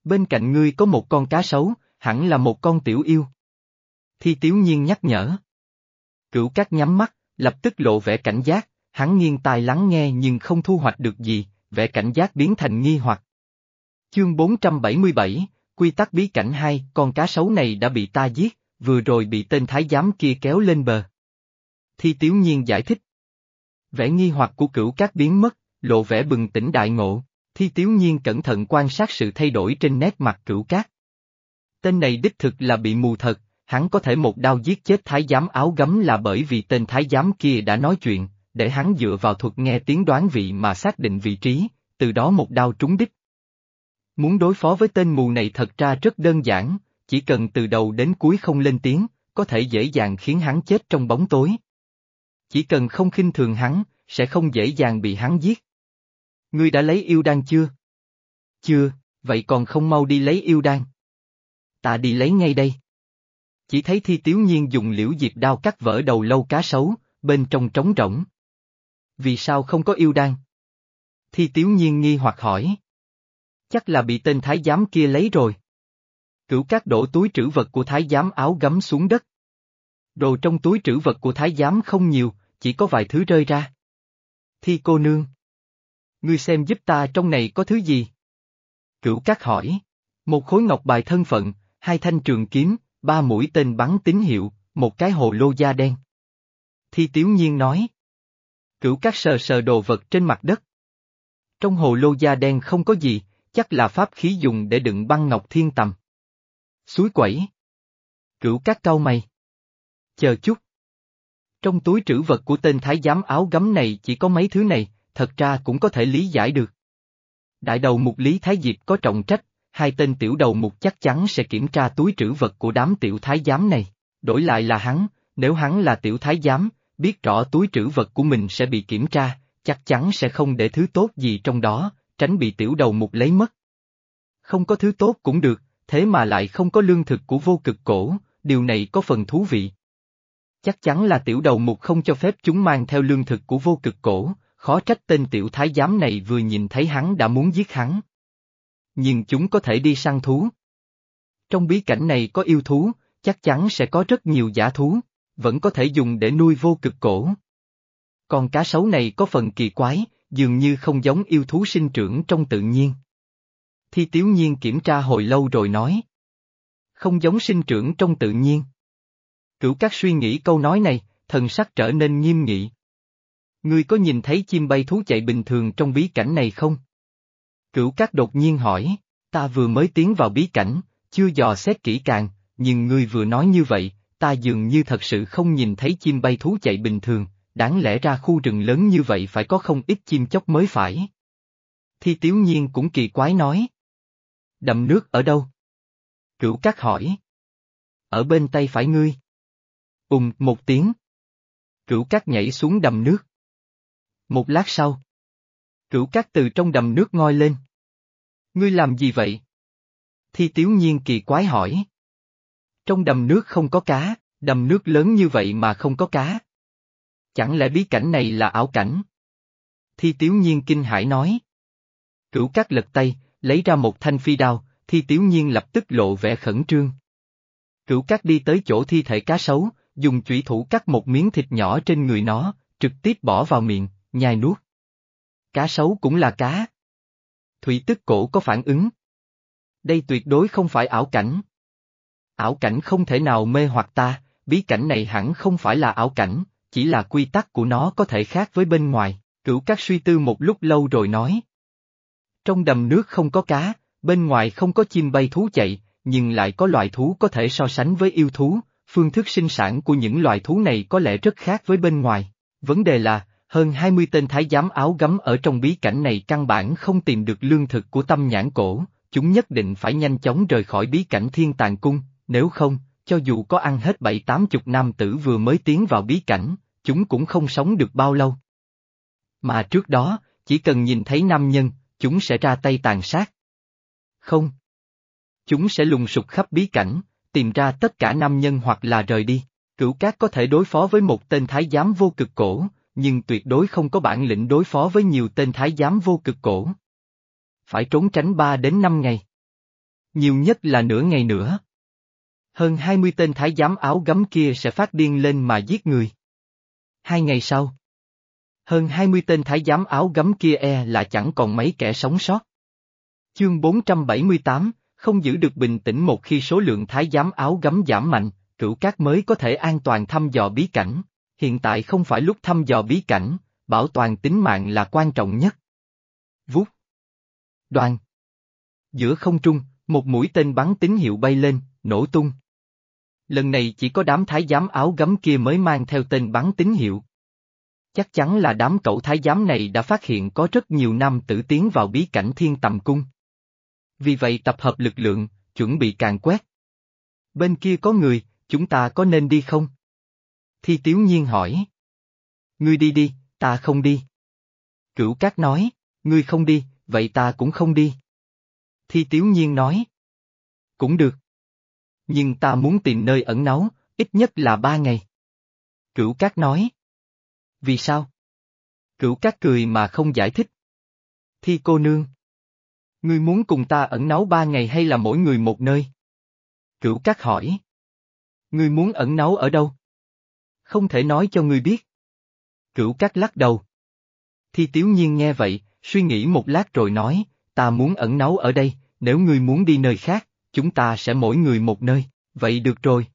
Bên cạnh ngươi có một con cá sấu, hẳn là một con tiểu yêu. Thi tiếu nhiên nhắc nhở. Cửu cát nhắm mắt, lập tức lộ vẻ cảnh giác, hắn nghiêng tai lắng nghe nhưng không thu hoạch được gì, vẻ cảnh giác biến thành nghi hoặc. Chương 477, Quy tắc bí cảnh hai, con cá sấu này đã bị ta giết, vừa rồi bị tên thái giám kia kéo lên bờ. Thi Tiếu Nhiên giải thích. Vẻ nghi hoặc của cửu cát biến mất, lộ vẻ bừng tỉnh đại ngộ, Thi Tiếu Nhiên cẩn thận quan sát sự thay đổi trên nét mặt cửu cát. Tên này đích thực là bị mù thật, hắn có thể một đao giết chết thái giám áo gấm là bởi vì tên thái giám kia đã nói chuyện, để hắn dựa vào thuật nghe tiếng đoán vị mà xác định vị trí, từ đó một đao trúng đích. Muốn đối phó với tên mù này thật ra rất đơn giản, chỉ cần từ đầu đến cuối không lên tiếng, có thể dễ dàng khiến hắn chết trong bóng tối. Chỉ cần không khinh thường hắn, sẽ không dễ dàng bị hắn giết. Ngươi đã lấy yêu đan chưa? Chưa, vậy còn không mau đi lấy yêu đan. Ta đi lấy ngay đây. Chỉ thấy thi tiếu nhiên dùng liễu diệp đao cắt vỡ đầu lâu cá sấu, bên trong trống rỗng. Vì sao không có yêu đan? Thi tiếu nhiên nghi hoặc hỏi. Chắc là bị tên thái giám kia lấy rồi. Cửu cát đổ túi trữ vật của thái giám áo gấm xuống đất. Đồ trong túi trữ vật của thái giám không nhiều, chỉ có vài thứ rơi ra. Thi cô nương. Ngươi xem giúp ta trong này có thứ gì? Cửu cát hỏi. Một khối ngọc bài thân phận, hai thanh trường kiếm, ba mũi tên bắn tín hiệu, một cái hồ lô da đen. Thi tiếu nhiên nói. Cửu cát sờ sờ đồ vật trên mặt đất. Trong hồ lô da đen không có gì, chắc là pháp khí dùng để đựng băng ngọc thiên tầm. Suối quẩy. Cửu các cau mày. Chờ chút. Trong túi trữ vật của tên thái giám áo gấm này chỉ có mấy thứ này, thật ra cũng có thể lý giải được. Đại đầu mục Lý Thái Diệp có trọng trách, hai tên tiểu đầu mục chắc chắn sẽ kiểm tra túi trữ vật của đám tiểu thái giám này. Đổi lại là hắn, nếu hắn là tiểu thái giám, biết rõ túi trữ vật của mình sẽ bị kiểm tra, chắc chắn sẽ không để thứ tốt gì trong đó, tránh bị tiểu đầu mục lấy mất. Không có thứ tốt cũng được, thế mà lại không có lương thực của vô cực cổ, điều này có phần thú vị. Chắc chắn là tiểu đầu mục không cho phép chúng mang theo lương thực của vô cực cổ, khó trách tên tiểu thái giám này vừa nhìn thấy hắn đã muốn giết hắn. Nhưng chúng có thể đi săn thú. Trong bí cảnh này có yêu thú, chắc chắn sẽ có rất nhiều giả thú, vẫn có thể dùng để nuôi vô cực cổ. còn cá sấu này có phần kỳ quái, dường như không giống yêu thú sinh trưởng trong tự nhiên. Thi Tiếu Nhiên kiểm tra hồi lâu rồi nói. Không giống sinh trưởng trong tự nhiên. Cửu các suy nghĩ câu nói này, thần sắc trở nên nghiêm nghị. Ngươi có nhìn thấy chim bay thú chạy bình thường trong bí cảnh này không? Cửu các đột nhiên hỏi, ta vừa mới tiến vào bí cảnh, chưa dò xét kỹ càng, nhưng ngươi vừa nói như vậy, ta dường như thật sự không nhìn thấy chim bay thú chạy bình thường, đáng lẽ ra khu rừng lớn như vậy phải có không ít chim chóc mới phải. Thi Tiếu Nhiên cũng kỳ quái nói. Đầm nước ở đâu? Cửu Cát hỏi. Ở bên tay phải ngươi. Úng một tiếng. Cửu Cát nhảy xuống đầm nước. Một lát sau. Cửu Cát từ trong đầm nước ngoi lên. Ngươi làm gì vậy? Thi Tiếu Nhiên kỳ quái hỏi. Trong đầm nước không có cá, đầm nước lớn như vậy mà không có cá. Chẳng lẽ bí cảnh này là ảo cảnh? Thi Tiếu Nhiên kinh hãi nói. Cửu Cát lật tay, lấy ra một thanh phi đao, Thi Tiếu Nhiên lập tức lộ vẻ khẩn trương. Cửu Cát đi tới chỗ thi thể cá sấu, dùng chủy thủ cắt một miếng thịt nhỏ trên người nó, trực tiếp bỏ vào miệng, nhai nuốt. Cá sấu cũng là cá. Thủy tức cổ có phản ứng. Đây tuyệt đối không phải ảo cảnh. Ảo cảnh không thể nào mê hoặc ta, bí cảnh này hẳn không phải là ảo cảnh, chỉ là quy tắc của nó có thể khác với bên ngoài, cửu các suy tư một lúc lâu rồi nói. Trong đầm nước không có cá, bên ngoài không có chim bay thú chạy, nhưng lại có loài thú có thể so sánh với yêu thú, phương thức sinh sản của những loài thú này có lẽ rất khác với bên ngoài. Vấn đề là, hơn 20 tên thái giám áo gấm ở trong bí cảnh này căn bản không tìm được lương thực của tâm nhãn cổ, chúng nhất định phải nhanh chóng rời khỏi bí cảnh thiên tàng cung, nếu không, cho dù có ăn hết bảy tám chục nam tử vừa mới tiến vào bí cảnh, chúng cũng không sống được bao lâu. Mà trước đó, chỉ cần nhìn thấy nam nhân, chúng sẽ ra tay tàn sát. Không. Chúng sẽ lùng sục khắp bí cảnh, tìm ra tất cả nam nhân hoặc là rời đi. Cửu Cát có thể đối phó với một tên thái giám vô cực cổ, nhưng tuyệt đối không có bản lĩnh đối phó với nhiều tên thái giám vô cực cổ. Phải trốn tránh 3 đến 5 ngày. Nhiều nhất là nửa ngày nữa. Hơn 20 tên thái giám áo gấm kia sẽ phát điên lên mà giết người. Hai ngày sau. Hơn 20 tên thái giám áo gấm kia e là chẳng còn mấy kẻ sống sót. Chương 478, không giữ được bình tĩnh một khi số lượng thái giám áo gấm giảm mạnh, cửu cát mới có thể an toàn thăm dò bí cảnh. Hiện tại không phải lúc thăm dò bí cảnh, bảo toàn tính mạng là quan trọng nhất. Vút. Đoàn. Giữa không trung, một mũi tên bắn tín hiệu bay lên, nổ tung. Lần này chỉ có đám thái giám áo gấm kia mới mang theo tên bắn tín hiệu. Chắc chắn là đám cậu thái giám này đã phát hiện có rất nhiều nam tử tiến vào bí cảnh thiên tầm cung. Vì vậy tập hợp lực lượng, chuẩn bị càng quét. Bên kia có người, chúng ta có nên đi không? Thi Tiếu Nhiên hỏi. Ngươi đi đi, ta không đi. Cửu Cát nói, ngươi không đi, vậy ta cũng không đi. Thi Tiếu Nhiên nói. Cũng được. Nhưng ta muốn tìm nơi ẩn náu, ít nhất là ba ngày. Cửu Cát nói. Vì sao? Cửu Cát cười mà không giải thích. Thi cô nương. Ngươi muốn cùng ta ẩn náu ba ngày hay là mỗi người một nơi? Cửu Cát hỏi. Ngươi muốn ẩn náu ở đâu? Không thể nói cho ngươi biết. Cửu Cát lắc đầu. Thi Tiếu Nhiên nghe vậy, suy nghĩ một lát rồi nói, ta muốn ẩn náu ở đây, nếu ngươi muốn đi nơi khác, chúng ta sẽ mỗi người một nơi, vậy được rồi.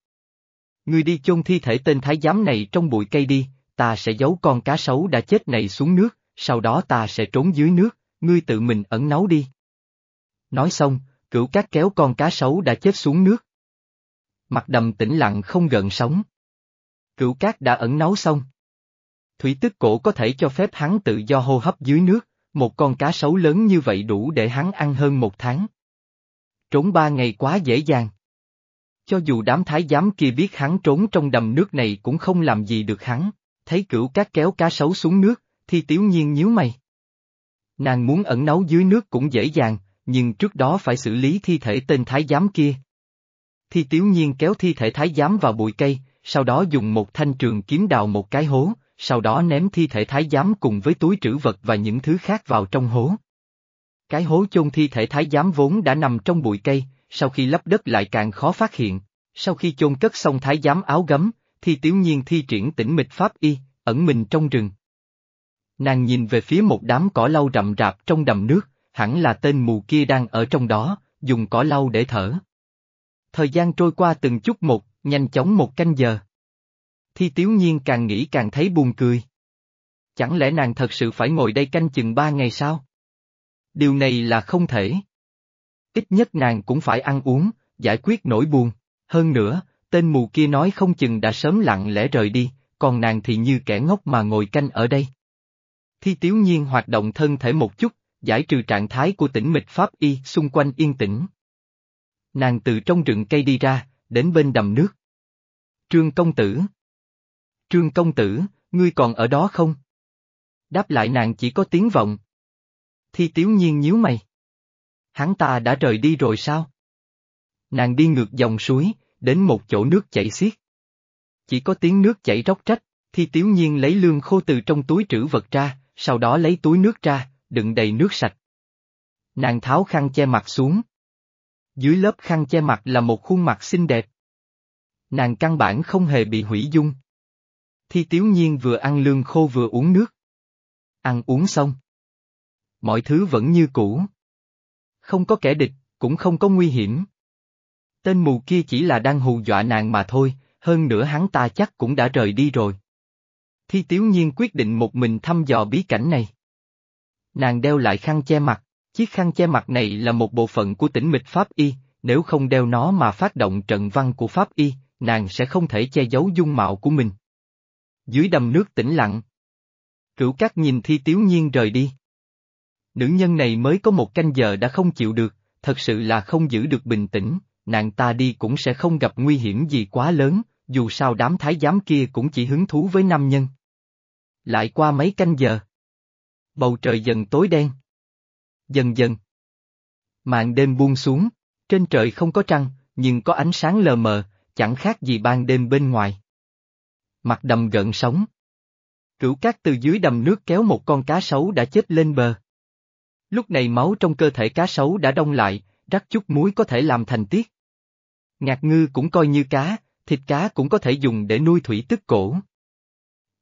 Ngươi đi chôn thi thể tên thái giám này trong bụi cây đi, ta sẽ giấu con cá sấu đã chết này xuống nước, sau đó ta sẽ trốn dưới nước, ngươi tự mình ẩn náu đi. Nói xong, cửu cát kéo con cá sấu đã chết xuống nước. Mặt đầm tĩnh lặng không gợn sóng. Cửu cát đã ẩn náu xong. Thủy tức cổ có thể cho phép hắn tự do hô hấp dưới nước, một con cá sấu lớn như vậy đủ để hắn ăn hơn một tháng. Trốn ba ngày quá dễ dàng. Cho dù đám thái giám kia biết hắn trốn trong đầm nước này cũng không làm gì được hắn, thấy cửu cát kéo cá sấu xuống nước, thì tiểu nhiên nhíu mày. Nàng muốn ẩn náu dưới nước cũng dễ dàng, nhưng trước đó phải xử lý thi thể tên thái giám kia. Thi tiểu nhiên kéo thi thể thái giám vào bụi cây, sau đó dùng một thanh trường kiếm đào một cái hố, sau đó ném thi thể thái giám cùng với túi trữ vật và những thứ khác vào trong hố. Cái hố chôn thi thể thái giám vốn đã nằm trong bụi cây, sau khi lấp đất lại càng khó phát hiện. Sau khi chôn cất xong thái giám áo gấm, thì tiểu nhiên thi triển tỉnh mịch pháp y, ẩn mình trong rừng. Nàng nhìn về phía một đám cỏ lau rậm rạp trong đầm nước, hẳn là tên mù kia đang ở trong đó, dùng cỏ lau để thở. Thời gian trôi qua từng chút một, nhanh chóng một canh giờ. Thi Tiếu Nhiên càng nghĩ càng thấy buồn cười. Chẳng lẽ nàng thật sự phải ngồi đây canh chừng ba ngày sao? Điều này là không thể. Ít nhất nàng cũng phải ăn uống, giải quyết nỗi buồn. Hơn nữa, tên mù kia nói không chừng đã sớm lặng lẽ rời đi, còn nàng thì như kẻ ngốc mà ngồi canh ở đây. Thi Tiếu Nhiên hoạt động thân thể một chút, giải trừ trạng thái của tỉnh mịch pháp y xung quanh yên tĩnh. Nàng từ trong rừng cây đi ra, đến bên đầm nước. Trương công tử. Trương công tử, ngươi còn ở đó không? Đáp lại nàng chỉ có tiếng vọng. Thi tiếu nhiên nhíu mày. Hắn ta đã rời đi rồi sao? Nàng đi ngược dòng suối, đến một chỗ nước chảy xiết. Chỉ có tiếng nước chảy róc rách, thi tiếu nhiên lấy lương khô từ trong túi trữ vật ra, sau đó lấy túi nước ra, đựng đầy nước sạch. Nàng tháo khăn che mặt xuống. Dưới lớp khăn che mặt là một khuôn mặt xinh đẹp. Nàng căn bản không hề bị hủy dung. Thi Tiếu Nhiên vừa ăn lương khô vừa uống nước. Ăn uống xong. Mọi thứ vẫn như cũ. Không có kẻ địch, cũng không có nguy hiểm. Tên mù kia chỉ là đang hù dọa nàng mà thôi, hơn nữa hắn ta chắc cũng đã rời đi rồi. Thi Tiếu Nhiên quyết định một mình thăm dò bí cảnh này. Nàng đeo lại khăn che mặt, chiếc khăn che mặt này là một bộ phận của tỉnh mịch Pháp Y, nếu không đeo nó mà phát động trận văn của Pháp Y, nàng sẽ không thể che giấu dung mạo của mình. Dưới đầm nước tĩnh lặng. Cửu cát nhìn thi tiếu nhiên rời đi. Nữ nhân này mới có một canh giờ đã không chịu được, thật sự là không giữ được bình tĩnh, nàng ta đi cũng sẽ không gặp nguy hiểm gì quá lớn, dù sao đám thái giám kia cũng chỉ hứng thú với nam nhân. Lại qua mấy canh giờ. Bầu trời dần tối đen. Dần dần. Màn đêm buông xuống, trên trời không có trăng, nhưng có ánh sáng lờ mờ, chẳng khác gì ban đêm bên ngoài. mặt đầm gợn sóng. Cửu cát từ dưới đầm nước kéo một con cá sấu đã chết lên bờ. Lúc này máu trong cơ thể cá sấu đã đông lại, rắc chút muối có thể làm thành tiết. Ngạc ngư cũng coi như cá, thịt cá cũng có thể dùng để nuôi thủy tức cổ.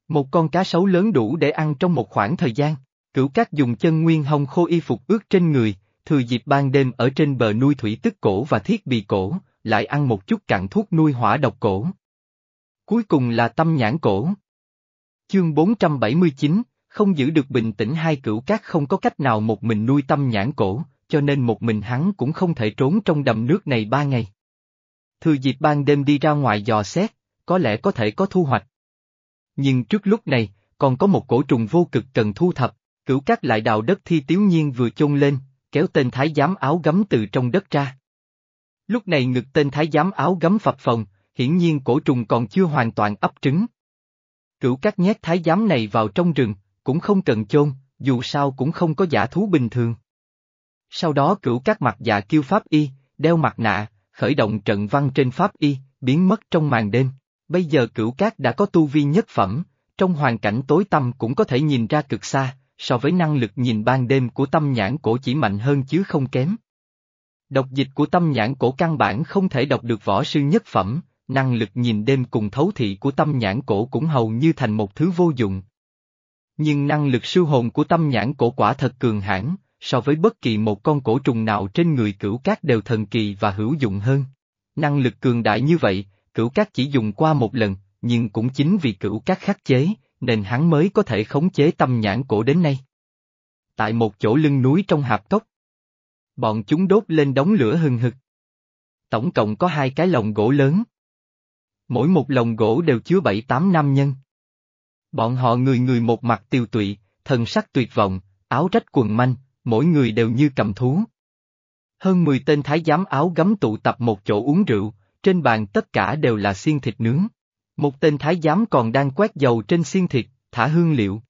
Một con cá sấu lớn đủ để ăn trong một khoảng thời gian, cửu cát dùng chân nguyên hồng khô y phục ướt trên người, thừa dịp ban đêm ở trên bờ nuôi thủy tức cổ và thiết bị cổ, lại ăn một chút cặn thuốc nuôi hỏa độc cổ. Cuối cùng là tâm nhãn cổ. Chương 479, không giữ được bình tĩnh hai cửu cát không có cách nào một mình nuôi tâm nhãn cổ, cho nên một mình hắn cũng không thể trốn trong đầm nước này ba ngày. Thừa dịp ban đêm đi ra ngoài dò xét, có lẽ có thể có thu hoạch. Nhưng trước lúc này, còn có một cổ trùng vô cực cần thu thập, cửu cát lại đào đất thi tiếu nhiên vừa chôn lên, kéo tên thái giám áo gấm từ trong đất ra. Lúc này ngực tên thái giám áo gấm phập phồng, hiển nhiên cổ trùng còn chưa hoàn toàn ấp trứng. Cửu cát nhét thái giám này vào trong rừng, cũng không cần chôn, dù sao cũng không có giả thú bình thường. Sau đó cửu các mặt dạ kiêu pháp y, đeo mặt nạ, khởi động trận văn trên pháp y, biến mất trong màn đêm. Bây giờ cửu các đã có tu vi nhất phẩm, trong hoàn cảnh tối tăm cũng có thể nhìn ra cực xa, so với năng lực nhìn ban đêm của tâm nhãn cổ chỉ mạnh hơn chứ không kém. Độc dịch của tâm nhãn cổ căn bản không thể đọc được võ sư nhất phẩm, năng lực nhìn đêm cùng thấu thị của tâm nhãn cổ cũng hầu như thành một thứ vô dụng. Nhưng năng lực siêu hồn của tâm nhãn cổ quả thật cường hãn, so với bất kỳ một con cổ trùng nào trên người cửu cát đều thần kỳ và hữu dụng hơn. Năng lực cường đại như vậy, cửu cát chỉ dùng qua một lần, nhưng cũng chính vì cửu cát khắc chế, nên hắn mới có thể khống chế tâm nhãn cổ đến nay. Tại một chỗ lưng núi trong hạp cốc, bọn chúng đốt lên đống lửa hừng hực. Tổng cộng có hai cái lồng gỗ lớn. Mỗi một lồng gỗ đều chứa bảy tám nam nhân. Bọn họ người người một mặt tiêu tụy, thần sắc tuyệt vọng, áo rách quần manh, mỗi người đều như cầm thú. Hơn 10 tên thái giám áo gấm tụ tập một chỗ uống rượu, trên bàn tất cả đều là xiên thịt nướng. Một tên thái giám còn đang quét dầu trên xiên thịt, thả hương liệu.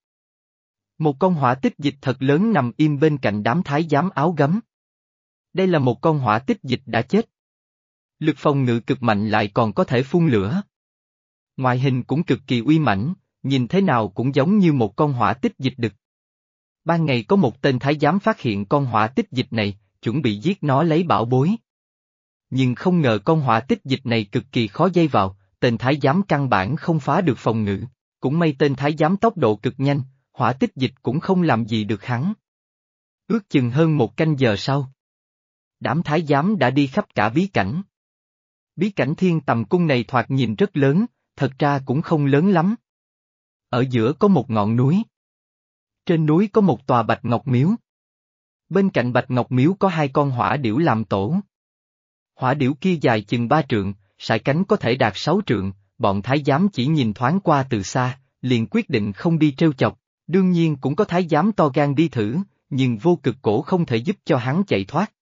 Một con hỏa tích dịch thật lớn nằm im bên cạnh đám thái giám áo gấm. Đây là một con hỏa tích dịch đã chết. Lực phòng ngự cực mạnh lại còn có thể phun lửa. Ngoại hình cũng cực kỳ uy mãnh, nhìn thế nào cũng giống như một con hỏa tích dịch đực. Ban ngày có một tên thái giám phát hiện con hỏa tích dịch này, chuẩn bị giết nó lấy bảo bối. Nhưng không ngờ con hỏa tích dịch này cực kỳ khó dây vào, tên thái giám căn bản không phá được phòng ngự, cũng may tên thái giám tốc độ cực nhanh, hỏa tích dịch cũng không làm gì được hắn. Ước chừng hơn một canh giờ sau. Đám thái giám đã đi khắp cả bí cảnh. Bí cảnh thiên tầm cung này thoạt nhìn rất lớn, thật ra cũng không lớn lắm. Ở giữa có một ngọn núi. Trên núi có một tòa bạch ngọc miếu. Bên cạnh bạch ngọc miếu có hai con hỏa điểu làm tổ. Hỏa điểu kia dài chừng ba trượng, sải cánh có thể đạt sáu trượng, bọn thái giám chỉ nhìn thoáng qua từ xa, liền quyết định không đi trêu chọc, đương nhiên cũng có thái giám to gan đi thử, nhưng vô cực cổ không thể giúp cho hắn chạy thoát.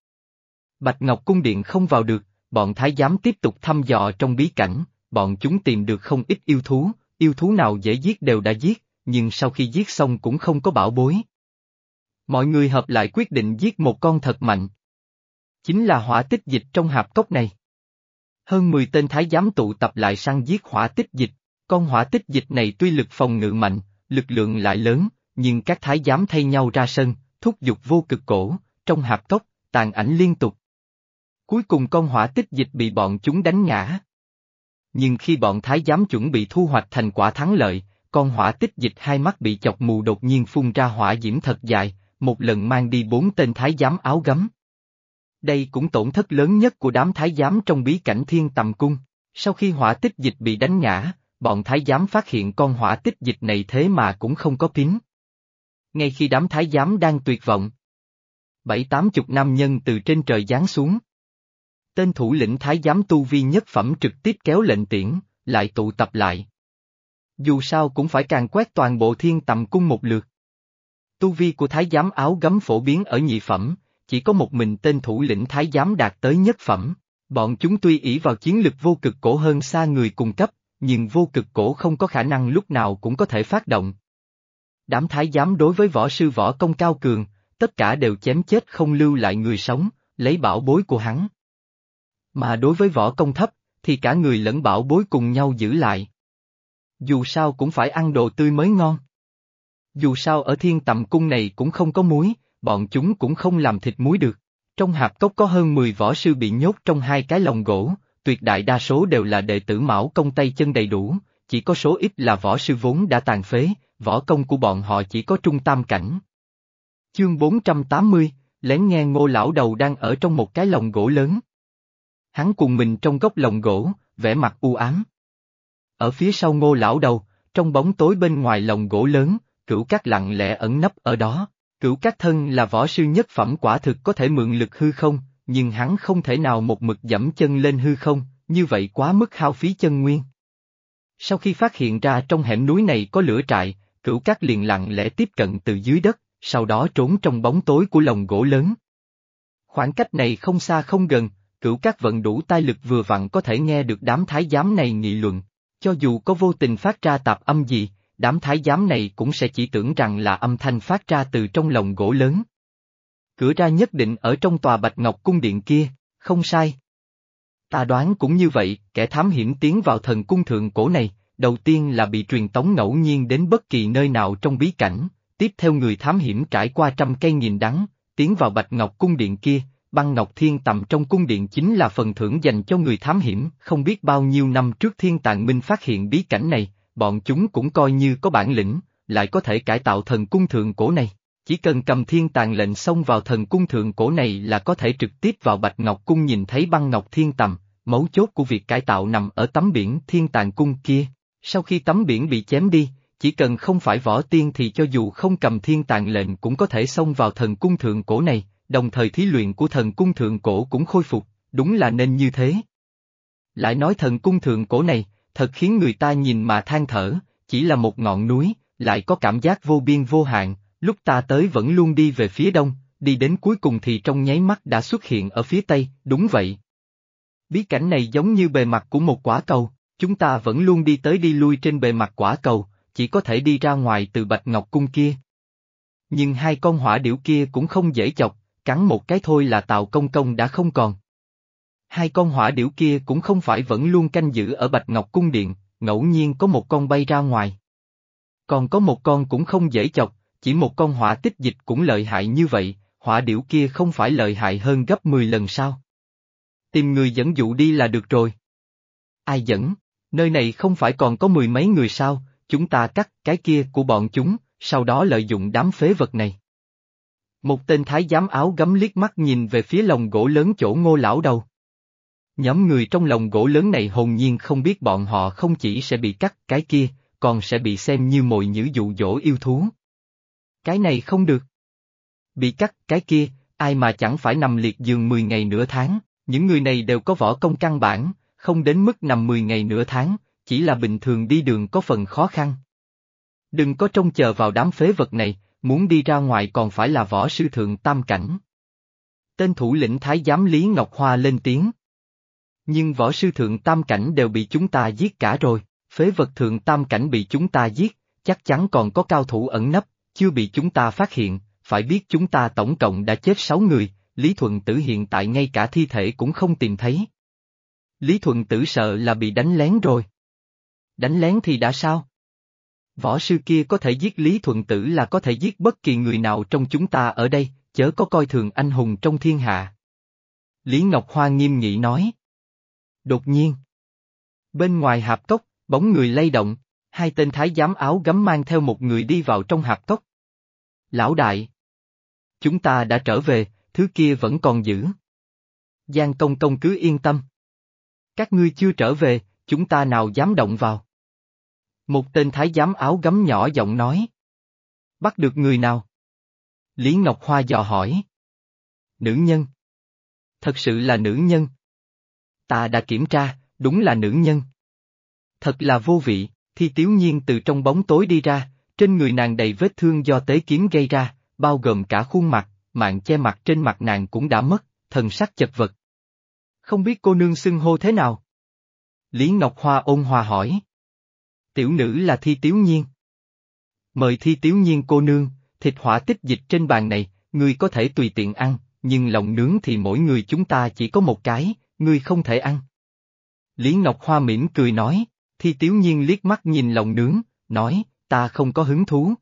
Bạch Ngọc Cung Điện không vào được, bọn thái giám tiếp tục thăm dò trong bí cảnh, bọn chúng tìm được không ít yêu thú, yêu thú nào dễ giết đều đã giết, nhưng sau khi giết xong cũng không có bảo bối. Mọi người hợp lại quyết định giết một con thật mạnh. Chính là hỏa tích dịch trong hạp cốc này. Hơn 10 tên thái giám tụ tập lại săn giết hỏa tích dịch, con hỏa tích dịch này tuy lực phòng ngự mạnh, lực lượng lại lớn, nhưng các thái giám thay nhau ra sân, thúc giục vô cực cổ, trong hạp cốc, tàn ảnh liên tục. Cuối cùng con hỏa tích dịch bị bọn chúng đánh ngã. Nhưng khi bọn thái giám chuẩn bị thu hoạch thành quả thắng lợi, con hỏa tích dịch hai mắt bị chọc mù đột nhiên phun ra hỏa diễm thật dài, một lần mang đi bốn tên thái giám áo gấm. Đây cũng tổn thất lớn nhất của đám thái giám trong bí cảnh thiên tầm cung. Sau khi hỏa tích dịch bị đánh ngã, bọn thái giám phát hiện con hỏa tích dịch này thế mà cũng không có pín. Ngay khi đám thái giám đang tuyệt vọng, bảy tám chục nam nhân từ trên trời giáng xuống. Tên thủ lĩnh thái giám tu vi nhất phẩm trực tiếp kéo lệnh tiễn, lại tụ tập lại. Dù sao cũng phải càng quét toàn bộ thiên tầm cung một lượt. Tu vi của thái giám áo gấm phổ biến ở nhị phẩm, chỉ có một mình tên thủ lĩnh thái giám đạt tới nhất phẩm. Bọn chúng tuy ỷ vào chiến lực vô cực cổ hơn xa người cùng cấp, nhưng vô cực cổ không có khả năng lúc nào cũng có thể phát động. Đám thái giám đối với võ sư võ công cao cường, tất cả đều chém chết không lưu lại người sống, lấy bảo bối của hắn. Mà đối với võ công thấp, thì cả người lẫn bảo bối cùng nhau giữ lại. Dù sao cũng phải ăn đồ tươi mới ngon. Dù sao ở thiên tầm cung này cũng không có muối, bọn chúng cũng không làm thịt muối được. Trong hạp cốc có hơn 10 võ sư bị nhốt trong hai cái lồng gỗ, tuyệt đại đa số đều là đệ tử mão công tay chân đầy đủ, chỉ có số ít là võ sư vốn đã tàn phế, võ công của bọn họ chỉ có trung tam cảnh. Chương 480, lén nghe ngô lão đầu đang ở trong một cái lồng gỗ lớn. Hắn cùng mình trong góc lồng gỗ, vẻ mặt u ám. Ở phía sau ngô lão đầu, trong bóng tối bên ngoài lồng gỗ lớn, cửu các lặng lẽ ẩn nấp ở đó. Cửu các thân là võ sư nhất phẩm quả thực có thể mượn lực hư không, nhưng hắn không thể nào một mực dẫm chân lên hư không, như vậy quá mức hao phí chân nguyên. Sau khi phát hiện ra trong hẻm núi này có lửa trại, cửu các liền lặng lẽ tiếp cận từ dưới đất, sau đó trốn trong bóng tối của lồng gỗ lớn. Khoảng cách này không xa không gần, cửu các vận đủ tai lực vừa vặn có thể nghe được đám thái giám này nghị luận, cho dù có vô tình phát ra tạp âm gì, đám thái giám này cũng sẽ chỉ tưởng rằng là âm thanh phát ra từ trong lồng gỗ lớn. Cửa ra nhất định ở trong tòa Bạch Ngọc Cung Điện kia, không sai. Ta đoán cũng như vậy, kẻ thám hiểm tiến vào thần cung thượng cổ này, đầu tiên là bị truyền tống ngẫu nhiên đến bất kỳ nơi nào trong bí cảnh, tiếp theo người thám hiểm trải qua trăm cây nghìn đắng, tiến vào Bạch Ngọc Cung Điện kia, băng Ngọc Thiên Tầm trong cung điện chính là phần thưởng dành cho người thám hiểm, không biết bao nhiêu năm trước Thiên Tạng Minh phát hiện bí cảnh này, bọn chúng cũng coi như có bản lĩnh, lại có thể cải tạo thần cung thượng cổ này. Chỉ cần cầm thiên tàng lệnh xông vào thần cung thượng cổ này là có thể trực tiếp vào Bạch Ngọc Cung nhìn thấy băng Ngọc Thiên Tầm, mấu chốt của việc cải tạo nằm ở tấm biển thiên tàng cung kia. Sau khi tấm biển bị chém đi, chỉ cần không phải võ tiên thì cho dù không cầm thiên tàng lệnh cũng có thể xông vào thần cung thượng cổ này, đồng thời thí luyện của thần cung thượng cổ cũng khôi phục, đúng là nên như thế. Lại nói thần cung thượng cổ này, thật khiến người ta nhìn mà than thở, chỉ là một ngọn núi, lại có cảm giác vô biên vô hạn, lúc ta tới vẫn luôn đi về phía đông, đi đến cuối cùng thì trong nháy mắt đã xuất hiện ở phía tây, đúng vậy. Bí cảnh này giống như bề mặt của một quả cầu, chúng ta vẫn luôn đi tới đi lui trên bề mặt quả cầu, chỉ có thể đi ra ngoài từ Bạch Ngọc Cung kia. Nhưng hai con hỏa điểu kia cũng không dễ chọc, cắn một cái thôi là Tào Công Công đã không còn. Hai con hỏa điểu kia cũng không phải vẫn luôn canh giữ ở Bạch Ngọc Cung Điện, ngẫu nhiên có một con bay ra ngoài. Còn có một con cũng không dễ chọc, chỉ một con hỏa tích dịch cũng lợi hại như vậy, hỏa điểu kia không phải lợi hại hơn gấp 10 lần sao? Tìm người dẫn dụ đi là được rồi. Ai dẫn? Nơi này không phải còn có mười mấy người sao, chúng ta cắt cái kia của bọn chúng, sau đó lợi dụng đám phế vật này. Một tên thái giám áo gấm liếc mắt nhìn về phía lồng gỗ lớn chỗ ngô lão đầu. Nhóm người trong lồng gỗ lớn này hồn nhiên không biết bọn họ không chỉ sẽ bị cắt cái kia, còn sẽ bị xem như mồi nhữ dụ dỗ yêu thú. Cái này không được. Bị cắt cái kia, ai mà chẳng phải nằm liệt giường 10 ngày nửa tháng, những người này đều có võ công căn bản, không đến mức nằm 10 ngày nửa tháng, chỉ là bình thường đi đường có phần khó khăn. Đừng có trông chờ vào đám phế vật này, muốn đi ra ngoài còn phải là võ sư thượng tam cảnh. Tên thủ lĩnh Thái giám Lý Ngọc Hoa lên tiếng. Nhưng võ sư thượng tam cảnh đều bị chúng ta giết cả rồi, phế vật thượng tam cảnh bị chúng ta giết, chắc chắn còn có cao thủ ẩn nấp, chưa bị chúng ta phát hiện, phải biết chúng ta tổng cộng đã chết sáu người, Lý Thuận Tử hiện tại ngay cả thi thể cũng không tìm thấy. Lý Thuận Tử sợ là bị đánh lén rồi. Đánh lén thì đã sao? Võ sư kia có thể giết Lý Thuận Tử là có thể giết bất kỳ người nào trong chúng ta ở đây, chớ có coi thường anh hùng trong thiên hạ. Lý Ngọc Hoa nghiêm nghị nói. Đột nhiên. Bên ngoài hạp cốc, bóng người lay động, hai tên thái giám áo gấm mang theo một người đi vào trong hạp cốc. Lão đại! Chúng ta đã trở về, thứ kia vẫn còn giữ. Giang công công cứ yên tâm. Các ngươi chưa trở về, chúng ta nào dám động vào. Một tên thái giám áo gấm nhỏ giọng nói. Bắt được người nào? Lý Ngọc Hoa dò hỏi. Nữ nhân. Thật sự là nữ nhân. Ta đã kiểm tra, đúng là nữ nhân. Thật là vô vị, thi tiếu nhiên từ trong bóng tối đi ra, trên người nàng đầy vết thương do tế kiếm gây ra, bao gồm cả khuôn mặt, mạng che mặt trên mặt nàng cũng đã mất, thần sắc chật vật. Không biết cô nương xưng hô thế nào? Lý Ngọc Hoa ôn hòa hỏi. Tiểu nữ là thi tiếu nhiên. Mời thi tiếu nhiên cô nương, thịt hỏa tích dịch trên bàn này, ngươi có thể tùy tiện ăn, nhưng lòng nướng thì mỗi người chúng ta chỉ có một cái, ngươi không thể ăn. Lý Ngọc Hoa mỉm cười nói, Thi Tiếu Nhiên liếc mắt nhìn lòng nướng, nói, ta không có hứng thú.